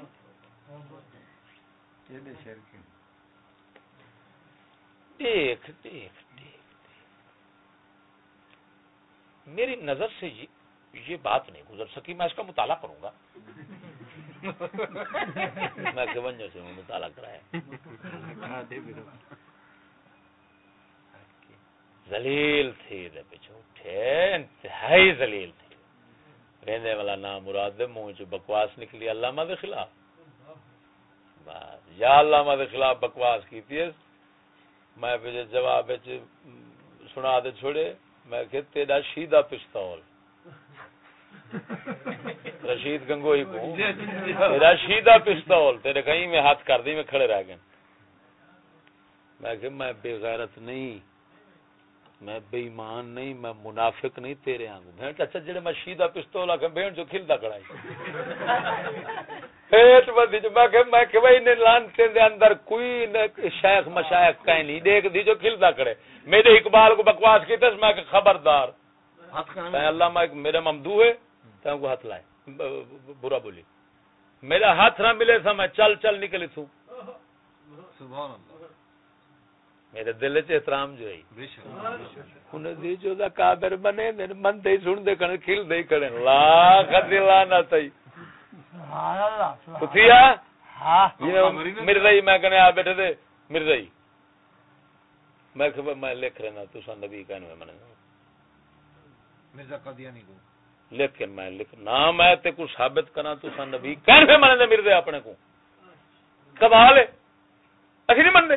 دیکھ دیکھ دیکھ میری نظر سے یہ بات نہیں گزر سکی میں اس کا مطالعہ کروں گا۔ میں سے مطالعہ کرایا۔ زلیل تھی پیچھے اٹھے انتہائی زلیل تھی رہنے والا نام مراد منہ چ بکواس نکلی علامہ دے خلاف۔ یا علامہ دے خلاف بکواس کی تھی میں پھر جواب سنا دے چھوڑے میں کہ تیرا شیدہ پستول۔ رشید گنگوئی کو۔ تیرا شیدہ پستول۔ تیرے کہیں میں ہاتھ کر دی میں کھڑے رہ گئے۔ میں کہ میں بے غیرت نہیں۔ میں بے ایمان نہیں۔ میں منافق نہیں تیرے آنگو بھین اچھا جڑے میں شیدہ پستول آکھیں بھین جو کھلدا کڑائی پیٹ بدی جو میں کہ میں کہ بھائی نے لانتے دے اندر کوئی شیخ مشایخ کہیں نہیں۔ دیکھ دی جو کھلدا کڑے میرے اقبال کو بکواس کی تس میں کہ خبردار۔ میں اللہ میں میرے ممدو ہے تو کو ہاتھ لائے۔ برا بولی۔ میرا ہاتھ نہ ملے تھا میں چل چل نکلی تھوں۔ سبحان اللہ۔ میرے دل چ احترام جو ہے۔ انہیں دی جو دا کابر بنے میرے من دے سن دے کنے کھل دے لاکھ اللہ کتھیا ہاں۔ یہ مرزائی میں کنے آ بیٹھے دے مرزائی۔ میں کہ میں لکھ رہا تو سن نبی کہنے میں منے مرزا قادیانی کو لیکن میں لکھ نہ میں تے کو ثابت کرنا تو سن نبی کہنے میں دے مرزا اپنے کو کمال ہے؟ اسی نہیں مننے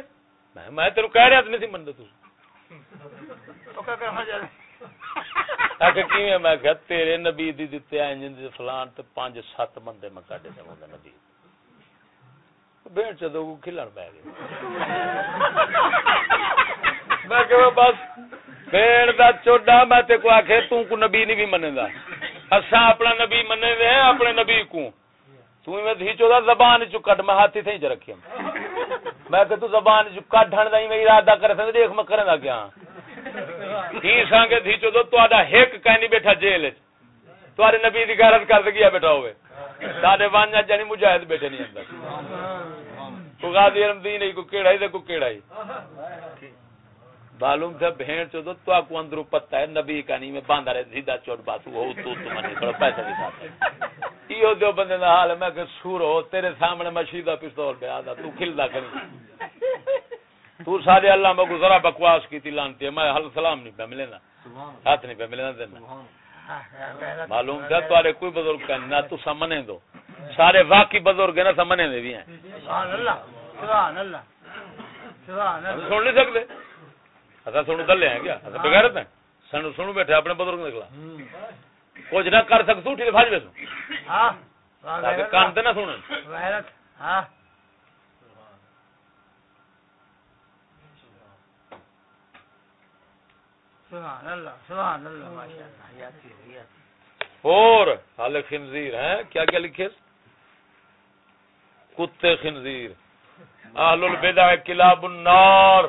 میں میں تیرو کہہ رہا نہیں سی منده تو تو کیا کرنا کیویں میں کہ تیرے نبی دی دتے دے فلان تے پانچ سات بندے میں نبی چدو کو کھلن پے گئے میں کہ بس دا چوڈا میں تے کو آکھے تو کو نبی نہیں بھی منندا اساں اپنا نبی مننے دے اپنے نبی کو تو میں دھی چودا زبان چ کڈ میں ہاتھ تھی چ رکھیا میں کہ تو زبان چ میں ارادہ تے دیکھ میں کرن دا کیا ہی سانگے دھی چودو تہاڈا ہک کہنی بیٹھا جیل وچ۔ تہاڈے نبی دی غیرت کر گیا بیٹھا ہوے ساڈے وانجا جانی مجاہد بیٹھے نہیں اندر۔ کو غازی رمدین کو کیڑا ہی تے کو کیڑا ہی معلوم تھا بہن چودو تو کو اندرو پتہ ہے، نبی کہانی میں باندھا رہے سیدھا چوٹ باسو ہو تو تو منی کڑا پیسہ بھی ساتھ ایو دیو بندے دا حال ہے، میں کہ سور ہو تیرے سامنے مشیدہ پستول پہ آدھا تو کھلدا کری تو سارے اللہ میں کو ذرا بکواس کی تھی لانتی ہے میں حل سلام نہیں پہ ملے نا۔ ہاتھ نہیں پہ ملے نا دینا معلوم تھا تارے کوئی بزرگ کا نہ تو سمنے دو۔ سارے واقعی بزرگ ہیں نا سمنے دے بھی ہیں۔ سبحان اللہ سبحان اللہ سبحان اللہ۔ سن نہیں سکتے۔ اصا سنو دلے ہیں کیا؟ اصا بغیرت ہیں۔ سنو سنو بیٹھے اپنے بزرگ نکلا۔ کچھ نہ کر سکتو ٹھیک بھاج بیسو ہاں کان تے نہ سنن۔ ہاں۔ سبحان اللہ سبحان اللہ ماشاءاللہ یاتی یاتی اور حال خنزیر، ہیں؟ کیا کیا لکھے؟ کتے خنزیر۔ اہل البدع کلاب النار۔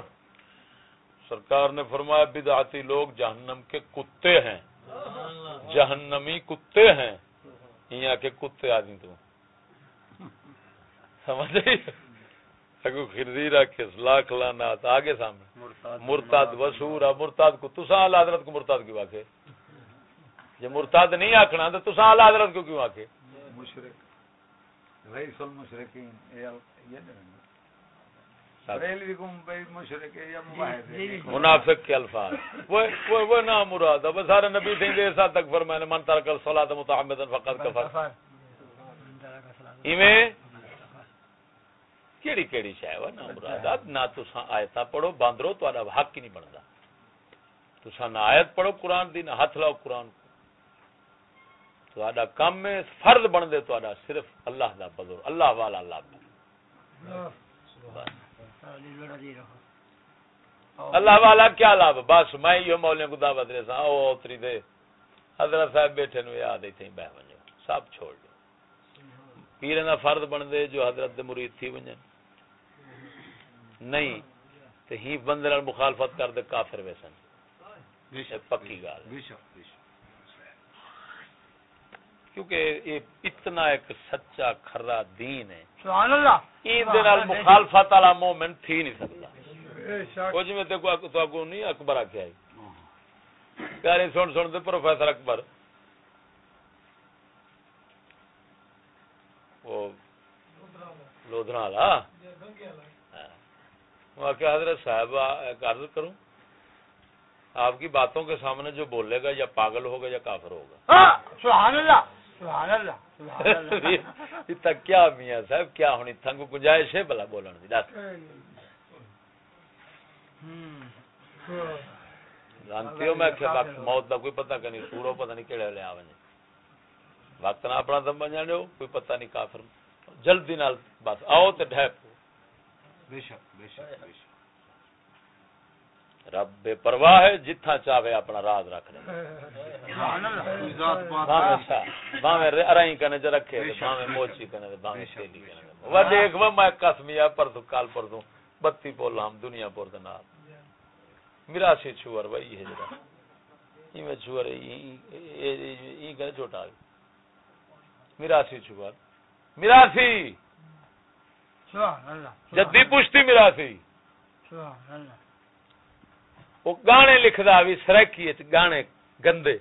سرکار نے فرمایا، بدعتی لوگ جہنم کے کتے ہیں۔ جہنمی کتے ہیں۔ یہاں کے کتے آدمی تو۔ سمجھ اگو خنزیر کے لاکھ لانات آگے سامنے۔ مرتاد وسور مرتاد کو تسا اعلی حضرت کو مرتاد کیوں آکھے؟ یہ مرتاد نہیں آکھنا تو تسا اعلی حضرت کو کیوں آکھے؟ مشرک۔ رئیس المشرکین ہے یا مباحث منافق کے الفاظ۔ وہ وہ وہ نام مراد ہے۔ بس سارے نبی تھے دے ساتھ تک فرمایا من ترک الصلاۃ متعمدا فقد کفر۔ ایویں کیڑی کیڑی شے ہے نام مراد نہ تساں آیتاں پڑھو باندرو تہاڈا حق ہی نہیں بندا تساں نہ آیت پڑھو قرآن دی نہ ہاتھ لاؤ قرآن کو تہاڈا کام میں فرض بن دے تہاڈا صرف اللہ دا بزرگ اللہ والا اللہ بس اللہ والا کیا لابھ بس میں یہ مولے کو دعوت دے سا او اتری دے حضرت صاحب بیٹھے نو یاد ایتھے بہ ونجو سب چھوڑ دو پیر دا فرض بن دے جو حضرت دے مرید تھی ونجن نہیں تے ہی بندے نال مخالفت کر دے کافر ویسن پکی گل کیونکہ یہ اتنا ایک سچا کھرا دین ہے سبحان اللہ۔ این دے نال مخالفت والا مومن تھی نہیں سکتا۔ کچھ میں تے کو تو کو نہیں اکبر آکھیا ہے۔ پیارے سن سن تے پروفیسر اکبر۔ وہ لودھنا والا۔ وہ کہ حضرت صاحب عرض کروں آپ کی باتوں کے سامنے جو بولے گا یا پاگل ہوگا یا کافر ہوگا۔ ہاں، سبحان اللہ سبحان اللہ سبحان اللہ۔ اتنا کیا میاں صاحب کیا ہونی تھنگ گنجائش ہے؟ بلا بولن دی دس۔ جانتی ہو میں کہ وقت موت دا کوئی پتہ نہیں سورو پتہ نہیں کیڑے لے آویں وقت نہ اپنا دم بن جانے کوئی پتہ نہیں کافر۔ جلدی نال بس آؤ تے ڈھپ بے شک بے شک بے شک۔ رب بے پرواہ ہے جتھا چاہے اپنا راز رکھ لے۔ باویں ارائی کنے چ رکھے باویں موچی کنے باویں سیلی کنے وا دیکھ وا میں قسمیا پرسوں کال پرسوں بتی پولا ہم دنیا پور دے نال۔ میرا سی چھوار وہی ہے جڑا۔ میں چھوٹا میرا سی چھوار۔ میرا سی۔ جدی پشتی میرا سی۔ وہ گانے لکھدا بھی سرکی گانے گندے۔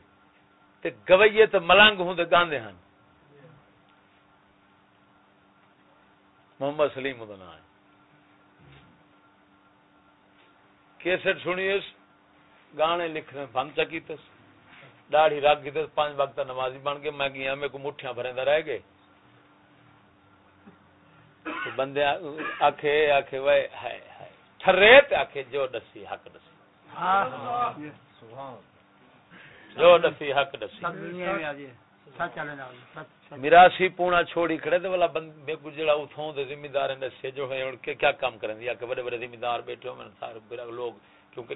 تے گویے تے ملنگ ہوندے گاندے ہن۔ محمد سلیم دا نام کیسٹ سنی گانے لکھنے بند چکی تس۔ داڑھی رکھ گئی تس۔ پانچ وقت نمازی بن کے میں گیا میں کو مٹھیاں بھریندا رہ گئے۔ بندے آکھے آکھے وے ہائے ہائے۔ ٹھرے تے آکھے جو دسی حق دسی سبحان جو دسی حق دسی میراسی پونا چھوڑی کھڑے تے والا بند میں کو جڑا اتھوں دے ذمہ دار نے سے جو ہے ان کے کیا کام کرن دیا کہ بڑے بڑے ذمہ دار بیٹھے ہو میں سارے لوگ۔ کیونکہ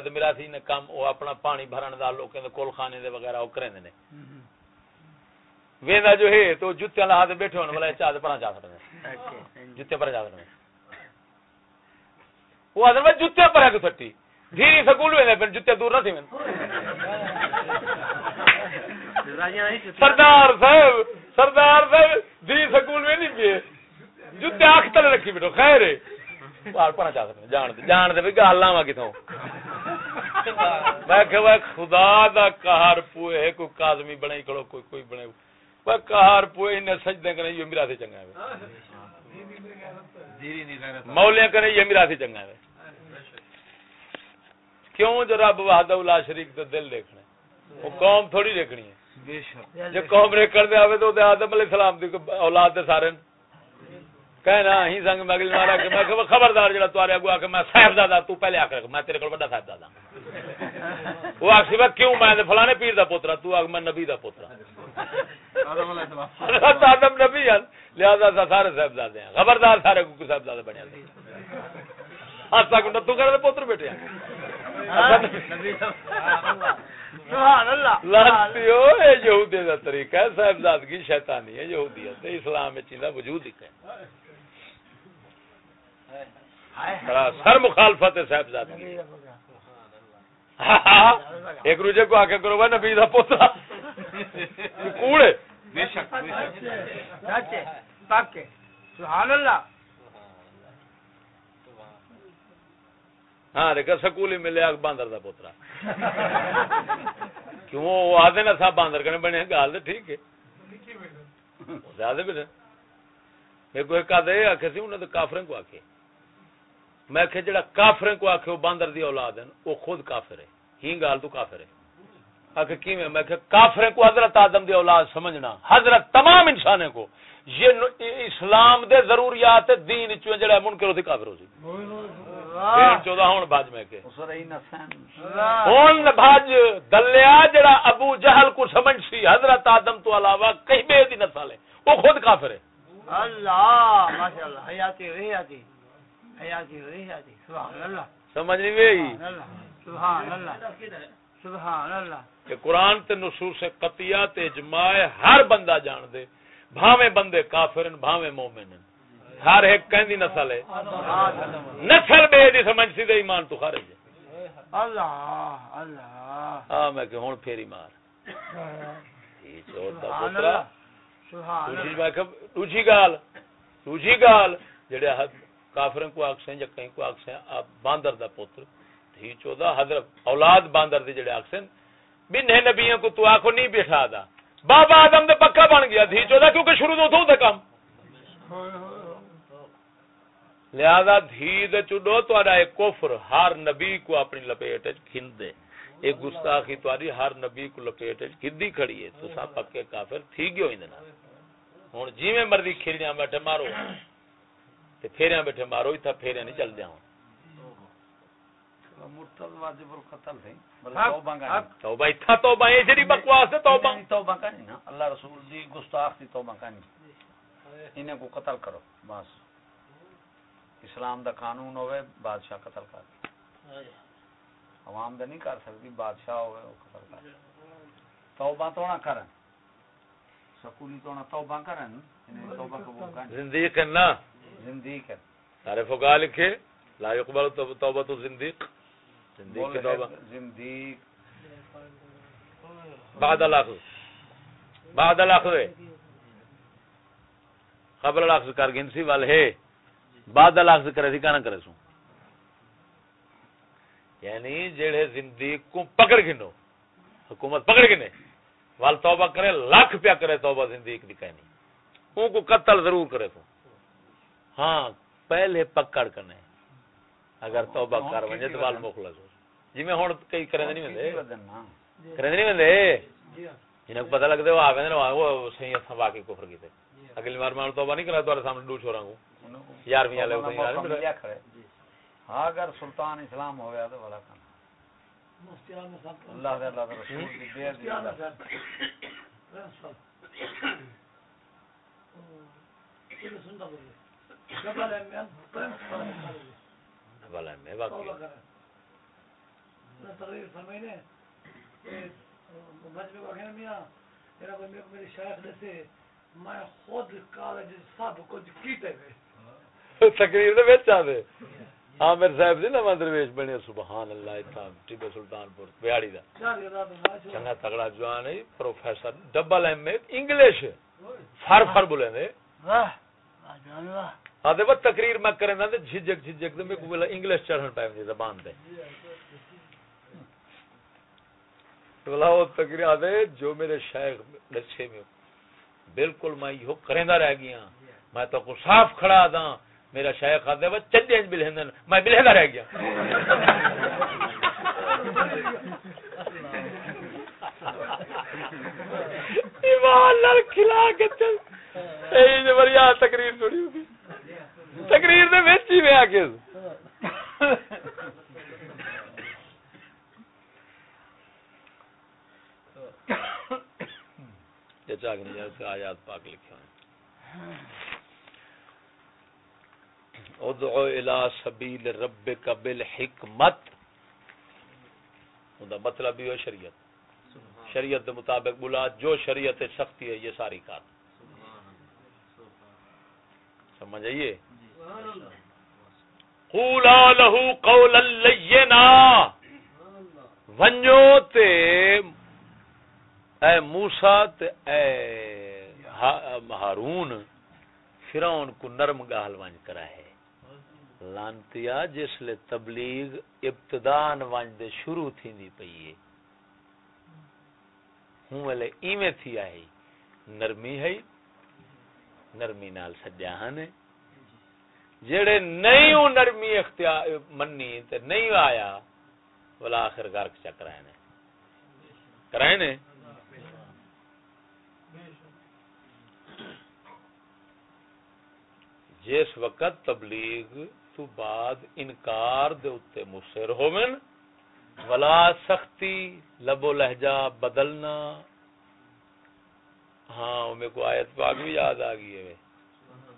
تے میراسی نے کام او اپنا پانی بھرن دا لوکاں دے کول خانے دے وغیرہ او کریندے نے۔ ویندا جو ہے تو جُتیاں لا تے بیٹھے ہون والا چاہ تے پرا جا سکدے جُتے پر جا سکدے وہ ادھر میں جُتے پر ہے کہ سٹی دھیری سکول ویندے پھر جُتے دور نہ تھی میں سردار صاحب سردار صاحب دی سکول میں نہیں پیے جتے آنکھ تلے رکھی بیٹھو خیر ہے بار پڑھنا چاہ سکتے جان دے جان دے بھی گل لاواں کتوں میں کہ خدا دا قہر پوئے ہے کوئی کاظمی بنائی کھڑو کوئی کوئی بنے وہ پوئے نے سجدے کرے یہ میرا سے چنگا ہے۔ دیری نہیں مولے کرے یہ میرا سے چنگا ہے۔ کیوں؟ جو رب وحدہ لا شریک تے دل دیکھنا ہے وہ قوم تھوڑی دیکھنی ہے۔ بے شک جو قوم ریکڑ دے آوے تو تے آدم علیہ السلام دی اولاد دے سارے۔ کہنا ہی سنگ مگل مارا کہ میں کہ خبردار جڑا توارے اگو آ کے میں صاحبزادہ، تو پہلے آکھ میں تیرے کول بڑا صاحبزادہ ہاں۔ وہ آکھ سی کیوں؟ میں تے فلانے پیر دا پوترا، تو آکھ، میں نبی دا پوترا ہاں۔ حضرت آدم نبی ہیں۔ لہذا سا سارے صاحبزادے ہیں۔ خبردار سارے کو صاحبزادے بنے ہیں۔ ہاں کو تو کرے پوتر بیٹے ہیں۔ سبحان اللہ۔ لانتی ہو یہ یہودی دا طریقہ ہے۔ صاحبزادگی شیطانی ہے یہودیت ہے۔ اسلام میں چیزا وجود ہی ہے۔ سر مخالفت ہے صاحبزادگی۔ ایک روجے کو آکے کرو وہ نبی دا پوترا کوڑے بے شک بے شک سچ ہے پاک ہے سبحان اللہ ہاں دیکھا سکول ہی ملے آگ باندر دا پوترا کیوں وہ آدھے نا صاحب باندر کنے بنے گال تو ٹھیک ہے زیادہ بھی نہیں میرے کو ایک آدھے آکھے سی انہیں تو کافریں کو آکھے میں کہ جڑا کافریں کو آکھے وہ باندر دی اولاد ہیں وہ خود کافر ہے ہی گال تو کافر ہے میں میں کہ کافریں کو حضرت آدم دی اولاد سمجھنا۔ حضرت تمام انسانے کو۔ یہ اسلام دے ضروریات دین چوں جڑا منکر ہوتی کافر ہو سی چودہ ہون باج میں کے ہون بھاج دلیا جڑا ابو جہل کو سمجھ سی حضرت آدم تو علاوہ کہیں بے دی نسل ہے وہ خود کافر ہے۔ اللہ ماشاء اللہ حیاتی حیاتی۔ حیاتی حیاتی۔ سبحان اللہ۔ سمجھ نہیں اللہ سبحان اللہ۔ سبحان اللہ۔ کہ قرآن تے نصوص قطعیہ تے اجماع ہر بندہ جان دے بھاویں بندے کافرن بھاویں مومن ہر ایک کہندی نسل ہے۔ نسل بے دی سمجھ سی دے ایمان تو خارج ہے۔ اللہ اللہ۔ ہاں میں کہ ہن پھیری مار۔ یہ چور دا سبحان اللہ دوسری اللہ۔ میں کہ دوسری گال دوسری گال جڑے حد کافرن کو آکسیں یا کہیں کو آکسیں آپ باندر دا پتر تھی چودہ حضرت اولاد باندر دی جڑے آکسیں بنہ نبیوں کو تو آکھو نہیں بیٹھا دا۔ بابا آدم دے پکا بن گیا تھی چودہ، کیونکہ شروع تو تھوں دے کام۔ لہذا دھی دے چڈو تہاڈا ایک کفر، ہر نبی کو اپنی لپیٹ وچ کھند دے ایک گستاخی تہاڈی ہر نبی کو لپیٹ وچ کھدی کھڑی ہے۔ تو سب پکے کافر تھی گیو ایندے نال ہن جویں مرضی کھیلیاں بیٹھے مارو۔ تے پھیریاں بیٹھے مارو ایتھا پھیریاں نہیں چل دیاں مرتد واجب القتل حق- توبہ کا توبہ یہ جڑی بکواس ہے توبہ۔ توبہ کا نہیں نا۔ اللہ رسول دی گستاخ دی توبہ کا نہیں۔ انہیں کو قتل کرو بس۔ اسلام دا قانون ہوئے بادشاہ قتل کر عوام دے نہیں کر سکتی بادشاہ ہوئے وہ قتل کر توبہ تو نہ کرن۔ سکولی تو نہ توبہ کرن انہیں توبہ قبول کرن۔ زندگی کرنا زندگی کر سارے فقہ لکھے لا يقبل توبہ تو زندیق زندیق کی توبہ زندگی بعد الاخذ بعد الاخذ قبل الاخذ کر گنسی وال ہے۔ بعد الاخذ کرے تھی کانا کرے سو۔ یعنی جڑے زندگی کو پکڑ گنو حکومت پکڑ گنے وال توبہ کرے لاکھ پیا کرے توبہ زندگی کی کہنی ان کو قتل ضرور کرے تو ہاں پہلے پکڑ کرنے۔ اگر توبہ کر ونجے تو وال مخلص ہو جی میں ہن کئی کرے نہیں وندے کرے نہیں وندے انہیں کو پتہ ہے وہ آگے نا وہ صحیح ہے واقعی کفر کی تھے۔ اگلی بار میں توبہ نہیں کرا تو سامنے ڈو چھوڑا ہوں یارویں والے کو رہے ہاں اگر سلطان اسلام ہو گیا تو بڑا کام۔ اللہ دے اللہ دے رسول دی دیر دی۔ بھلا میں واقعی میں خود کالج سب کچھ کیتے ہوئے تقریر دے وچ آدے عامر صاحب نواں درویش بنے سبحان اللہ ٹیبے سلطان پور بیاڑی دا چنگا تگڑا جوان ہے professor double M A English فر فر بولے نے واہ جان واہ آدھے وہ تقریر میں کرنا تے جھجک جھجک تے میں کو بولا انگلش چڑھن پائے دی زبان تے بولا وہ تقریر آدھے جو میرے شیخ دسے میں بالکل میں یہ کریندا رہ گیا ہاں۔ میں تو کو صاف کھڑا دا میرا شیخ آدھے وہ چندے بلہندن میں بلہندا رہ گیا۔ ایمان لال کھلا کے چل۔ اے جو جی بڑھیا تقریر چھوڑی ہوگی۔ تقریر دے وچ ہی میں آ کے۔ یہ چاک نہیں جائے آیات پاک لکھے ہیں۔ ادعو الى سبیل ربک بالحکمت۔ اوندا مطلب یہ شریعت۔ شریعت دے مطابق بلا جو شریعت سختی ہے، یہ ساری کار۔ سمجھ آئیے قولا له قولا لینا۔ ونجو تے اے موسا تے اے ہا- ہارون، فرعون کو نرم گال ونج کرا ہے لانتیا جس لے تبلیغ ابتدان ونج دے شروع تھیندی پئی ہے۔ ہوں ولے ایویں تھی آئی نرمی ہے، نرمی نال سجا ہن جڑے نہیں ہوں نرمی اختیار منی تے نہیں آیا، ولا آخر گرک چکرائے نے کرائے نے؟ جس وقت تبلیغ تو بعد انکار دے اتے مصر ہومن، ولا سختی، لب و لہجہ بدلنا۔ ہاں میرے کو آیت پاک بھی یاد آ گئی ہے جڑی وہ تو کو آگے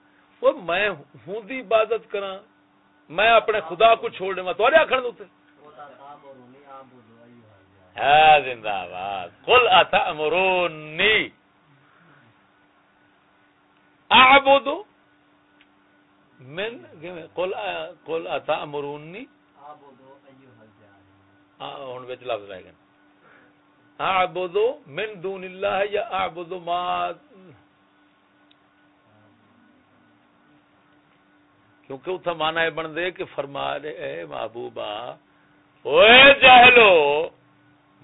وہ میں ہوں دی عبادت کراں میں اپنے خدا کو چھوڑ دے میں تو آکھن دوتے ہے زندہ باد قل اتامرونی اعبد من قل قل اتامرونی ہاں ہن وچ لفظ رہ گئے اعبد من دون اللہ یا اعبد ما کیونکہ اتھا مانا ہے بن دے کہ فرما رہے اے محبوبہ اوے جاہلو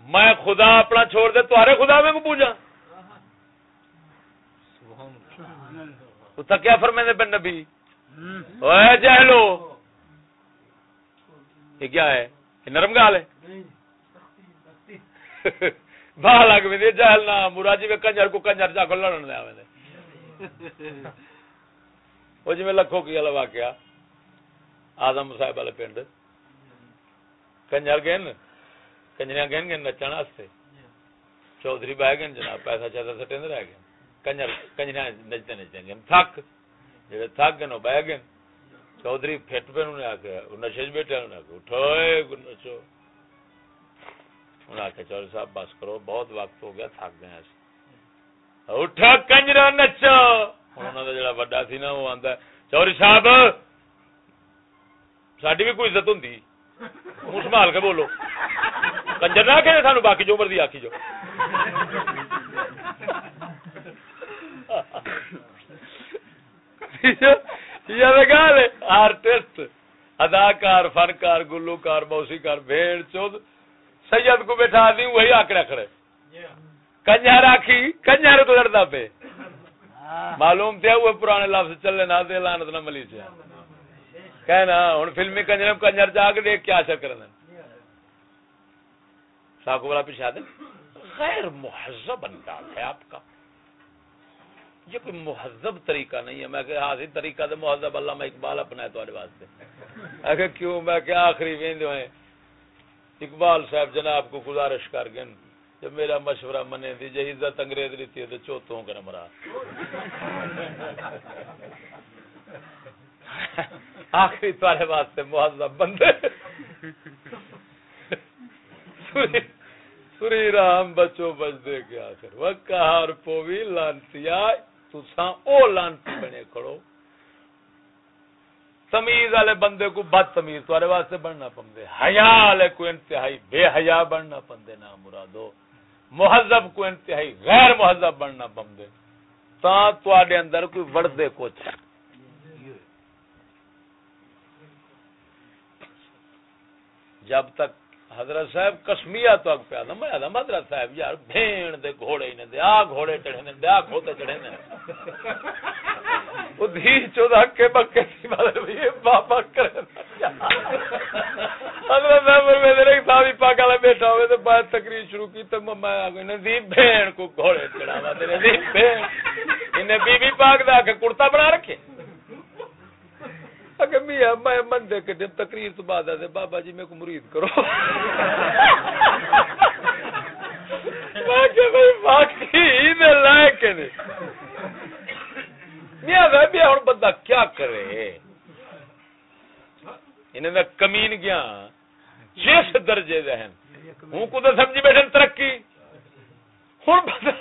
میں خدا اپنا چھوڑ دے تمہارے خدا میں کو پوجا کیا فرمائے بن نبی؟ اوے جہلو یہ کیا ہے؟ یہ نرم گال ہے؟ باہ لگ بھی جہل نہ مراجی میں کنجر کو کنجر جا کو لڑن دیا میں وہ جی میں لکھوں کی والا واقعہ آدم صاحب والے پنڈ کنجر گئے کنجریاں گئے گئے نچن واسطے چودھری بہ گئے جناب پیسہ چیسا سٹے رہ گئے کنجر کنجریاں نچتے نچتے گئے تھک جی تھک گئے بہ گئے چودھری فٹ پہ انہیں آ کے نشے چ بیٹھے انہیں آ کے اٹھو نچو انہیں آ کے چودھری صاحب بس کرو بہت وقت ہو گیا تھک گئے اٹھا کنجرا نچو انہوں کا جڑا وڈا سی نا وہ آتا چوری صاحب ساری بھی کوئی عزت ہوں منہ سنبھال کے بولو کنجر نہ کہ سانو باقی جو مرضی آخی جو آرٹسٹ اداکار فنکار گلوکار موسیقار بھیڑ چود سید کو بیٹھا دی وہی آکڑا کھڑے کنجر آخی کنجر تو لڑتا پہ معلوم تھا وہ پرانے لفظ چلے نہ دے لانت نہ ملی سے۔ کہنا ہوں فلمی کنجر کنجر جا کے دیکھ کیا اثر کرنا ساکو والا پیچھا دے۔ غیر مہذب انداز ہے آپ کا۔ یہ کوئی مہذب طریقہ نہیں ہے۔ میں کہ ہاں، حاضر طریقہ دے مہذب اللہ میں اقبال اپنا ہے واسطے۔ اگر کیوں؟ میں کہ آخری ویند ہوئے۔ اقبال صاحب جناب کو گزارش کر گئے۔ جب میرا مشورہ منے دی جی عزت انگریز لیتی ہے تو چوتوں کا مرا آخری تارے واسطے مہذب بندے۔ سری رام بچو بچ دے کے آخر وہ کہار پوی لانتی آئے تو ساں او لانتی بنے کھڑو۔ تمیز والے بندے کو بد تمیز تارے واسطے بننا پندے۔ حیا والے کو انتہائی بے حیا بننا پندے نا مرادو مہذب کو انتہائی غیر مہذب بننا پمدے تا تواڈے اندر کوئی وردے کچھ جب تک حضرت صاحب کسمیا تو اگ پیا میں آدم، حضرت صاحب یار، بھین دے گھوڑے نے، دے آ گھوڑے چڑھے نے، دے آ کھوتے چڑھے نے۔ وہ دھی چودہ کے بکے سی مطلب یہ بابا کرے حضرت صاحب میں میرے صاحب پاک والا بیٹھا ہوئے، تو بعد تقریر شروع کی، تو میں آ گئی نے دی بھین کو گھوڑے چڑھاوا تیرے دی بھین۔ انہیں بی بی پاک دا کے کرتا بنا رکھے۔ اگر میاں میں من دے کے جب تقریر تو بعد آتے بابا جی میں کو مرید کرو۔ میں کہ بھائی واقعی میں لائے کے نہیں۔ میاں میں اور بندہ کیا کرے؟ انہیں میں کمین گیا۔ جس درجے دہن ہوں کو تو سمجھی بیٹھن ترقی۔ ہوں بندہ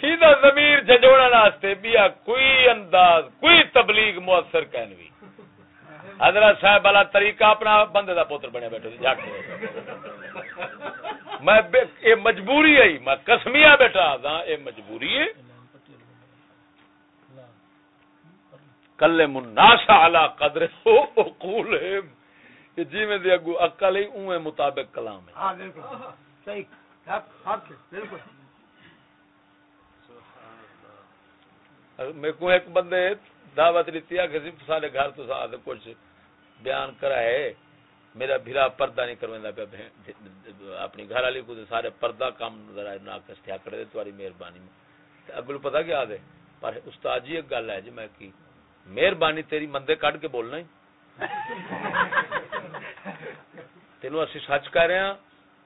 سیدھا زمیر ججوڑا ناستے بیا کوئی انداز، کوئی تبلیغ مؤثر کہنوی۔ حضرت صاحب والا طریقہ اپنا بندے دا پوتر بنے بیٹھے جھٹ میں یہ مجبوری ہے میں کسمیا بیٹھا دا یہ مجبوری ہے۔ کل مناسا علا قدر قول ہے۔ جی میں دی اگو عقل ہی اوے مطابق کلام ہے۔ ہاں بالکل۔ صحیح۔ حق بالکل۔ میرے کو ایک بندے دعوت لیتی ہے کہ سارے گھر تو ساتھ کچھ بیان کرا ہے میرا بھرا پردہ نہیں کروا پیا اپنی گھر والی کو سارے پردہ کام ذرا ناقص تھیا کرے تمہاری مہربانی۔ میں اگلو پتا کیا دے پر استاد جی ایک گل ہے جی میں کی مہربانی تیری مندے کڈ کے بولنا ہی۔ تینوں اسی سچ کہہ رہے ہیں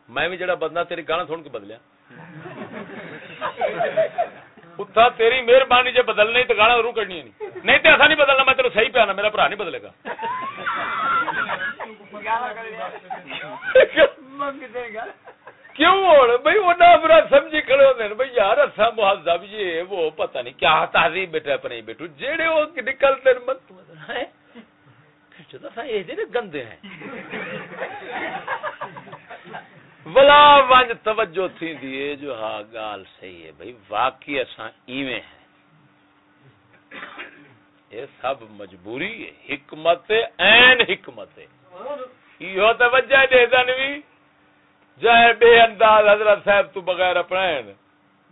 میں بھی جڑا بندہ تیری گانا سن کے بدلیا۔ اتھا تیری مہربانی جی بدلنی تو گانا ضرور کرنی نہیں نہیں تو ایسا نہیں بدلنا میں تیرے صحیح پیا میرا برا نہیں بدلے گا کیوں بھائی وہ نہ برا سمجھی کھڑے ہوتے ہیں بھائی یار اصا مہذب یہ وہ پتہ نہیں کیا تہذیب بیٹھا پر نہیں بیٹھو جیڑے وہ نکلتے گندے ہیں ولا ونج توجہ تھی دیے جو ہاں گال صحیح ہے بھائی، واقعی اساں ایویں ہیں۔ یہ سب مجبوری ہے، حکمت این حکمت یہ توجہ دے دن بھی۔ جائے بے انداز حضرت صاحب تو بغیر اپنائن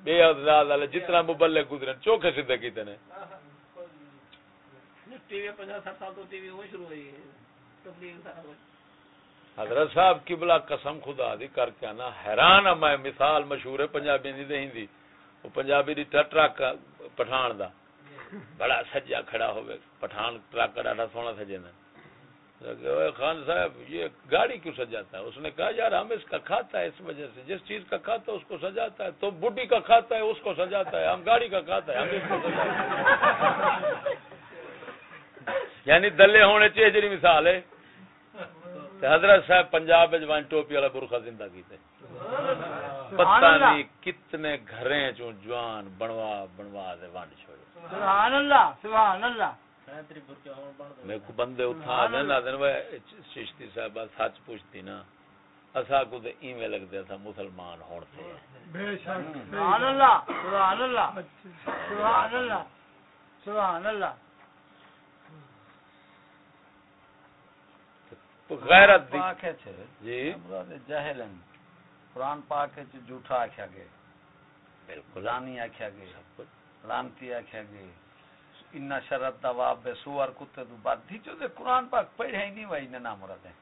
بے انداز والے جتنا مبلغ گزرن، چوکھے سیدھے کیتے نے۔ ٹی وی پچاس سات سال تو ٹی وی ہوئی شروع ہوئی ہے۔ تبلیغ سارا کچھ حضرت صاحب کی بلا قسم خدا دی کر کے نا حیران ہاں میں، مثال مشہور ہے پنجابی دی دہیں دی۔ وہ پنجابی دی ٹرک ٹرک پٹھان دا۔ بڑا سجا کھڑا ہوئے، پٹھان ٹرک کا ڈاٹا سونا سجے نا خان صاحب، یہ گاڑی کیوں سجاتا ہے؟ اس نے کہا، یار ہم اس کا کھاتا ہے، اس وجہ سے جس چیز کا کھاتا ہے اس کو سجاتا ہے، تو بڈی کا کھاتا ہے، اس کو سجاتا ہے، ہم گاڑی کا کھاتا ہے، ہم اس کو سجاتا ہے۔ یعنی دلے ہونے چاہیے جی مثال ہے۔ حضرت صاحب پنجاب جوان ٹوپی والا برخا زندہ کیتے پتہ نہیں کتنے گھریں چوں جوان بنوا بنوا دے وانڈ چھوڑے۔ سبحان اللہ سبحان اللہ۔ میں کو بندے اٹھا دے نا دن وہ چشتی صاحب سچ پوچھتی نا اسا کو تے ایویں لگدے تھا مسلمان ہون تے سبحان اللہ سبحان اللہ سبحان اللہ سبحان اللہ۔ غیرت دی۔ پاک ہے چھے۔ جی۔ مراد جاہل ہیں قرآن پاک ہے جھوٹا آکھیا گئے۔ بالکل۔ لانی آکھیا گئے۔ لانتی آکھیا گئے۔ ان شرط دواب بے سوار کتے تو بعد دی جو دے قرآن پاک پڑھے ہی نہیں وہی نام مراد ہے۔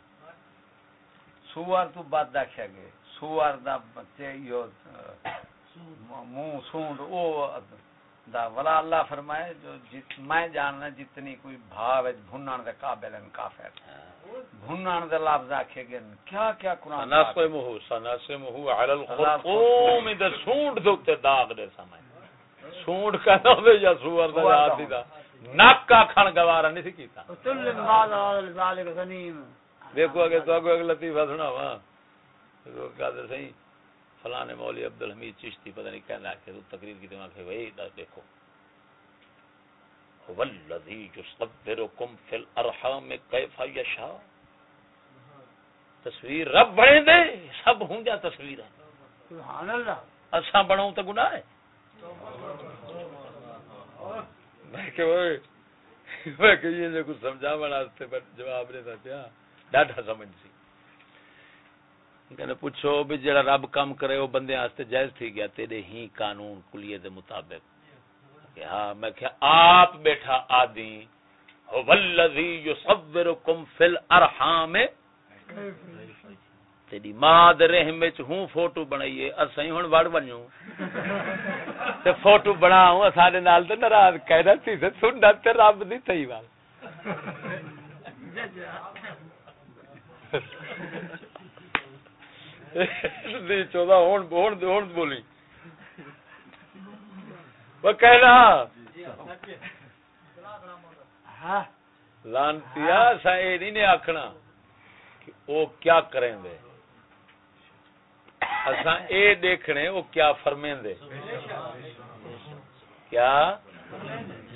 سوار تو بعد آکھیا گئے۔ سوار دا بچے یو منہ سونڈ او دا ولا اللہ فرمائے جو جت میں جاننا جتنی کوئی بھاو ہے بھنن دے قابل ہیں کافر بھنن دے لفظ آکھے گئے کیا کیا قرآن پاک سناسمہ سناسمہ علی الخرطوم دے سونڈ دے اوتے داغ دے سمے سونڈ کہنا ہوے یا سور دا سور دا نک کا کھن گوارا نہیں سی کیتا وتل بعد ذلك غنیم۔ دیکھو اگے تو اگے لطیفہ سناواں۔ تو کہتے صحیح فلانے مولوی عبد الحمید چشتی پتہ نہیں کہنا کہ تو تقریر کی دماغ ہے دا دیکھو۔ هو الذی یصورکم فی الارحام کیف یشاء تصویر رب بنے دے سب ہوں جا تصویر ہے۔ سبحان اللہ۔ اساں بناؤں تو گناہ ہے میں کہ وہ میں کہ یہ جو کچھ سمجھا بنا پر جواب نہیں ڈاڈا سمجھ سی۔ کہنے پوچھو بھی جڑا رب کام کرے وہ بندے واسطے جائز تھی گیا تیرے ہی قانون کلیے دے مطابق۔ کہ ہاں میں کہ آپ بیٹھا آدی هو الذی یصورکم فی الارحام۔ تیری ماں دے رحم وچ ہوں فوٹو بنائیے اسیں ہن وڑ ونجوں۔ تے فوٹو بناؤں سارے نال تے ناراض کہدا سی تے سنت تے رب دی تئی وال۔ دی چودہ، ہون ہون ہون بولی۔ وہ کہنا۔ ہاں لانتیا سا اے نہیں نے کہ او کیا کریں دے۔ اساں اے دیکھنے او کیا فرمیں دے۔ کیا؟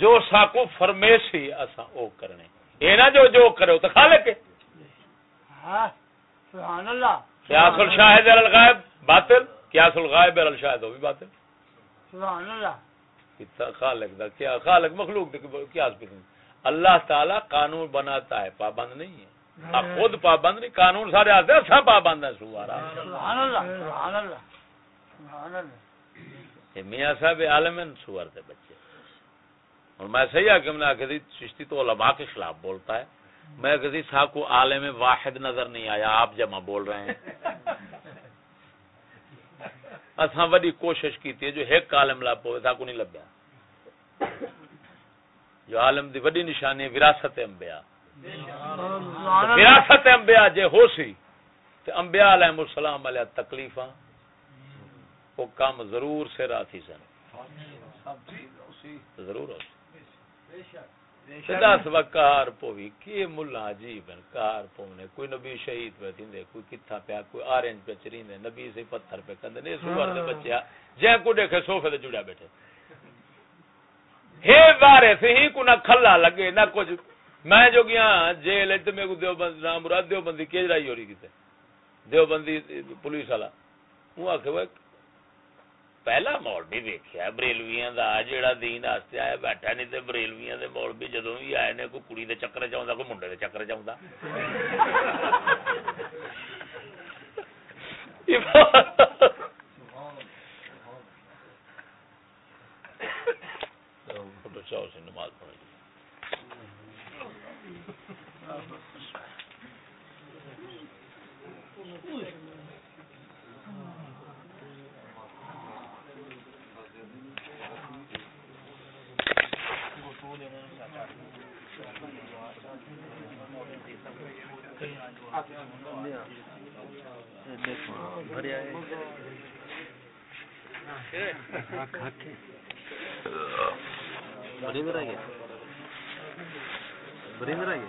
جو ساکو فرمیشی اساں او کرنے۔ اے نہ جو جو کرے تو خالق ہے ہاں سبحان اللہ۔ قیاس الشاہد الغائب؟ باطل۔ قیاس الغائب الشاہد؟ وہ بھی باطل۔ سبحان اللہ۔ کتا خالق دا کیا خالق مخلوق بھی نہیں اللہ تعالی قانون بناتا ہے پابند نہیں ہے۔ آپ خود پابند نہیں قانون سارے آتے ہیں سب پابند ہیں سوارا سبحان اللہ سبحان اللہ سبحان اللہ۔ یہ میاں صاحب عالم ہیں سور دے بچے۔ اور میں صحیح حکم نے آخر چشتی تو علماء کے خلاف بولتا ہے۔ میں کسی صاحب کو عالم واحد نظر نہیں آیا آپ جمع بول رہے ہیں۔ اساں بڑی کوشش کی تھی جو ایک عالم لا پوے تھا کو نہیں لبیا۔ جو عالم دی بڑی نشانی ہے وراثت انبیاء۔ وراثت انبیاء جے ہو سی تے انبیاء علیہ السلام علیہ تکلیفاں وہ کام ضرور سے راتی سن۔ ضرور۔ ہو دس وکار پوی کی ملا عجیب ہیں؟ کار پونے کوئی نبی شہید پہ تھیندے، کوئی کتھا پیا، کوئی آرنج پہ چریندے، نبی سے پتھر پہ کندے نے سوار دے بچے جے کو دیکھے سوفے تے جڑیا بیٹھے۔ ہے بارے سے ہی کو نہ کھلا لگے، نہ کچھ۔ میں جو گیا، جیل تے میں کو دیوبند، نام مراد دیوبندی کی جرائی ہو رہی کیتے؟ دیوبندی پولیس والا۔ وہ آکھے، وہ پہلا مولوی ویکھیا بریلویاں دا جیڑا دین واسطے آیا بیٹھا نہیں تے بریلویاں دے مولوی جدوں وی آئے نے کوئی کڑی دے چکر چ کوئی منڈے دے چکر چ Thank you. بریندر آئیے بریندر آئیے